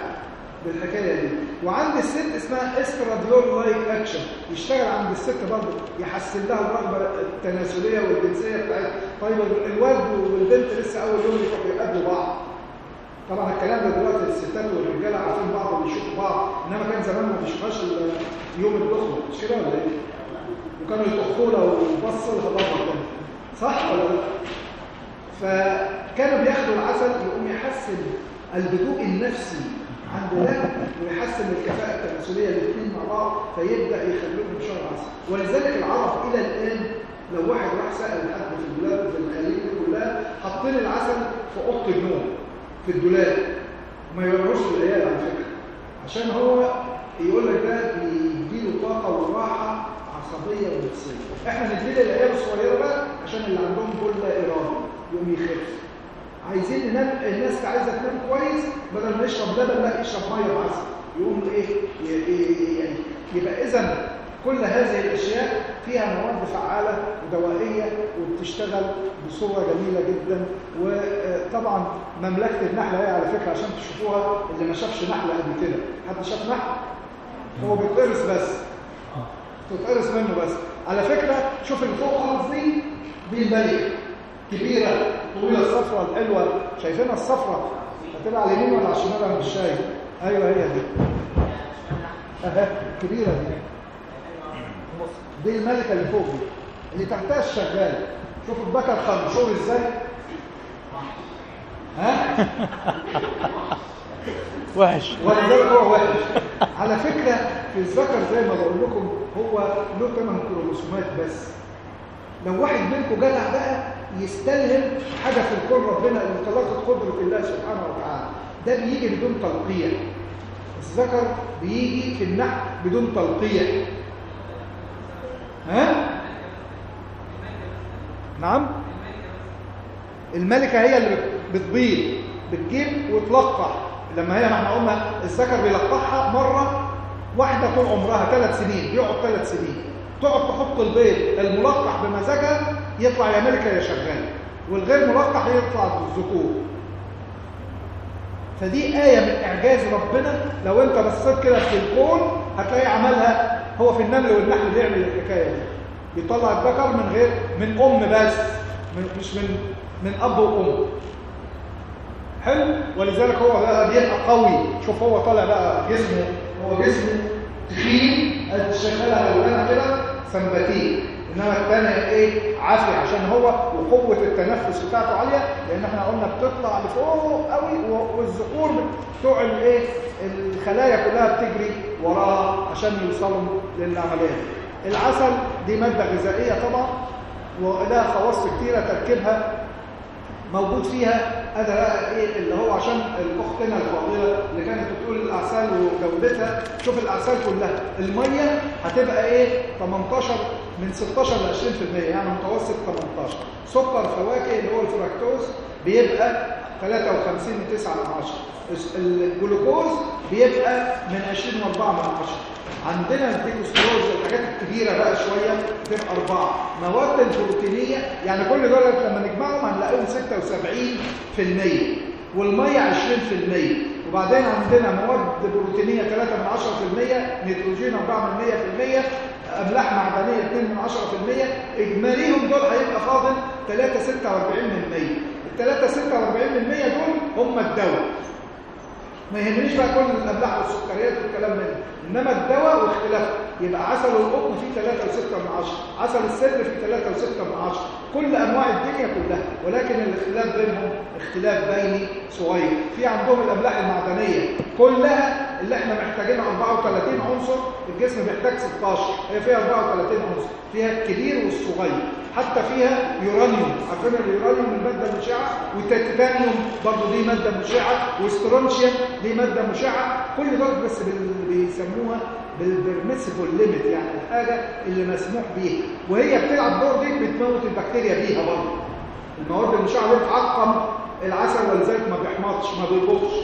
بالحكاية دي. وعند الست اسمها estradiol like action. يشتغل عند الست برضه يحسن لها الرغبة التناسلية والجنسية بتاعتها. طيب الواد والبنت لسه أول يوم يقابلوا بعض. طبعا الكلام ده دلوقتي الستات والرجالة عارفين بعض وبيشوفوا بعض إنما كان زمان ما بيشوفهاش يوم الدخله مش كده ولا إيه؟ وكانوا يطخوا لها ويبصوا لها صح ولا لا؟ فكانوا بياخدوا العسل يقوم يحسن الهدوء النفسي عند ده ويحسن الكفاءة التناسلية الاثنين مع بعض فيبدأ يخليهم شهر عسل. ولذلك العرب إلى الآن لو واحد راح سأل حد في البلاد في الخليج كلها حاطين العسل في أوضة النوم في الدولاب ما يروحوش للعيال على فكرة. عشان هو يقول لك ده بيديله طاقة وراحة عصبية ونفسية. إحنا نديله العيال الصغيرة بقى عشان اللي عندهم كل إرادة يقوم يخف. عايزين ننام الناس عايزة تنام كويس بدل ما يشرب لبن لا يشرب مية وعسل يقوم إيه؟ يعني يبقى اذا كل هذه الأشياء فيها مواد فعالة ودوائية وبتشتغل بصورة جميلة جدا. وطبعا مملكة النحل هي على فكرة عشان تشوفوها اللي ما شافش نحل قبل كده. حد شاف نحل؟ هو بيتقرص بس. تتقرص منه بس. على فكرة شوف اللي فوق خالص دي دي الملكه كبيرة طويلة. الصفرة الحلوة. شايفينها الصفرة؟ هتبقى على اليمين ولا على الشمال؟ أنا مش شايف. أيوه هي دي. أها كبيرة دي. دي الملكة اللي فوق دي. اللي تحتها الشغال. شوفوا البكر خنشور إزاي. ها؟ وحش. ولذلك هو وحش. على فكرة في الذكر زي ما بقول لكم هو له 8 كروموسومات بس. لو واحد منكم جدع بقى يستلهم في الكون ربنا انطلاقة قدرة الله سبحانه وتعالى. ده بيجي بدون تلقيح الذكر بيجي في النحل بدون تلقيح ها؟ نعم؟ الملكة هي اللي بتبيض بتجيب وتلقح. لما هي إحنا قلنا الذكر بيلقحها مرة واحدة طول عمرها ثلاث سنين بيقعد ثلاث سنين. تقعد تحط البيض الملقح بمزاجها يطلع يا ملكة يا شغال والغير ملقح يطلع بالذكور. فدي آية من إعجاز ربنا لو أنت بصيت كده في الكون هتلاقي عملها هو في النمل والنحل بيعمل الحكاية دي. بيطلع الذكر من غير من أم بس من مش من من أب وأم. حلو؟ ولذلك هو بقى بيبقى قوي. شوف هو طالع بقى جسمه هو جسمه تخين الشغاله لو كده سمباتيه إنما الثانية إيه؟ عافية عشان هو وقوة التنفس بتاعته عالية لأن إحنا قلنا بتطلع لفوق قوي والذكور بتوع الايه الخلايا كلها بتجري وراها عشان يوصلوا للعملية العسل دي مادة غذائية طبعا ولها خواص كتيرة تركيبها موجود فيها هذا بقى إيه اللي هو عشان الاختنا الفاضله اللي كانت بتقول الأعسال وجودتها. شوف الأعسال كلها. المية هتبقى إيه؟ 18 من 16 ل 20% يعني متوسط 18 سكر فواكه اللي هو الفراكتوز بيبقى 53 9 من 10 الجلوكوز بيبقى من 20 و4 من 10 عندنا الديكوستروز الحاجات الكبيرة بقى شوية تبقى اربعه مواد البروتينية يعني كل دول لما نجمعهم هنلاقيهم 76% والمية 20% وبعدين عندنا مواد بروتينية 3 من 10% نيتروجين 4 من 100% أملاح معدنية 2 من 10% إجماليهم دول هيبقى فاضل 3 46 من 100 ال 3 46 من 100 دول هم الدواء. ما يهمنيش بقى كل الاملاح والسكريات والكلام من إنما الدواء واختلافه يبقى عسل القطن فيه 3 و6 من 10 عسل السدر فيه 3 و6 من 10 كل أنواع الدنيا كلها. ولكن الاختلاف بينهم اختلاف بيني صغير. في عندهم الاملاح المعدنية. كلها اللي إحنا محتاجينها 34 عنصر الجسم محتاج 16 هي فيها 34 عنصر. فيها الكبير والصغير. حتى فيها يورانيوم. عارفين اليورانيوم الماده المشعه والتيتانيوم برضه دي مادة مشعة. واسترونشيوم دي مادة مشعة. كل دول بس بيسموها بال permissible limit يعني الحاجة اللي مسموح بيها. وهي بتلعب دور دي بتموت البكتيريا بيها برضه المواد المشعة بتعقم العسل ولذلك ما بيحمضش ما بيبطش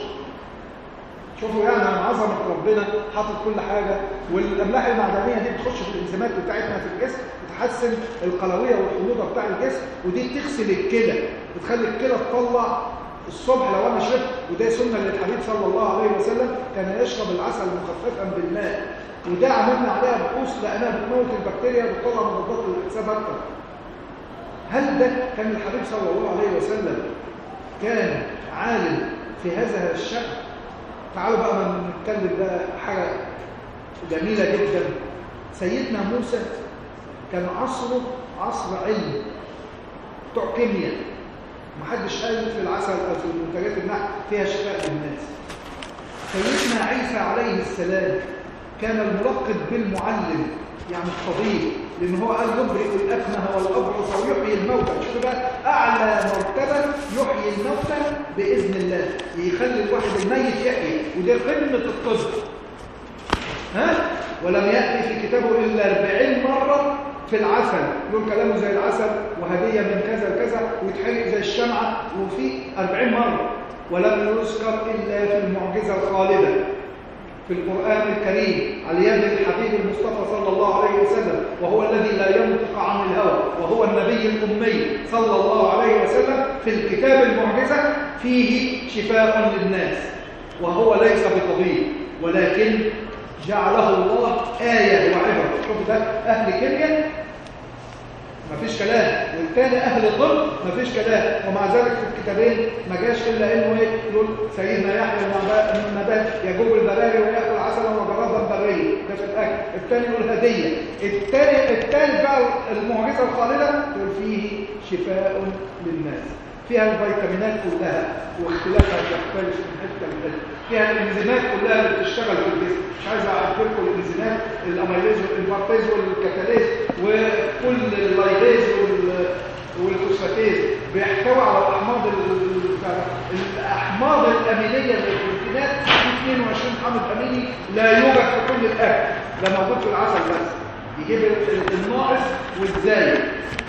شوفوا يعني من عظمه ربنا حاطط كل حاجة والأملاح المعدنية دي بتخش في الإنزيمات بتاعتنا في الجسم بتحسن القلوية والحموضة بتاع الجسم ودي بتغسل الكلى بتخلي الكلى تطلع الصبح لو أنا شربت وده سنة للحبيب صلى الله عليه وسلم كان يشرب العسل مخففا بالماء وده عملنا عليها بحوث لأنها بتموت البكتيريا وبتطلع مضادات للاكسده أكتر. هل ده كان الحبيب صلى الله عليه وسلم كان عالم في هذا الشأن؟ تعالوا بقى نتكلم بقى حاجة جميلة جدا. سيدنا موسى كان عصره عصر علم بتوع كيمياء. محدش قال في العسل أو في منتجات النحل فيها شفاء للناس. سيدنا عيسى عليه السلام كان الملقب بالمعلم. يعني الطبيب لأن هو قال يبرئ الأكمه والابرص ويحيي الموتى. شوفوا بقى أعلى مرتبة يحيي الموتى بإذن الله. يخلي الواحد الميت يحيي ودي قمة الطب ها؟ ولم يأتي في كتابه إلا 40 مرة في العسل. يقول كلامه زي العسل وهدية من كذا لكذا ويتحرق زي الشمعة وفي 40 مرة. ولم يذكر إلا في المعجزة الخالده في القرآن الكريم على يد الحبيب المصطفى صلى الله عليه وسلم وهو الذي لا ينطق عن الهوى وهو النبي الأمي صلى الله عليه وسلم في الكتاب المعجزة فيه شفاء للناس وهو ليس بطبيب ولكن جعله الله آية وعبرة. شوف ده أهل كيمياء مفيش كلام. والتاني أهل طب مفيش كلام. ومع ذلك في الكتابين ما جاش إلا انه إيه؟ يقول سيدنا يحيى النبات يجوب البراري ويأكل عسلا وجرابا بريا ده في الأكل. الثاني يقول هديه الثالث بقى المعجزه الخالدة يقول فيه شفاء للناس. فيها الفيتامينات كلها واختلافها يختلف من حتة لحتة. فيها الإنزيمات كلها اللي بتشتغل في الجسم. مش عايز أعرف لكم الإنزيمات الاميليز والانفارتيز والكاتاليز وكل اللايبيز والفوسفاتيز. بيحتوي على الأحماض الأحماض الأمينية للبروتينات في 22 حامض اميني لا يوجد في كل الأكل ده موجود في العسل بس. يجيب الناقص والزايد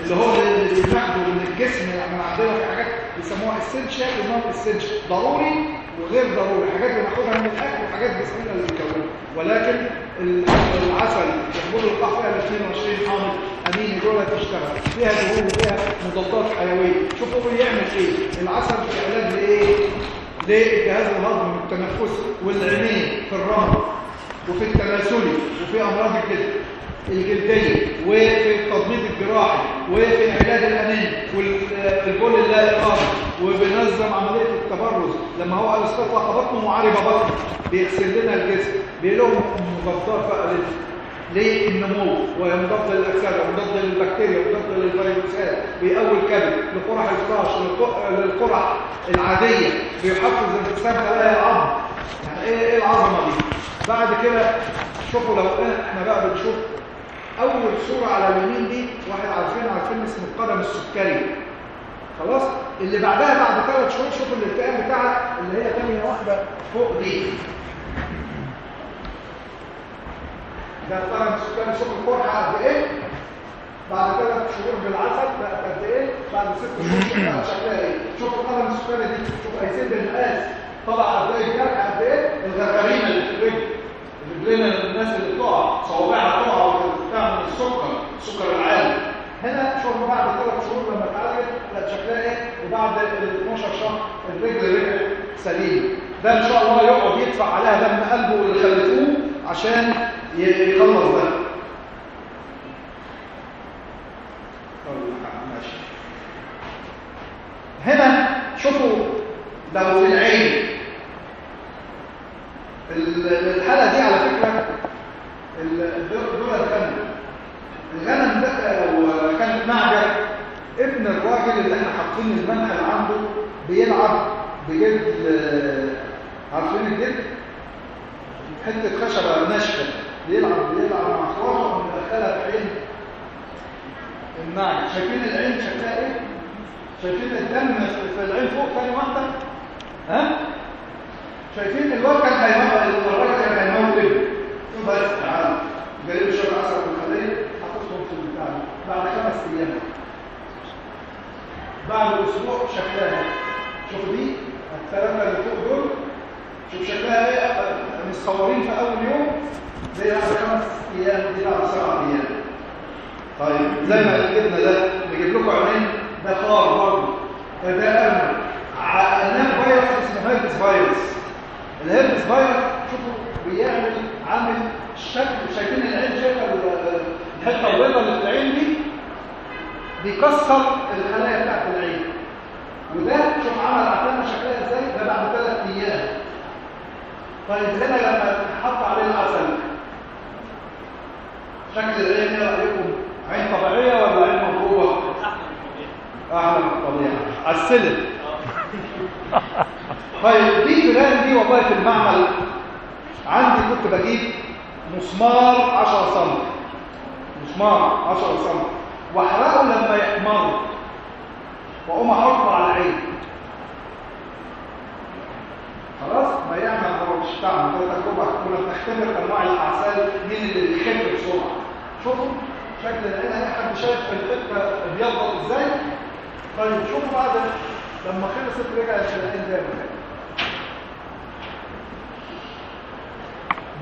اللي هو اللي بناخده من الجسم يعني عندنا في حاجات بيسموها essential و non essential ضروري وغير ضروري. حاجات بناخدها من الأكل وحاجات جسمنا اللي بنكونها ولكن العسل يحمل القهوة فيها 22 حامض أمين دول تشتغل. فيها دهون وفيها مضادات حيوية. شوفوا بيعمل إيه. العسل في علاج لإيه؟ للجهاز الهضمي والتنفسي والعينين في الرمل وفي التناسلي وفي أمراض الجلد الجلدية وفي التضميد الجراحي وفي علاج الانين والبول اللا اقامه وبنظم عملية التبرز. لما هو قال استطلق بطنه معاربه بطن بيغسل لنا الجسم بيقول مضادات بقى للنمو ومضاد للأكسدة ومضاد للبكتيريا ومضاد للفيروسات. بيقوي الكبد لقرح الفراش للقرح العادية. بيحفز الإنسان خلايا العظم؟ يعني إيه إيه العظمة دي؟ بعد كده شوفوا لو إحنا بقى بنشوف أول صوره على اليمين دي واحد عارفين عارفين اسمه القدم السكري. خلاص؟ اللي بعدها بعد ثلاث شهور شوفوا الالتئام بتاعها اللي هي ثانية واحدة فوق دي. ده طبعا سكان شوف القرحه قد إيه؟ بعد ثلاث شهور بالعسل بقت قد إيه؟ بعد ست شهور بقى شكلها إيه؟ شوف القلم السكاني دي شوف هيسيب المقاس طبعا قد الجرح قد إيه؟ الغرغرينه اللي في الرجل. رجلنا الناس اللي بتقع صوابعها تقع وتعمل السكر السكر العالي هنا شوف بعد ثلاث شهور لما اتعالجت بقت شكلها إيه؟ وبعد ال 12 شهر الرجل رجعت سليم. ده إن شاء الله يقعد يدفع عليها دم قلبه اللي خلفوه عشان يخلص ده. ماشي هنا شوفوا لو في العين الحالة دي دول الغنم. الغنم ده لو كانت معجل ابن الراجل اللي إحنا حاطين المنخل عنده بيلعب بجلد عارفين الجلد؟ حتة خشبة ناشفة. بيلعب بيلعب مع اخواته ومدخلها في عين النعم شايفين العين شكلها إيه؟ شايفين الدم في العين فوق ثاني واحدة؟ ها؟ شايفين الواد كان هيموت الراجل بس تعالى جايب شوية عسل من الخليه حطيتهم في البتاع بعد خمس أيام. بعد أسبوع شكلها شوفوا دي الثلاثه اللي فوق دول شوف شكلها إيه مصورين في أول يوم زي بعد خمس أيام دي بعد سبع أيام. طيب زي ما جبنا ده نجيب لكم عينين. ده خار برضه. ده امن عقلناه فيروس اسمه هيربس فيروس. الهيربس فيروس شوفوا بيعمل عامل الشكل شايفين العين شايفة الحته البيضاء اللي في العين دي؟ بيكسر الخلايا بتاعت العين. وده شوف عمل عتامه شكلها إزاي؟ ده بعد ثلاث أيام. طيب هنا لما تحط عليه العسل شكل العين إيه رأيكم عين طبيعية ولا عين مضروبه أحلى من الطبيعة. عسلت طيب دي فلان دي والله في المعمل عندي كنت بجيب مسمار 10 سم مسمار 10 سم واحرقه لما يحمر واقوم احطه على العين. خلاص؟ ما يعمل هو مش تعمل ده تجربه كنا بنختبر أنواع الأعسال مين اللي بيخف بسرعة. شوفوا. شكل العين. اي حد شايف الحتة ابيضت إزاي؟ طيب شوفوا بعد لما خلصت رجعت العين زي ما كانت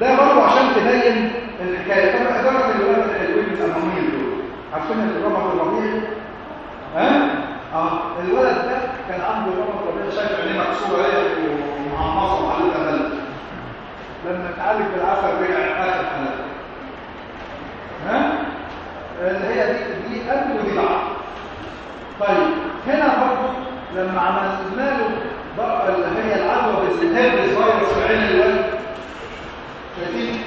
ده برضه عشان تبين الحكاية طبعا اداره الولاد الحلوين الاماميين دول. عارفين الرمى الربيعي ها؟ آه. الولد ده كان عنده رمى ربيعي شايف عينيه مكسورة إيه ومعمصة وحالتها بلد. لما اتعالج بالعسل رجع اخر حالات ها؟ اللي هي دي دي قبل ودي بعد طيب هنا برضه لما عملنا له اللي هي العدوى بالهيربس فيروس في عين الولد شايفين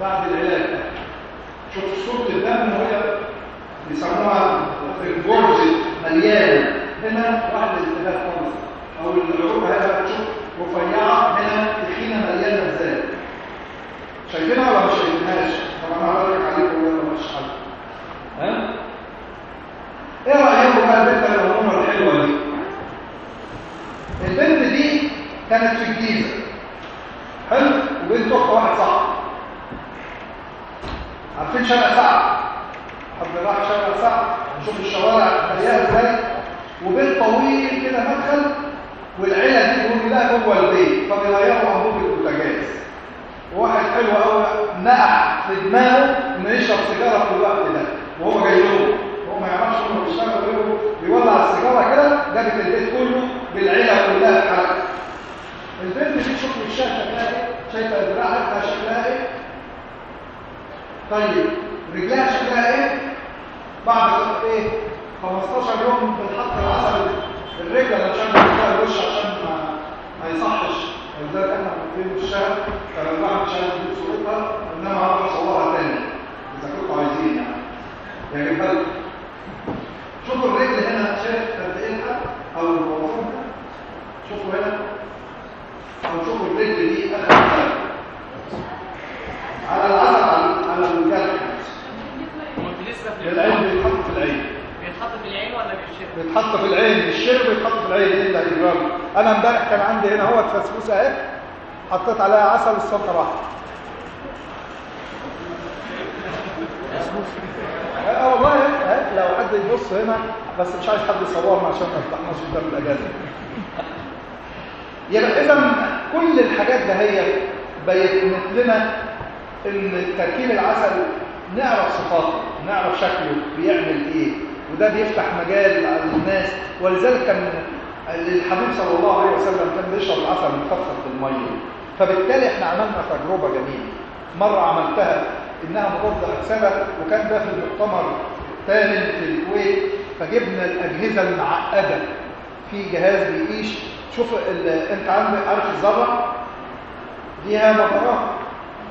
بعد العلاج. شوف صورة الدم وهي بيسموها الجورج مليانة هنا واحد الالتهاب خالص. أو العروق هنا تشوف رفيعة هنا تخينة مليانة إزاي شايفينها ولا مش شايفينهاش؟ طبعا أنا هقول لك عليكم ولا مش حل. ها؟ إيه رايكم بقى البنت الامومه الحلوة دي؟ البنت دي كانت في الجيزة. حلو؟ وبنت اخت واحد صاحبي عارفين شارع سعد حد راح شارع سعد نشوف الشوارع مليانة إزاي وبيت طويل كده مدخل والعيلة دي لا جوه البيت. فبيغيروا انبوب البوتاجاز. وواحد حلو قوي نقع في دماغه إنه يشرب سيجارة في الوقت ده. وهو جاي له. هو ما يعرفش إنه بيشتغل غيره. بيولع السيجارة كده جابت البيت كله بالعيلة كلها اتحرقت. البنت دي تشوف وشها شكلها إيه شايفة دراعها شكلها إيه؟ طيب رجلها شكلها إيه؟ بعد إيه؟ 15 يوم بنحط العسل الرجل عشان نشتغل الوش عشان ما, ما يصحش. ولذلك إحنا في الشهر كان الواحد مش عايز يجيب صورتها إنما هروح اصورها تاني. إذا كنتوا عايزين يعني. يعني بالك شوفوا الرجل هنا شايف قد إيه؟ أو الوصول شوفوا هنا. شوفوا الرجل دي على العسل على الجرح هو بالنسبة العين بيتحط في العين. بيتحط في العين ولا بالشرب؟ بيتحط في العين. الشرب بيتحط في العين. اللي هيجرى له؟ أنا امبارح كان عندي هنا اهوت فسفوسه اهي حطيت عليها عسل الصبح راحت. آه والله آه لو حد يبص هنا بس مش عايز حد يصورنا عشان ما يفتحناش قدام الاجازه يبقى اذا كل الحاجات ده هي بينت لنا إن تركيب العسل نعرف صفاته نعرف شكله بيعمل إيه وده بيفتح مجال على الناس. ولذلك كان الحبيب صلى الله عليه وسلم كان بيشرب العسل مخفف بالميه فبالتالي إحنا عملنا تجربة جميلة. مرة عملتها إنها مضاد اكسده وكان ده في المؤتمر الثامن في الكويت فجبنا الأجهزة المعقدة في جهاز بيقيس شوف انت عندك عارف الذره ليها مدارات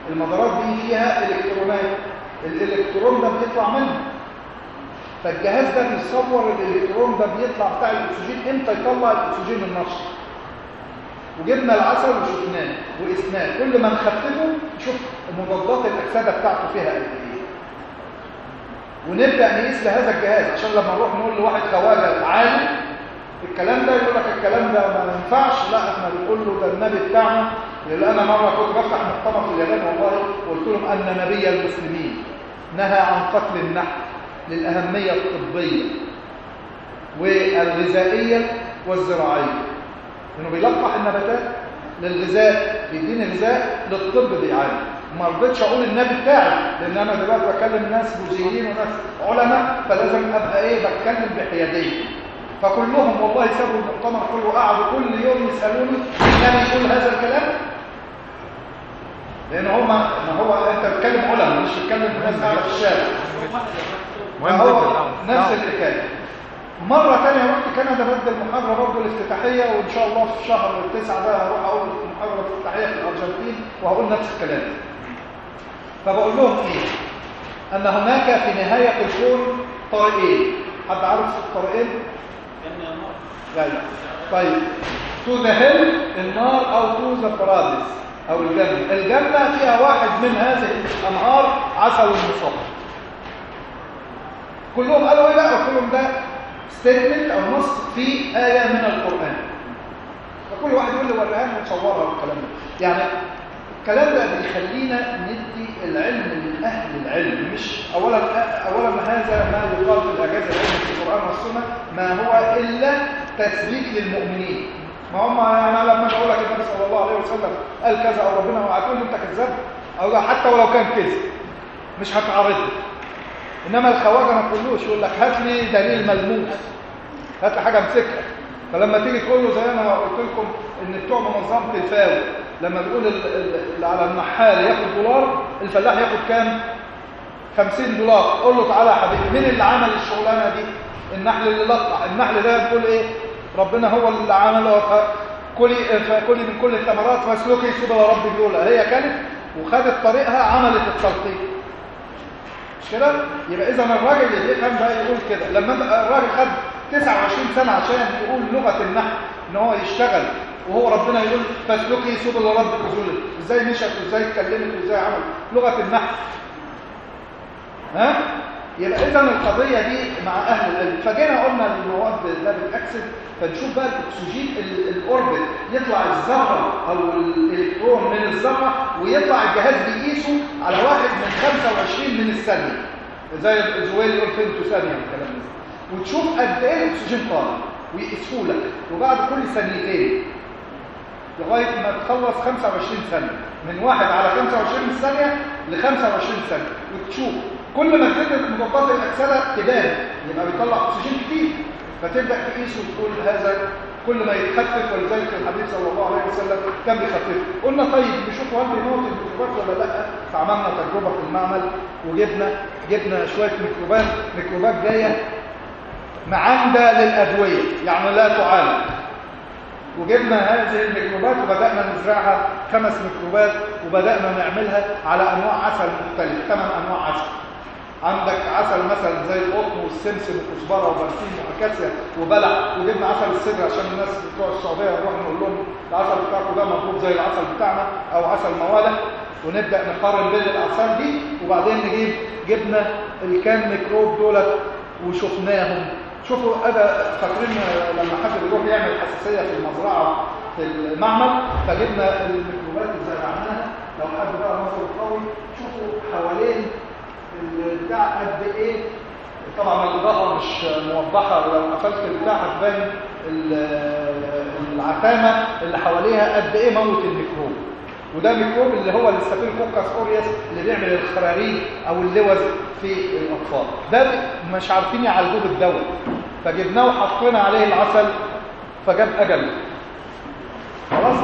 المدارات دي فيها إلكترونات. الإلكترون ده بيطلع منها. فالجهاز ده بيصور الإلكترون ده بيطلع بتاع الأكسجين. إمتى يطلع الأكسجين من نفسه؟ وجبنا العسل وشفناه. وقسناه. كل ما نخففه نشوف مضادات الأكسدة بتاعته فيها قد إيه. ونبدأ نقيس لهذا الجهاز. عشان لما نروح نقول لواحد خواجه عالم الكلام ده يقول لك الكلام ده ما ينفعش. لا إحنا بنقول له ده النبي بتاعنا لأن أنا مرة كنت بفتح مؤتمر في اليابان والله قلت لهم أن نبي المسلمين نهى عن قتل النحل للأهمية الطبية والغذائية والزراعية. إنه بيلقح النباتات للغذاء بيديني غذاء للطب بيعاني ما رضيتش أقول النبي بتاعي لأن أنا دلوقتي بكلم ناس مذيعين وناس علماء فلازم أبقى إيه بتكلم بحيادية. فكلهم والله سابوا المؤتمر كله قعدوا كل يوم يسألوني كان يقول هذا الكلام لأن هم ما هو أنت بتتكلم علماء مش بتتكلم ناس قاعدة في الشارع فهو نفس الحكاية مرة تانية رحت كندا بدي المحاضرة برضه الافتتاحية وإن شاء الله في شهر التسعة ده هروح أقول المحاضرة الافتتاحية في الأرجنتين وهقول نفس الكلام. فبقول لهم إيه؟ أن هناك في نهاية الكون طريقين. حد عارف الطريقين؟ لا لا. طيب to the hell النار أو to the paradise أو الجنة. الجنة فيها واحد من هذه الأنهار عسل مصفى. كلهم قالوا إيه بقى كلهم ده statement أو نص في آية من القرآن فكل واحد يقول لي وريها لي ونصورها والكلام ده يعني الكلام ده بيخلينا ندي العلم من أهل العلم مش اولا اولا هذا ما يقال في الاجازه العلمية في القرآن والسنة ما هو إلا تثبيت للمؤمنين. ما هم أنا لما أقول لك النبي صلى الله عليه وسلم قال كذا أو ربنا لي أنت كذاب أو حتى ولو كان كذب مش هتعارضني إنما الخواجه ما تقولوش يقول لك هات لي دليل ملموس هات لي حاجة أمسكها. فلما تيجي تقول له زي أنا ما قلت لكم إن بتوع منظمة الفاو لما بيقول على النحال ياخد دولار الفلاح ياخد كام؟ 50 دولار. قول له تعالى يا حبيبي مين اللي عمل الشغلانة دي؟ النحل اللي لقح النحل ده بيقول إيه؟ ربنا هو اللي عمله كلي فكلي من كل الثمرات فاسلكي سبل ربك الأولى. هي كانت وخدت طريقها عملت التلقيح. مش كده؟ يبقى إذا الراجل اللي يفهم بقى يقول كده. لما الراجل خد 29 سنة عشان يقول لغة النحل إن هو يشتغل وهو ربنا يقول فاسلكي سبل ربك ذلل إزاي مشت؟ وازاي اتكلمت؟ وازاي عملت؟ لغة النحل ها؟ يبقى اذا القضية دي مع أهل العلم. فجينا قلنا المواد ده بتأكسد. فنشوف بقى الأكسجين ال- الأوربت. يطلع الذره أو الإلكترون من الذره ويطلع الجهاز بيقيسه على واحد من 25 من الثانية. زي الزويل يقول فيمتو ثانية والكلام ده. وتشوف قد إيه الأكسجين طالع ويقيسه لك وبعد كل ثانيتين لغاية ما تخلص 25 ثانية من واحد على 25 ثانية ل 25 ثانية. وتشوف. كل ما تزيد مضادات الاكسده تبان. يبقى بيطلع أكسجين كتير. فتبدأ تقيس وتقول هذا كل ما يتخفف. ولذلك الحبيب صلى الله عليه وسلم كان بيخفف قلنا طيب نشوف هل بيموت الميكروبات ولا لأ؟ فعملنا تجربة في المعمل وجبنا جبنا شوية ميكروبات. ميكروبات جاية معاندة للأدوية. يعني لا تعالج. وجبنا هذه الميكروبات وبدأنا نزرعها خمس ميكروبات وبدأنا نعملها على أنواع عسل مختلف ثمان أنواع عسل. عندك عسل مثلا زي القطن والسمسم وكزبره وبرسيم وأكاسيا وبلح وجبنا عسل السدر عشان الناس بتوع السعودية نروح نقول لهم العسل بتاعكم ده مطلوب زي العسل بتاعنا أو عسل موالح. ونبدأ نقارن بين الأعسال دي وبعدين نجيب جبنا الكام ميكروب دولت وشفناهم. شوفوا أنا فاكرين لما حد بيروح يعمل حساسية في المزرعة في المعمل فجبنا الميكروبات اللي زرعناها لو حد بقى نظر قوي شوفوا حوالين البتاع قد إيه. طبعا الاضاءه مش موضحة لو قفلت البتاع هتبان العتامة اللي حواليها قد إيه موت الميكروب. وده ميكروب اللي هو ال Staphylococcus aureus اللي بيعمل الخراريج أو اللوز في الأطفال. ده مش عارفين يعالجوه بالدواء. فجبناه وحطينا عليه العسل فجاب أجله خلاص؟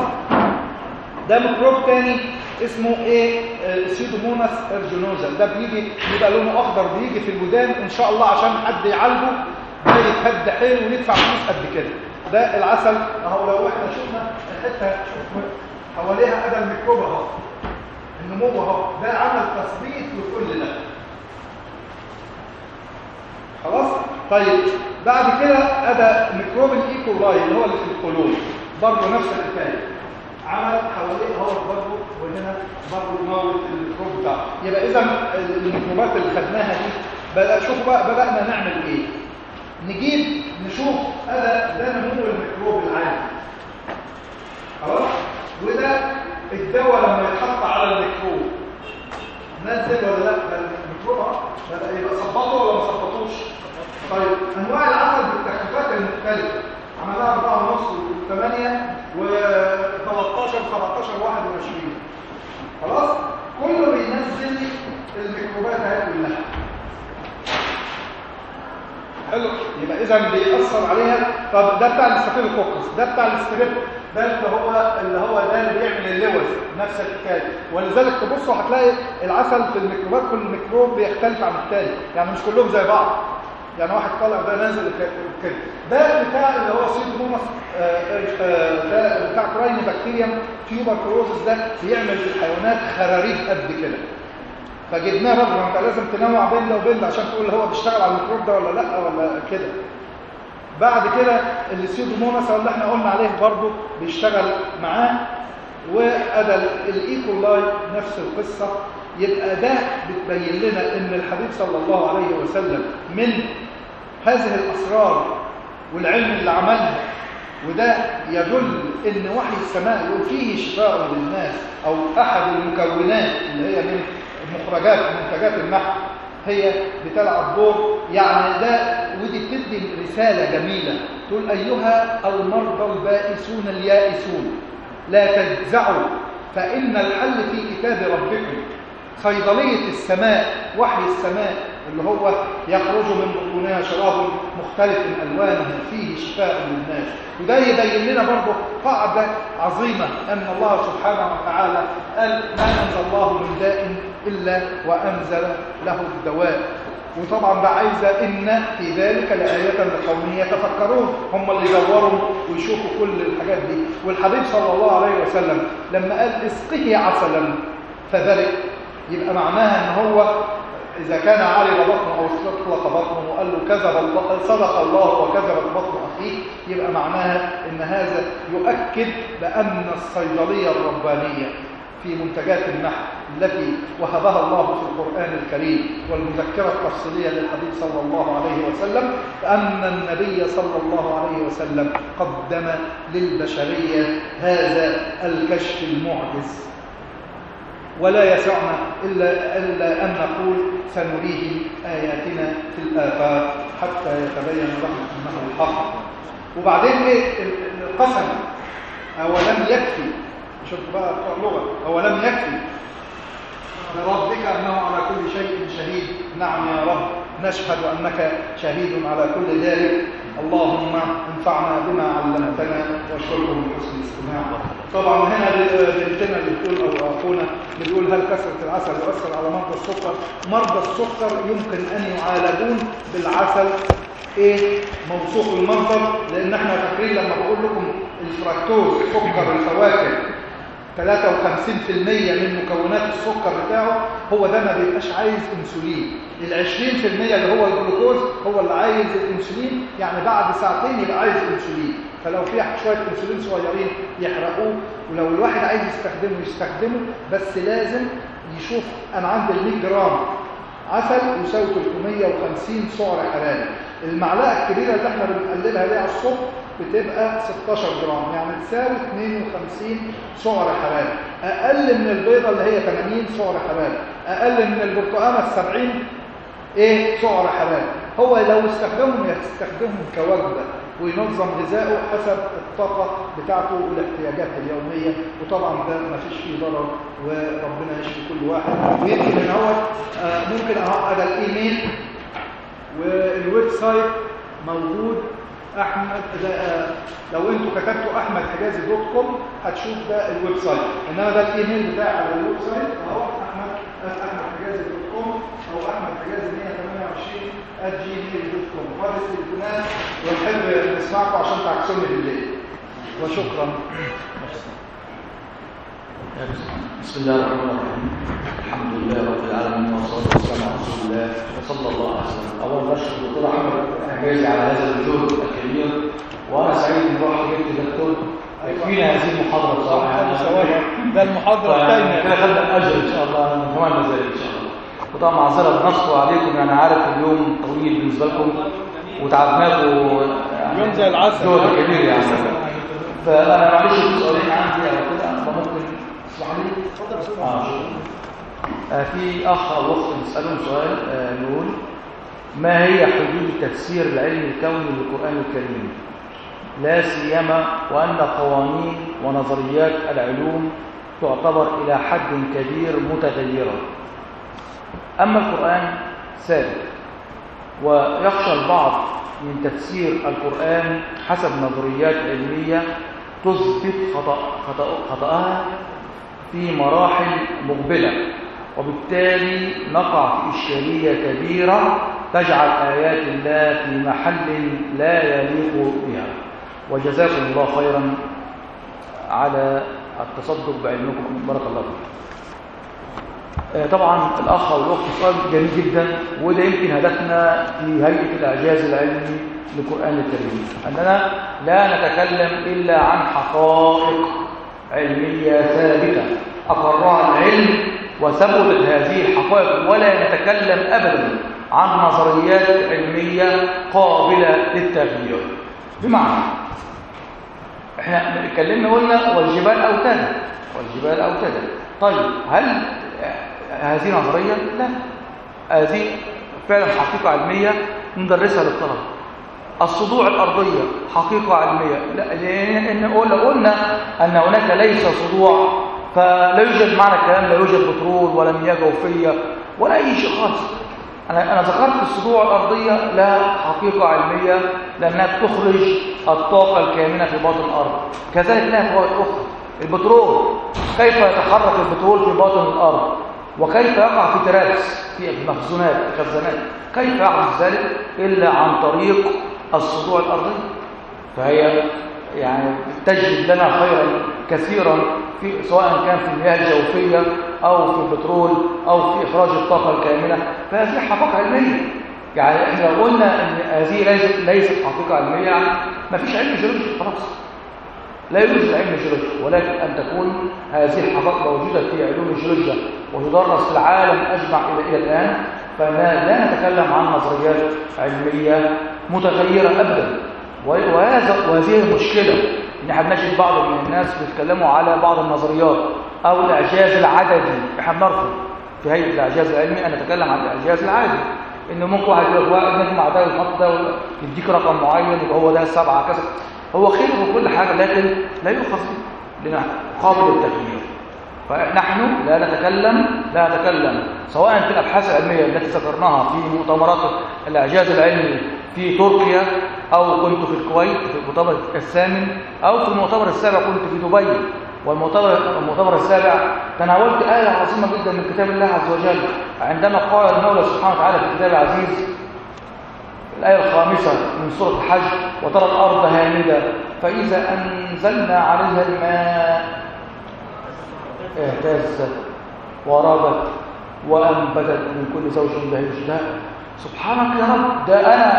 ده ميكروب تاني اسمه إيه؟ Pseudomonas aeruginosa ده بيجي بيبقى لونه أخضر بيجي في الودان إن شاء الله عشان حد يعالجه ده يتهد حلو وندفع فلوس قد كده. ده العسل. أهو لو إحنا شفنا الحته حواليها ادى الميكروب اهو النمو أهو. ده عمل تثبيت لكل ده. خلاص؟ طيب بعد كده أدى ميكروب ال E. coli اللي هو اللي في القولون. برضه نفس الحكاية. عمل حواليه أهو برضه وهنا برضه موت الميكروب بتاعه يبقى إذا الميكروبات اللي خدناها دي بدا شوفوا بقى بدأنا نعمل إيه. نجيب نشوف أدى ده نمو الميكروب العادي. خلاص؟ وده الدواء لما يتحط على الميكروب. نزل ولا لا؟ الميكروب اهو بدا يبقى ظبطه ولا ما ظبطوش طيب أنواع العسل بالتخفيفات المختلفة. عملها 4 ونص و8 و13 17 21 خلاص؟ كله بينزل الميكروبات اهي كلها. حلو. يبقى اذا بيأثر عليها. طب ده بتاع ال Staphylococcus ده بتاع ال Strep ده اللي هو اللي هو ده اللي بيعمل اللوز نفس الحكاية. ولذلك تبصوا هتلاقي العسل في الميكروبات كل ميكروب بيختلف عن الثاني يعني مش كلهم زي بعض. يعني واحد طالع ده نازل كده ده بتاع اللي هو Pseudomonas ده بتاع Corynebacterium tuberculosis ده بيعمل في الحيوانات خراريج قد كده. فجبناه برضه انت لازم تنوع بين ده وبين ده عشان تقول هو بيشتغل على الميكروب ده ولا لأ ولا كده. بعد كده ال Pseudomonas اللي إحنا قلنا عليه برضه بيشتغل معاه وأدى الإيكولاي نفس القصة يبقى ده بتبين لنا إن الحبيب صلى الله عليه وسلم من هذه الأسرار والعلم اللي عملها وده يدل إن وحي السماء فيه شفاء للناس أو أحد المكونات اللي هي من مخرجات منتجات النحو هي بتلعب دور. يعني ده ودي بتدي رسالة جميلة. تقول أيها المرضى البائسون اليائسون لا تجزعوا فإن الحل في كتاب ربكم. صيدلية السماء وحي السماء. اللي هو يخرج من بطونها شراب مختلف ألوانه فيه شفاء للناس وده يبين لنا برضه قاعدة عظيمة أن الله سبحانه وتعالى قال ما أنزل الله من داء إلا وأنزل له الدواء. وطبعا ده عايزة إن في ذلك لآية لقوم يتفكرون هم اللي يدوروا ويشوفوا كل الحاجات دي. والحبيب صلى الله عليه وسلم لما قال اسقه عسلا فذلك يبقى معناها إن هو إذا كان علي بطنه أو استطلق بطنه وقال له كذب الله صدق الله وكذبت بطن أخيه يبقى معناها إن هذا يؤكد بأن الصيدلية الربانية في منتجات النحل التي وهبها الله في القرآن الكريم والمذكرة التفصيلية للحبيب صلى الله عليه وسلم أن النبي صلى الله عليه وسلم قدم للبشرية هذا الكشف المعجز. ولا يسعنا إلا, إلا أن نقول سنريه آياتنا في الآفاق حتى يتبين لهم أنه الحق. وبعدين إيه؟ القسم. أولم يكفي. شوف بقى بتوع لغة. أولم يكفي. لربك أنه على كل شيء شهيد. نعم يا رب. نشهد أنك شهيد على كل ذلك. اللهم انفعنا بما علمتنا واشكره من حسن الاستماع طبعا هنا بنتنا اللي بتقول أو أخونا بيقول هل كثرة العسل يؤثر على مرضى السكر؟ مرضى السكر يمكن أن يعالجون بالعسل إيه؟ موثوق المصدر. لأن إحنا فاكرين لما بقول لكم الفراكتوز سكر الفواكه 53% من مكونات السكر بتاعه هو ده ما بيبقاش عايز انسولين. ال 20% اللي هو الجلوكوز هو اللي عايز الانسولين يعني بعد ساعتين يبقى عايز انسولين. فلو في شوية انسولين صغيرين يحرقوه ولو الواحد عايز يستخدمه يستخدمه بس لازم يشوف أنا عندي ال 100 جرام عسل يساوي 350 سعر حراري. المعلقة الكبيرة اللي إحنا بنقللها دي على الصبح بتبقى 16 جرام. يعني تساوي 52 سعر حراري أقل من البيضة اللي هي 80 سعر حراري أقل من البرتقانة 70 إيه سعر حراري هو لو استخدمهم يستخدمهم كوجبة وينظم غذائه حسب الطاقة بتاعته والاحتياجات اليومية. وطبعا ده ما فيش فيه ضرر وربنا يشفي كل واحد. ويمكن إن هو آه، ممكن ده الإيميل وال website موجود أحمد آه، لو أنتوا كتبتوا أحمد حجازي dot com هتشوف ده ال website إنما ده الإيميل بتاعي على ال website أهو أحمد أحمد حجازي dot com أو أحمد حجازي 128 Gmail dot com. وهذا التليفونات ونحب نسمعكم عشان تعكسوني بالليل. وشكرا. بسم الله الرحمن الرحيم. الحمد لله رب العالمين والصلاة والسلام على رسول الله وصلى الله عليه وسلم. اولا بشكر الدكتور أحمد حجازي على هذا الجهد الكبير وأنا سعيد ان رحت جبت دكتور يكفينا هذه المحاضرة بصراحة. ده المحاضرة الثانية. كده خدنا الاجر إن شاء الله من كمان مزاج إن شاء الله. وطبعا معذره بنصر عليكم يعني عارف اليوم طويل بالنسبة لكم. وتعبناكم. يوم زي العسل. جهد كبير يعني. فأنا معلش في سؤالين عندي أو كده. فممكن آه شكرا. آه، في أخ أو أخت بيسألهم سؤال آه، نقول ما هي حدود التفسير العلمي الكوني للقرآن الكريم؟ لا سيما وأن قوانين ونظريات العلوم تعتبر إلى حد كبير متغيرة. أما القرآن ثابت ويخشى البعض من تفسير القرآن حسب نظريات علمية تثبت خطأ خطأ خطأها في مراحل مقبلة. وبالتالي نقع في إشكالية كبيرة تجعل آيات الله في محل لا يليق بها. وجزاكم الله خيرا على التصدق بعلمكم. بارك الله فيكم. آه، طبعا الأخ والاخت سؤال جميل جدا وده يمكن هدفنا في هيئة الإعجاز العلمي للقران الكريم. أننا لا نتكلم إلا عن حقائق علمية ثابتة. اقرها العلم وثبتت هذه الحقائق ولا نتكلم ابدا عن نظريات علمية قابلة للتغيير. بمعنى إحنا اتكلمنا قلنا والجبال اوتادا والجبال اوتادا طيب هل هذه نظرية؟ لا. هذه فعلا حقيقة علمية ندرسها للطلبة. الصدوع الأرضية حقيقة علمية. لا لأن قلنا أن هناك ليس صدوع فلا يوجد معنى الكلام لا يوجد بترول ولا مياه جوفية ولا أي شيء خالص. أنا أنا ذكرت الصدوع الأرضية لها حقيقة علمية لأنها بتخرج الطاقة الكامنة في باطن الأرض. كذلك لها فوائد أخرى البترول كيف يتحرك البترول في باطن الأرض؟ وكيف يقع في تراكس في مخزونات خزانات؟ كيف يحدث ذلك؟ إلا عن طريق الصدوع الأرضية. فهي يعني تجلب لنا خيرا كثيرا في سواء كان في المياه الجوفية أو في البترول أو في إخراج الطاقة الكاملة. فهذه حقائق علمية. يعني إحنا لو قلنا إن هذه ليست ليست حقيقة علمية. ما فيش علم جيولوجي خلاص لا يوجد علم الجيولوجيا ولكن أن تكون هذه الحقائق موجودة في علوم الجيولوجيا وتدرس في العالم أجمع إلى إلى الآن فلا لا نتكلم عن نظريات علمية متغيرة أبدا. وهذه المشكلة إن إحنا بنجد بعض من الناس بيتكلموا على بعض النظريات أو الإعجاز العددي. إحنا بنرفض. في هيئة الإعجاز العلمي أن نتكلم عن الإعجاز العادي. إنه ممكن واحد يقول لك واحد نجمع ده ويحط ده يديك رقم معين يبقى هو ده سبعة كذا. هو خير وكل حاجة لكن لا يؤخذ لنا قابل للتغيير فنحن لا نتكلم لا نتكلم. سواء في الأبحاث العلمية التي ذكرناها في مؤتمرات الإعجاز العلمي في تركيا أو كنت في الكويت في المؤتمر الثامن أو في المؤتمر السابع كنت في دبي. والمؤتمر المؤتمر السابع تناولت آية عظيمة جدا من كتاب الله عز وجل. عندما قال المولى سبحانه وتعالى في الكتاب العزيز الآية الخامسة من سورة الحج وترى الأرض هامدة فإذا أنزلنا عليها الماء اهتزت وربت وأنبتت من كل زوج بهيج ده سبحانك يا رب ده أنا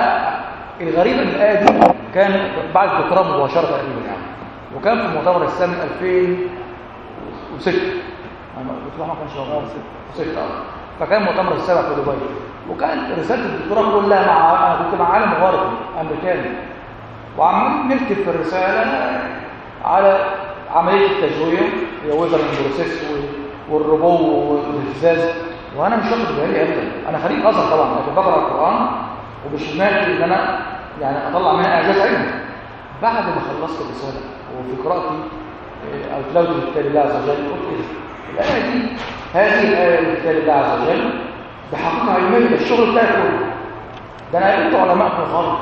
الغريب إن الآية دي كان بعد الدكتوراه مباشرة تقريبا يعني. وكان في المؤتمر الثامن 2006 أنا الدكتوراه ما كانش موجود 6 آه. فكان مؤتمر السابع في دبي. وكانت رسالة الدكتوراه كلها مع أنا كنت مع عالم غربي أمريكاني. وعمالين نكتب في الرسالة على عملية التجويه هي ويزر بروسيس والربو والاهتزاز وأنا مش واخد بالي ابدا. أنا خريج ازهر طبعا لكن بقرأ القرآن ومش دماغي إن أنا يعني أطلع منها إعجاز علمي. بعد ما خلصت الرسالة وفي قراءتي آه، أو تلاوتي لكتاب الله عز وجل قلت إيه الآية دي هذه الآية كتاب الله عز وجل بحقيقة علميه الشغل بتاعي كله. ده أنا قابلت علماء في الغرب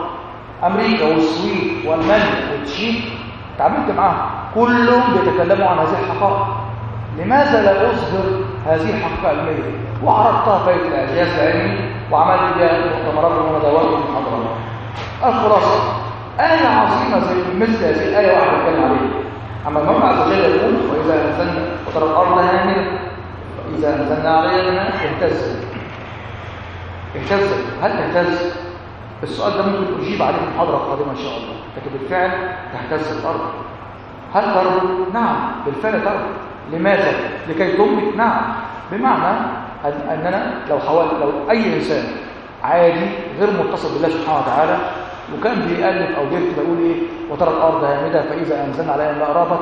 أمريكا والسويد وألمانيا والتشيك تعاملت معاهم. كلهم بيتكلموا عن هذه الحقائق. لماذا لا اظهر هذه الحقائق العلميه وعرضتها في الاعجاز العلمي وعملت بها مؤتمرات وندوات ومحاضرات الخلاصه آية عظيمة زي مثل هذه الآية واحدة بتكلم عليها. أما المولى عز وجل يقول وإذا أنزلنا وترى الأرض هامدة إذا أنزلنا عليها الماء اهتزت اهتزت هل تهتز؟ السؤال ده ممكن أجيب عليه في المحاضرة القادمة إن شاء الله. لكن بالفعل تهتز الأرض. هل تربط؟ نعم بالفعل تربط لماذا؟ لكي تنبت؟ نعم بمعنى أن أننا لو حاول لو أي إنسان عادي غير متصل بالله سبحانه وتعالى وكان بيألف أو بيكتب يقول إيه وترى الأرض هامدة فإذا أنزلنا عليها الماء ربط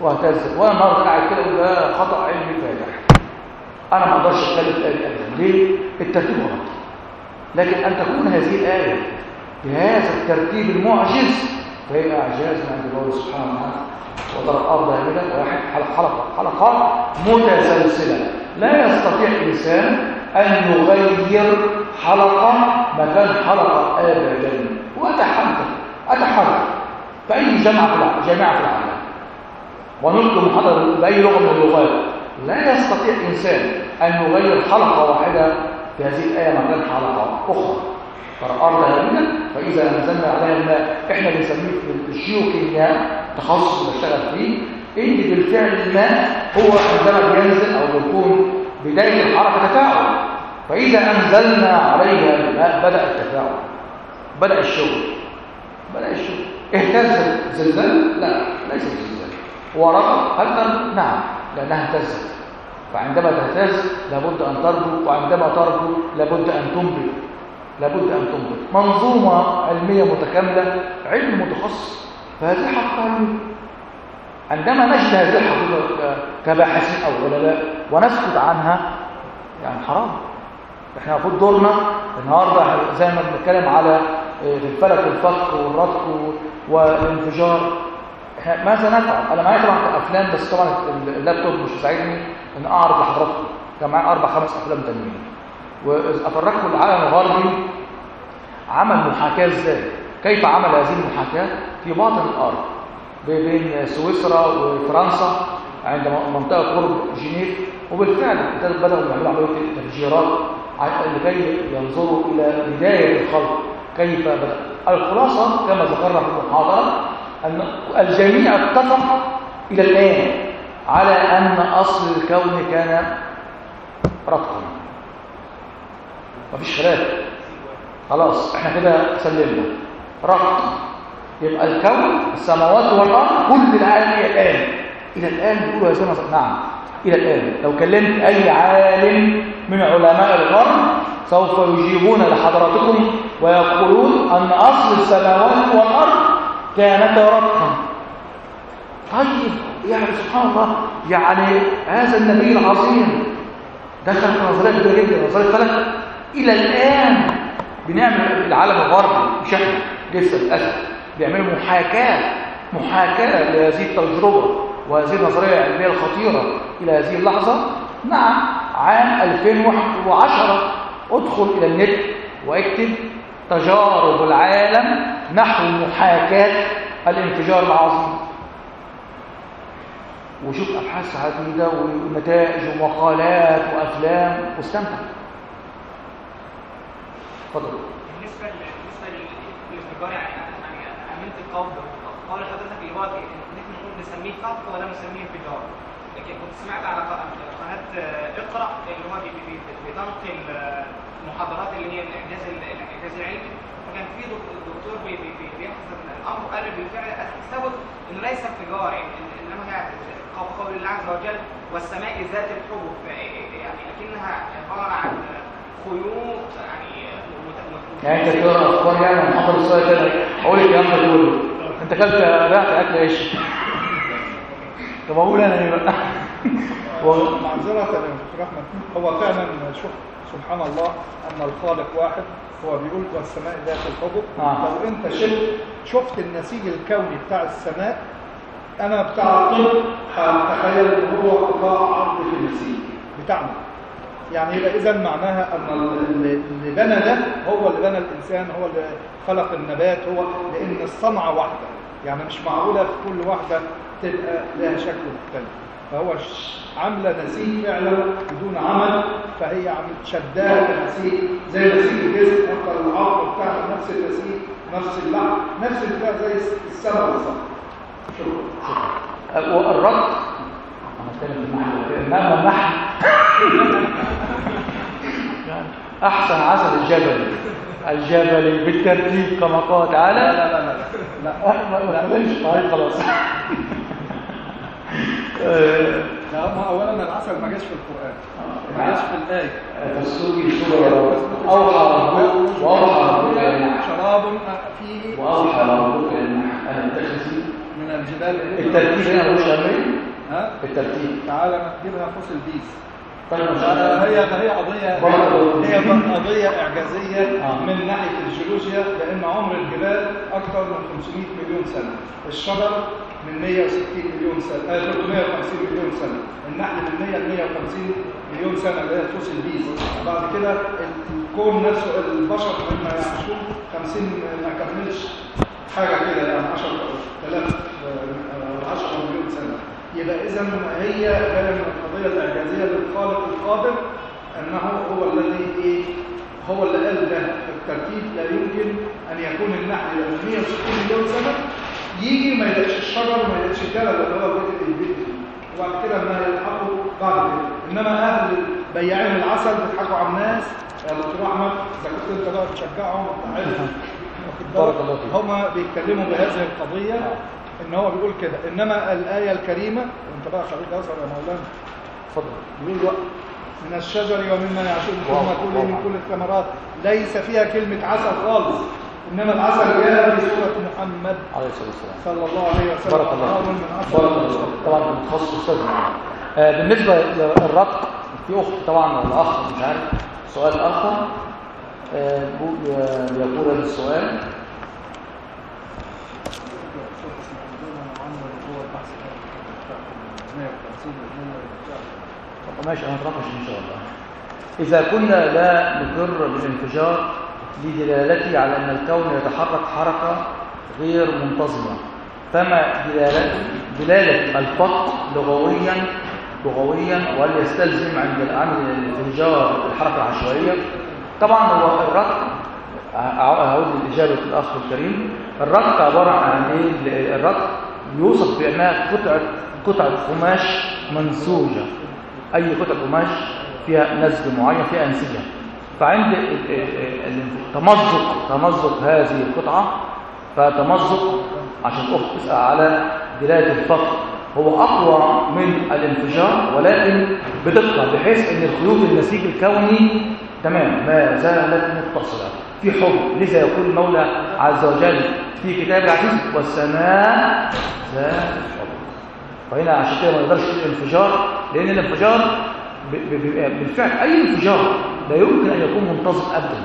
واهتزت وأنا النهارده قاعد كده ده خطأ علمي فادح أنا ما أقدرش أتكلم في الآية أبدا ليه؟ الترتيب غلط لكن أن تكون هذه الآية بهذا الترتيب المعجز فهي إعجاز من عند الله سبحانه وتعالى وترى الأرض هامدة واحد حلقة حلقة حلقات متسلسلة لا يستطيع الإنسان أن يغير حلقة مكان حلقة أبدا. وأتحدث أتحدث. في أي جامعة في العالم جامعة في العالم. ونلقي محاضرة بأي لغة من اللغات. لا يستطيع إنسان أن يغير حلقة واحدة في هذه الآية مكان حلقة أخرى. ترى الأرض هامدة فإذا أنزلنا عليها الماء إحنا بنسميه في الجيوكيمياء. تخصص بشتغل فيه إن بالفعل الماء هو عندما بينزل أو بيكون بداية الحركة تفاعل. فإذا أنزلنا عليها الماء بدأ التفاعل بدأ الشغل بدأ الشغل. اهتزت زلزال؟ لا ليس زلزال ورقت هل؟ نعم لأنها اهتزت. فعندما تهتز لابد أن تربو وعندما تربو لابد أن تنبت لابد أن تنبت منظومة علمية متكاملة علم متخصص. فهذه علمية عندما نجد هذه الحقيقة كباحثين أو علماء ونسكت عنها يعني حرام إحنا المفروض دورنا النهارده زي ما بنتكلم على في الفلك الفك والرتق والانفجار إحنا ماذا نفعل؟ أنا معايا طبعا أفلام بس طبعا اللابتوب مش مساعدني إن أعرض لحضراتكم كان معايا أربع خمس أفلام تانيين وأفرجكم العالم الغربي عمل محاكاة إزاي؟ كيف عمل هذه المحاكاة في باطن الأرض؟ بين سويسرا وفرنسا عند منطقة قرب جنيف. وبالفعل بداوا يعملوا عمليه تفجيرات لكي ينظروا إلى بداية الخلق. كيف بدأ؟ الخلاصة كما ذكرنا في المحاضرة أن الجميع اتفق إلى الآن على أن أصل الكون كان رتقا مفيش خلاف. خلاص إحنا كده سلمنا. رتق يبقى الكون السماوات والأرض كل العالم إلى الآن. إلى الآن بيقولوا يا سيدنا نعم إلى الآن. لو كلمت أي عالم من علماء الغرب سوف يجيبون لحضراتكم ويقولون أن أصل السماوات والأرض كانتا رتقا طيب يعني سبحان الله يعني هذا النبي العظيم دخل في نظرية كبيره جدا نظرية فلك إلى الآن بنعمل العالم الغربي مش لسه للاسف بيعملوا محاكاة محاكاة لهذه التجربة وهذه النظرية العلمية الخطيرة إلى هذه اللحظة. نعم عام 2010 ادخل إلى النت واكتب تجارب العالم نحو محاكاة الانفجار العظيم. وشوف أبحاث عديده ونتائج ومقالات وأفلام. واستمتع. بالنسبة يعني امنت القول قول حضرتك اللي هو ممكن نقول نسميه خط ولا نسميه انفجار لكن كنت سمعت على قناه اقرأ اللي هو بينقل المحاضرات اللي هي الاعجاز الاعجاز العلمي. فكان في دك- دكتور بي- بي- بي- بيحفظ الأمر وقال بالفعل ثبت انه ليس انفجار انما هي قول- قول الله عز وجل والسماء ذات الحبك يعني أكنها عبارة عن خيوط يعني يعني انت تقرا أخبار يعني محضر السؤال كده أقول لك يا احمد قول له أنت أكلت ريحه أكل إيش طب أقول أنا إيه بقى؟ معذرة يا أحمد هو فعلا شوف سبحان الله أن الخالق واحد هو بيقول والسماء ذات الحبك. آه. لو أنت شفت شفت النسيج الكوني بتاع السماء؟ أنا بتاع الطب هتخيل إن هو قطاع عرض في النسيج بتاعنا. يعني يبقى إذا معناها أن اللي بنى ده هو اللي بنى الإنسان هو اللي خلق النبات هو لأن الصنعة واحدة. يعني مش معقولة في كل واحدة تبقى لها شكل مختلف. فهو عاملة نسيج فعلا بدون عمل فهي عم شداها كنسيج زي نسيج الجسم حتى العظم بتاعها نفس النسيج نفس اللحم نفس البتاع زي السماء بالظبط. شكرا والرد أنا اتكلم في النحو انما يعني احسن عسل الجبل الجبل بالترتيب كما قال تعالى لا لا لا لا لا ما تقولش طيب خلاص آه، لا هم اولا العسل ما جاش في القران ما جاش في الايه فالسوق سورة أوحى ربك وأوحى ربك شراب فيه وأوحى ربك أنا متخذ من الجبال الترتيب هنا مش أمري ها؟ الترتيب تعالى نكتبها فصل بيس. طيب آه، هي هي قضية برضه. هي قضية إعجازية آه. من ناحية الجيولوجيا لأن عمر الجبال أكثر من 500 مليون سنة. الشجر من 160 مليون سنة آه 350 مليون سنة. النحل من 100 ل 150 مليون سنة اللي هي fossil bees بعد كده الكون نفسه البشر لما يعيشوا 50 ما كملش حاجة كده يعني 10000 آه، 10 مليون سنة. يبقى إذا هي جاية من القضية الإعجازية للخالق القادر أنه هو الذي إيه؟ هو اللي قال ده الترتيب. لا يمكن أن يكون النحل لو 160 مليون سنة. يجي ما يلاقيش الشجر وما يلاقيش الجبل اللي هو بيت البيت. وبعد كده ما يلحقوا بعد كده إنما أهل بياعين العسل بيضحكوا على الناس. يا دكتور أحمد إذا كنت أنت بقى بتشجعهم؟ بارك الله فيك. هما بيتكلموا بهذه القضية. إن هو بيقول كده. إنما الآية الكريمة وانت بقى خليك أزهر يا مولانا. اتفضل. بيقول وقت من الشجر ومما يعشون ثم كل. من كل الثمرات. ليس فيها كلمة عسل خالص. إنما العسل جاء في سورة محمد عليه الصلاة والسلام. صلى الله عليه وسلم. بارك الله بارك الله. طبعا متخصص. آه، بالنسبة للرق في أخت طبعا ولا اخ مش عارف. سؤال أخر. آه، بو- ماشي هنتناقش إن شاء الله. إذا كنا لا نقر بالانفجار لدلالته على أن الكون يتحرك حركة غير منتظمة. فما دلاله دلالة الفق لغويا لغويا وهل يستلزم عند عند الانفجار الحركة العشوائية؟ طبعا هو الرق هعود لاجابه الأخ الكريم. الرق عبارة عن إيه؟ الرق يوصف بأنها قطعة قطعه قماش منسوجة. أي قطعه قماش فيها نسج معين فيها أنسجة. فعند تمزق تمزق هذه القطعة فتمزق عشان الأخت تسأل على دلالة الفقر. هو أقوى من الانفجار ولكن بدقة بحيث إن الخيوط النسيج الكوني تمام ما زالت متصلة. في حب لذا يقول المولى عز وجل في كتاب العزيز والسماء ذات فهنا عشان كده ما نقدرش نقول انفجار لأن الانفجار ب- بالفعل أي انفجار لا يمكن أن يكون منتظم ابدا.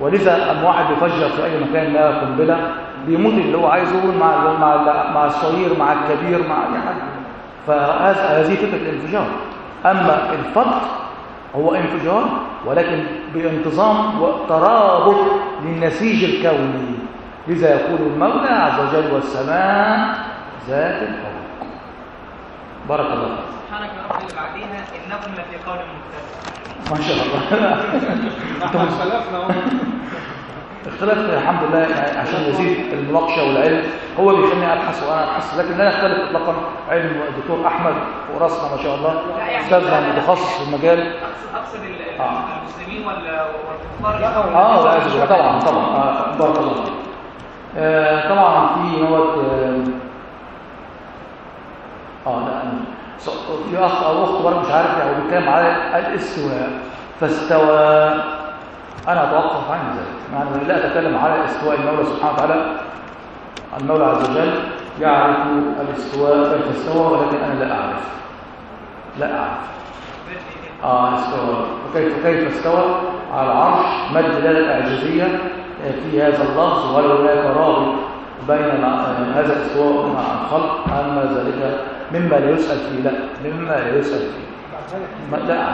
ولذا اما واحد بيفجر في أي مكان لا قنبله بيموت اللي هو عايزه مع مع مع الصغير مع الكبير مع أي حد. فهذا هذه فكرة الانفجار. أما الفض هو انفجار ولكن بانتظام وترابط للنسيج الكوني. لذا يقول المولى عز وجل والسماء ذات الحب. بارك الله فيك. سبحانك يا رب اللي بعديها انكم لفي قول مختلف ما شاء الله. إحنا اختلفنا. اهو اختلاف الحمد لله يعني عشان يزيد المناقشه والعلم هو بيخليني أبحث وأنا أبحث لكن لا يختلف اطلاقا علم الدكتور أحمد وراسنا ما شاء الله. لا يعني- أستاذنا متخصص في المجال. اقصد آه. المسلمين ولا والكفار. آه لا أزل. طبعا طبعا. آه، بارك الله فيك. آه طبعا في نوت آه لا أنا- ص- في اخ أو اخت برضه مش عارف يعني هو بيتكلم على الإستواء فاستوى. أنا أتوقف عن ذلك. يعني لا أتكلم على إستواء المولى سبحانه وتعالى. المولى عز وجل يعرف الإستواء كيف استوى ولكن أنا لا أعرف. لا أعرف. آه استوى. وكيف كيف استوى؟ على العرش ما الدلاله الاعجازيه في هذا اللفظ وهل هناك رابط بين آه، هذا الاستواء مع الخلق اما ذلك؟ مما لا يسأل فيه لا مما لا يسأل فيه. لا.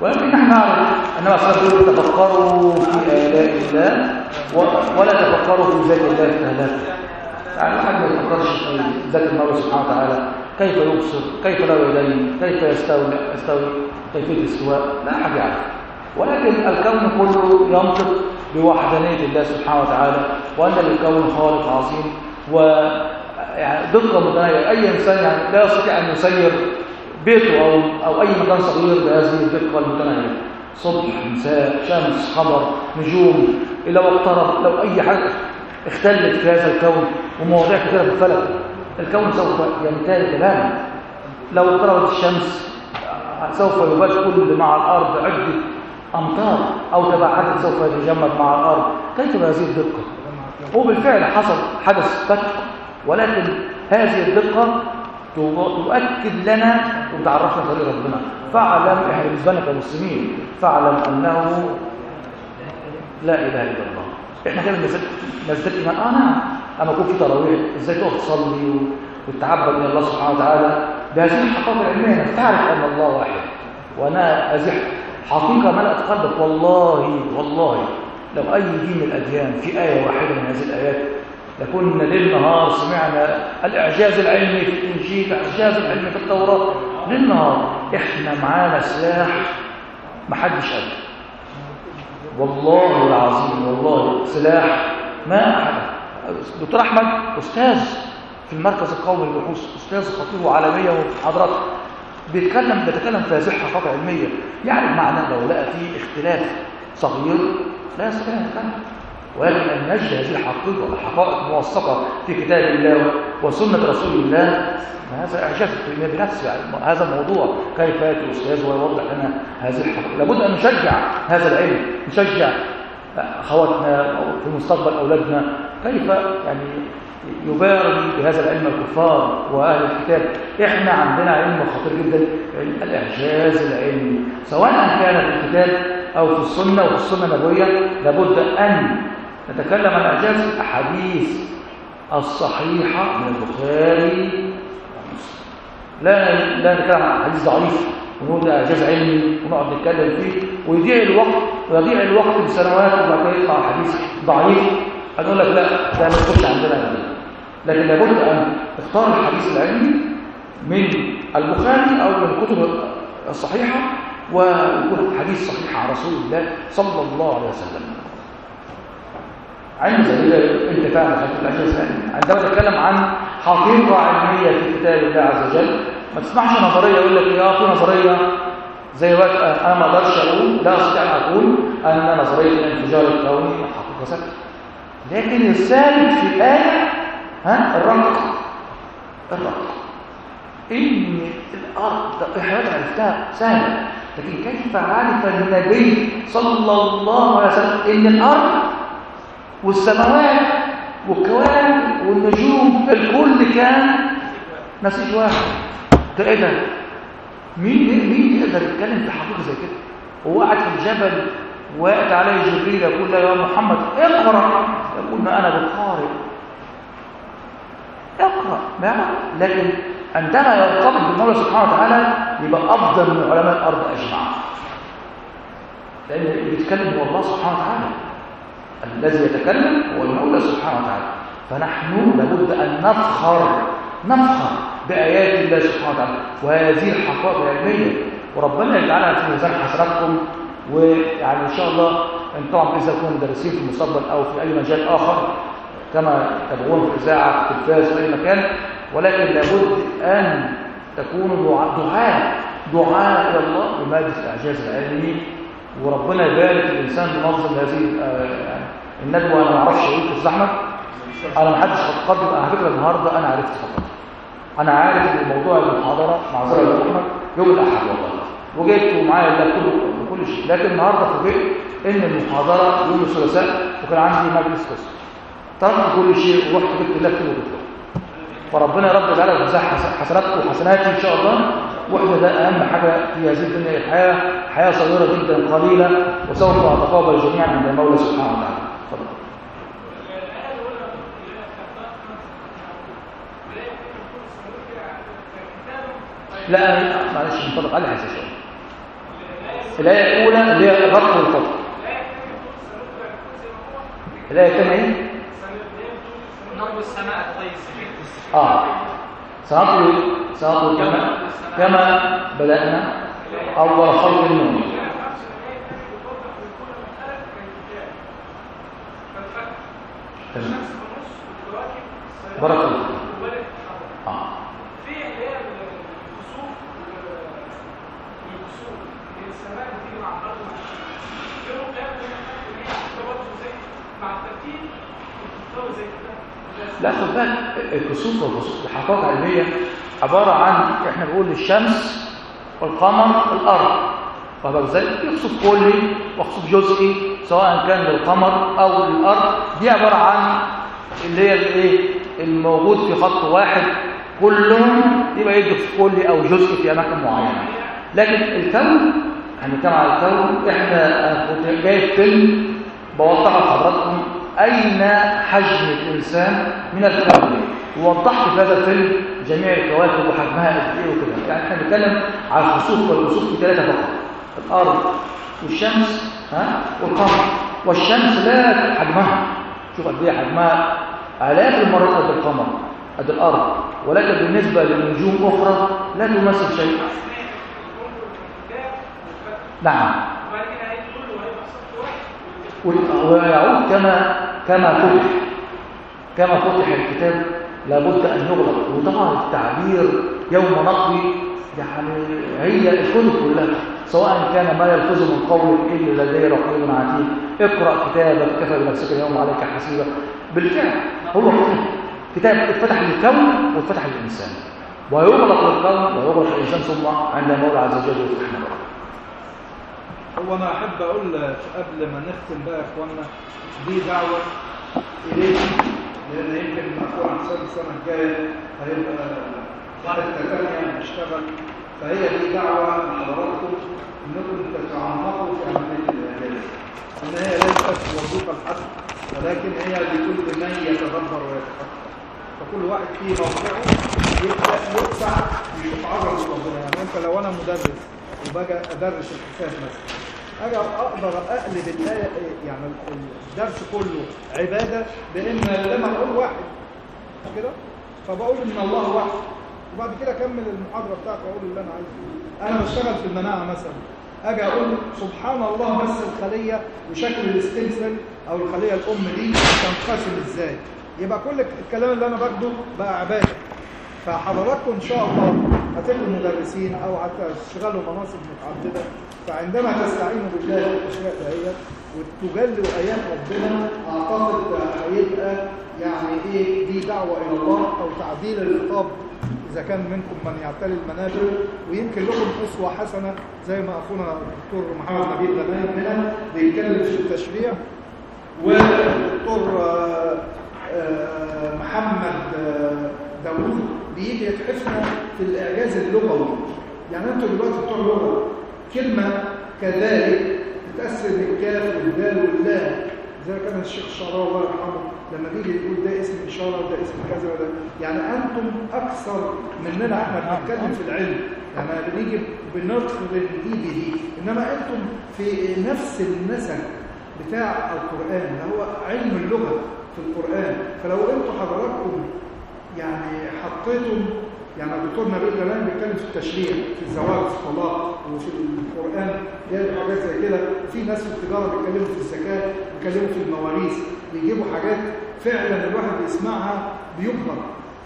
ولكن نحن نعرف انما صلى تفكروا في آلاء الله ولا تفكروا في ذات الله تهلكوا يعني الواحد ما يفكرش في ذات المولى سبحانه وتعالى. كيف يبصر؟ كيف له يدين كيف يستوي؟ يستوي؟ كيفيه الاستواء لا احد يعرف. ولكن الكون كله ينطق بوحدانية الله سبحانه وتعالى وأن للكون خالق عظيم و يعني دقة متناهية. أي إنسان يعني لا يستطيع أن يسير بيته أو أو أي مكان صغير بهذه الدقة المتناهية. صبح مساء شمس قمر نجوم إلى واقترب لو أي حاجة اختلت في هذا الكون ومواضيع كثيرة في الفلك الكون سوف يمتلئ تماما لو اقتربت الشمس سوف يبات كل مع الأرض عدة امتار أو تباعدت سوف يتجمد مع الأرض. كيف بهذه الدقه وبالفعل حصل حدث فتح ولكن هذه الدقة تؤكد لنا وتعرفنا طريق ربنا. فاعلم إحنا بالنسبة كمسلمين فاعلم أنه لا إله إلا الله. إحنا كده نزلت ايمان آه نعم اما يكون في تراويح. إزاي تقف تصلي وتتعبد من الله سبحانه وتعالى؟ بهذه الحقائق العلمية. تعرف أن الله واحد وأنا هذه حقيقة ملأت قلبك والله والله لو أي دين من الأديان في آية واحدة من هذه الآيات لكنا ليل نهار سمعنا الإعجاز العلمي في الإنجيل الإعجاز العلمي في التوراة ليل نهار إحنا معانا سلاح ما حدش قال. والله العظيم والله سلاح ما أحد. دكتور أحمد أستاذ في المركز القومي للبحوث أستاذ خطير وعالمية ومحاضرات. بيتكلم بيتكلم في هذه الحقائق علمية. يعني معنى لو لقى في اختلاف صغير لا يستطيع أن يتكلم. ولكن أن نجد هذه الحقيقة الحقائق موثقة في كتاب الله وسنة رسول الله هذا إعجاز بنفسه. يعني هذا الموضوع كيف يأتي الأستاذ ويوضح لنا هذه الحقائق لابد أن نشجع هذا العلم نشجع أخواتنا في مستقبل أولادنا. كيف يعني يباري بهذا العلم الكفار وأهل الكتاب. إحنا عندنا علم خطير جدا الإعجاز العلمي سواء كان في الكتاب أو في السنة وفي السنة النبوية لابد أن نتكلم عن إعجاز الأحاديث الصحيحة من البخاري لا لا نتكلم عن حديث ضعيف ونقول ده إعجاز علمي ونقعد نتكلم فيه. ويضيع الوقت ويضيع الوقت بسنوات وبعد كده يطلع حديث ضعيف. هنقول لك لا ده ما عندنا. دي. لكن لابد أن تختار الحديث العلمي من البخاري أو من الكتب الصحيحة ويكون حديث صحيح عن رسول الله صلى الله عليه وسلم. عند انت فاهم العلمي عندما نتكلم عن حقيقه علميه في كتاب الله عز وجل ما تسمعش نظرية يقول لك يا في نظرية زي وقت أنا ما أقدرش أقول لا أستطيع أن أقول أن نظرية الانفجار الكوني حقيقة ثابته لكن الثالث في الآية ها؟ الرق الرق إن الأرض إحنا عرفتها. سهلة. لكن كيف عرف النبي صلى الله عليه وسلم إن الأرض والسماوات والكواكب والنجوم الكل كان نسيج واحد؟ ده إيه ده؟ مين مين يقدر يتكلم في حقيقة زي كده؟ هو قاعد في الجبل وقت عليه جبريل يقول له يا محمد اقرأ. يقول ما أنا بالقارئ. اقرأ ما؟ لكن عندما يرتبط بالمولى سبحانه وتعالى يبقى أفضل من علماء الأرض أجمعين. لأن اللي بيتكلم هو الله سبحانه وتعالى. الذي يتكلم هو المولى سبحانه وتعالى. فنحن لابد أن نفخر نفخر بآيات الله سبحانه وتعالى. وهذه الحقائق العلميه وربنا يجعلها في ميزان حسناتكم ويعني إن شاء الله انت طبعا إذا كنتم مدرسين في المستقبل أو في أي مجال آخر كما تبغون في اذاعه في التلفاز في أي مكان. ولكن لابد أن تكونوا دعاء دعاء إلى الله بمجلس الأعجاز العلمي وربنا يبارك الإنسان بنظم هذه آه، الندوة. أنا ما أعرفش إيه في الزحمة. أنا ما حدش قدم على فكرة النهارده أنا عرفت فقط. أنا عارف إن موضوع المحاضره معذره يا أحمد يوم الأحد والله. وجبت ومعايا اللابتوب وكل شيء. لكن النهارده فوجئت إن المحاضرة يوم الثلاثاء وكان عندي مجلس قسم تركت كل شيء ورحت جبت اللابتوب وجبته فربنا يا رب يجعلها في حسناتكم وحسناتي إن شاء الله. وإحنا ده أهم حاجة في هذه الدنيا الحياة. حياة صغيرة جدا قليلة. وسوف أتقابل جميعا عند المولى سبحانه وتعالى. لا معلش منطبق على حساس الآية الأولى اللي هي الربط والفضل الآية الثانية نرجو السماء. طيب آه. سنطوي سنطوي كما كما بدأنا أول خلق النور. تمام. بارك الله بتيجي مع الترتيب زي كده. لا خد بالك الكسوف والكسوف الحقائق العلميه عبارة عن إحنا بنقول الشمس والقمر الأرض فبقى إزاي؟ يخسف كلي وخسوف جزئي سواء كان للقمر أو للأرض. دي عبارة عن اللي هي الإيه؟ الموجود في خط واحد. كلهم يبقى يجي في كلي أو جزء في أماكن معينة. لكن الكون هنتكلم على الكون. إحنا كنت جايب فيلم بوضح لحضراتكم أين حجم الإنسان من الكون ووضحت في هذا الفيلم جميع الكواكب وحجمها قد إيه وكده. يعني إحنا بنتكلم على الخسوف والكسوف في ثلاثة فقط. الأرض والشمس ها؟ والقمر. والشمس لا حجمها. شوف قد إيه حجمها. آلاف المرات قد القمر قد الأرض. ولكن بالنسبة لنجوم أخرى لا تمثل شيء. نعم وبعد كده هيجي كله وهيبقى صف واحد ويعود كما كما فتح. كما فتح الكتاب لابد أن يغلق وطبعا التعبير يوم نقضي يعني هي الكتب كلها سواء كان ما يلفظ من قول إلا لدي رقيب عتيد. اقرأ كتابك كفى بنفسك اليوم عليك حسيبا. بالفعل هو كتاب اتفتح للكون واتفتح للإنسان. ويغلق للكون ويغلق للانسان ثم عند المولى عز وجل يفتح هو أنا أحب أقول قبل ما نختم بقى يا اخوانا دي دعوة اليكم لأن يمكن اخوان حسام السنة الجاية هيبقى بعد التكلم هنشتغل فهي دي دعوة لحضراتكم إنكم تتعمقوا في عمليه الاعجاز إن هي ليست وظيفة لحد ولكن هي لكل من يتدبر ويتفكر فكل واحد في موقعه يبدأ يدفع يتعرض لربنا يعني أنت لو أنا مدرس وباجي أدرس الحساب مثلا أجي أقدر أقلب الآية يعني الدرس كله عبادة بان لما أقول واحد كده؟ فبقول إن الله واحد. وبعد كده أكمل المحاضرة بتاعتي وأقول اللي أنا عايزه. أنا بشتغل في المناعة مثلا. أجي أقول سبحان الله بس الخلية وشكل الاستم سيل أو الخلية الأم دي تنقسم إزاي. يبقى كل الكلام اللي أنا باخده بقى عبادة. فحضراتكم إن شاء الله هتبقوا مدرسين أو هتشتغلوا مناصب متعددة فعندما تستعينوا بالله في الاشياء دهيت وتجلوا ايات ربنا أعتقد هيبقى يعني إيه دي دعوة إلى الله أو تعديل الخطاب إذا كان منكم من يعتلي المنابر. ويمكن لكم أسوة حسنة زي ما أخونا الدكتور محمد نبيل غنايم هنا بيتكلم في التشريع. والدكتور آه، آه، محمد آه، داوود بيجي يتحفنا في الإعجاز اللغوي. يعني أنتوا دلوقتي بتوع لغة. كلمة كذلك بتأثر بالكاف والدال واللام. زي ما كان الشيخ الشعراوي الله يرحمه لما بيجي يقول ده اسم إشارة وده اسم كذا وده. يعني أنتم أكثر مننا إحنا بنتكلم في العلم. يعني بنيجي بنقرن دي. بدي إنما أنتم في نفس النسق بتاع القرآن. اللي هو علم اللغة في القرآن. فلو أنتم حضراتكم يعني حطيتم يعني الدكتور نبيل بيتكلم في التشريع في الزواج في الطلاق وفي القرآن جايب حاجات زي كده. وفي ناس في التجارة بيتكلموا في الزكاة بيتكلموا في المواريث بيجيبوا حاجات فعلا الواحد بيسمعها بيبهر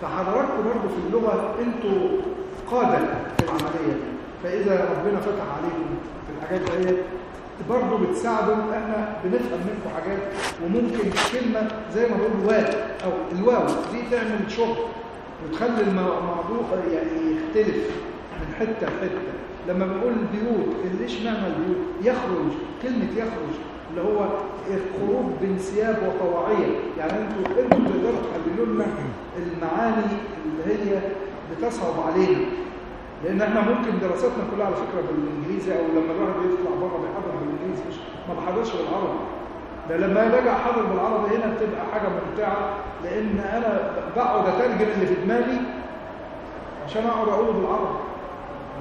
فحضراتكم برضه في اللغة أنتوا قادة في العملية فإذا ربنا فتح عليكم في الحاجات ديت برضه بتساعدوا إحنا بنفهم منكم حاجات وممكن كلمة زي ما بقول واو أو الواو. دي تعمل شغل وتخلي الموضوع يعني يختلف من حتة لحتة. لما بنقول البيوت اللي اشمعنى البيوت؟ يخرج كلمة يخرج اللي هو الخروج بانسياب وطواعيه يعني أنتوا إنتوا تقدروا تحللوا لنا المعاني اللي هي بتصعب علينا. لأن إحنا ممكن دراستنا كلها على فكرة بالإنجليزي أو لما الواحد بيطلع بره بيحضر ما بحضرش بالعربي. ده لما باجي احضر بالعربي هنا بتبقى حاجة ممتعة لأن أنا بقعد أترجم اللي في دماغي عشان أقعد أقوله بالعربي.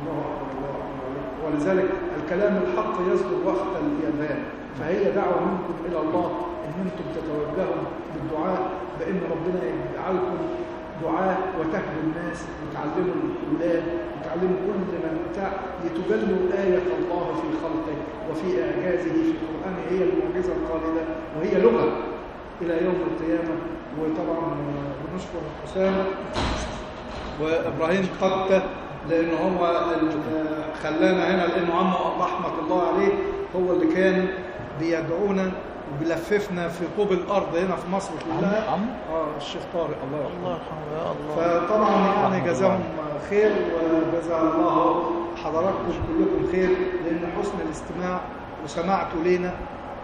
الله أكبر الله أكبر ولذلك الكلام الحق يصدر وقت الاذان فهي دعوة منكم إلى الله إن أنتم تتوجهوا بالدعاء بإن ربنا يجعلكم دعاء وتهدوا الناس وتعلموا الأولاد وتعلموا كل من بتاع لتجلوا آية الله في خلقه وفي إعجازه في القرآن. هي المعجزة الخالدة وهي لغة إلى يوم القيامة. وطبعا بنشكر حسام وإبراهيم قتة لأن هو خلانا هنا لأنه عمه رحمة الله عليه هو اللي كان بيدعونا. وبيلففنا في طوب الأرض هنا في مصر كلها. عم آه الشيخ طارق الله الله يرحمه يرحمه يا الله. فطبعا يعني جزاهم خير وجزا الله حضراتكم كلكم خير لأن حسن الاستماع وسمعتوا لينا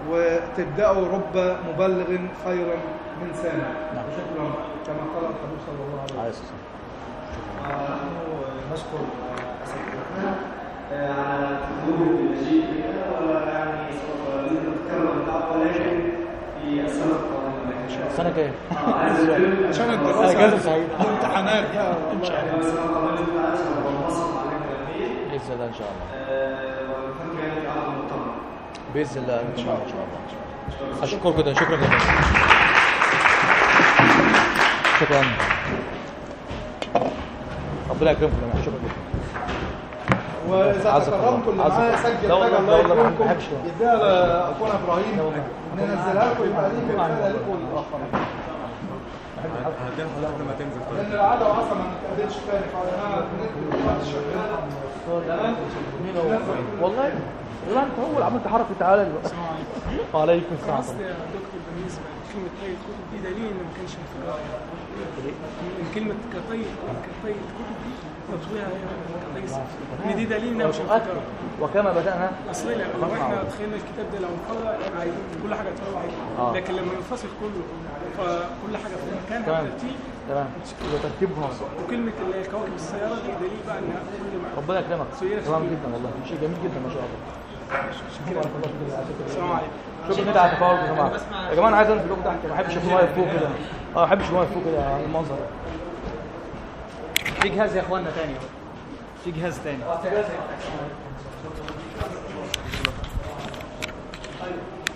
وتبدأوا رب مبلغ خيرا من سامع. نعم. شكرا. كما قال الحبيب صلى الله عليه وسلم. عليه الصلاة والسلام. ونحن نشكر أساتذتنا على حضور المجيد بنا ويعني الجاية آه، عشان أجازة الدراسة. سعيدة. امتحانات. بقى مع الأكاديمية بإذن الله إن شاء الله. ونفكر يعني بإذن الله إن شاء الله إن شاء الله أشكرك جدا شكرا جدا. شكرا. ربنا يكرمكم شكرا جدا. وإذا. تكرمتوا اللي معايا الله. سجل لا حاجة لا الله يكرمكم. يديها لأخونا إبراهيم. ننزلها لكم يبقى ليكم رساله لكم والاخرين هتنزل لحد ما تنزل طيب لأن العاده أصلا ما نتقابلش تاني فانا شغال والله. والله أنت أول عملت حركة تعالى. دلوقتي وعليكم السلام. اصل يا دكتور بالنسبة لكلمه طيب كتب دي دليل ان ما كانش انفجار ان كلمة كطيب كطيب كتب ان دي دليل انها مش. وكما بدأنا اصل لو إحنا تخيلنا الكتاب ده لو عادي كل حاجة آه. عادي لكن لما ينفصل كله فكل حاجة في مكانها تمام. بترتيب تمام يبقى ترتيبهم وكلمه الكواكب السياره دي دليل بقى ان كل ربنا يكرمك تمام. جدا والله شيء جميل جدا ما شاء الله السلام عليكم شكرا جدا على التفاعل يا جماعة يا جماعة أنا عايز انزل لكم تحت ما بحبش واقف فوق كده آه ما بحبش واقف فوق كده المنظر في جهاز يا اخوانا تاني في جهاز تاني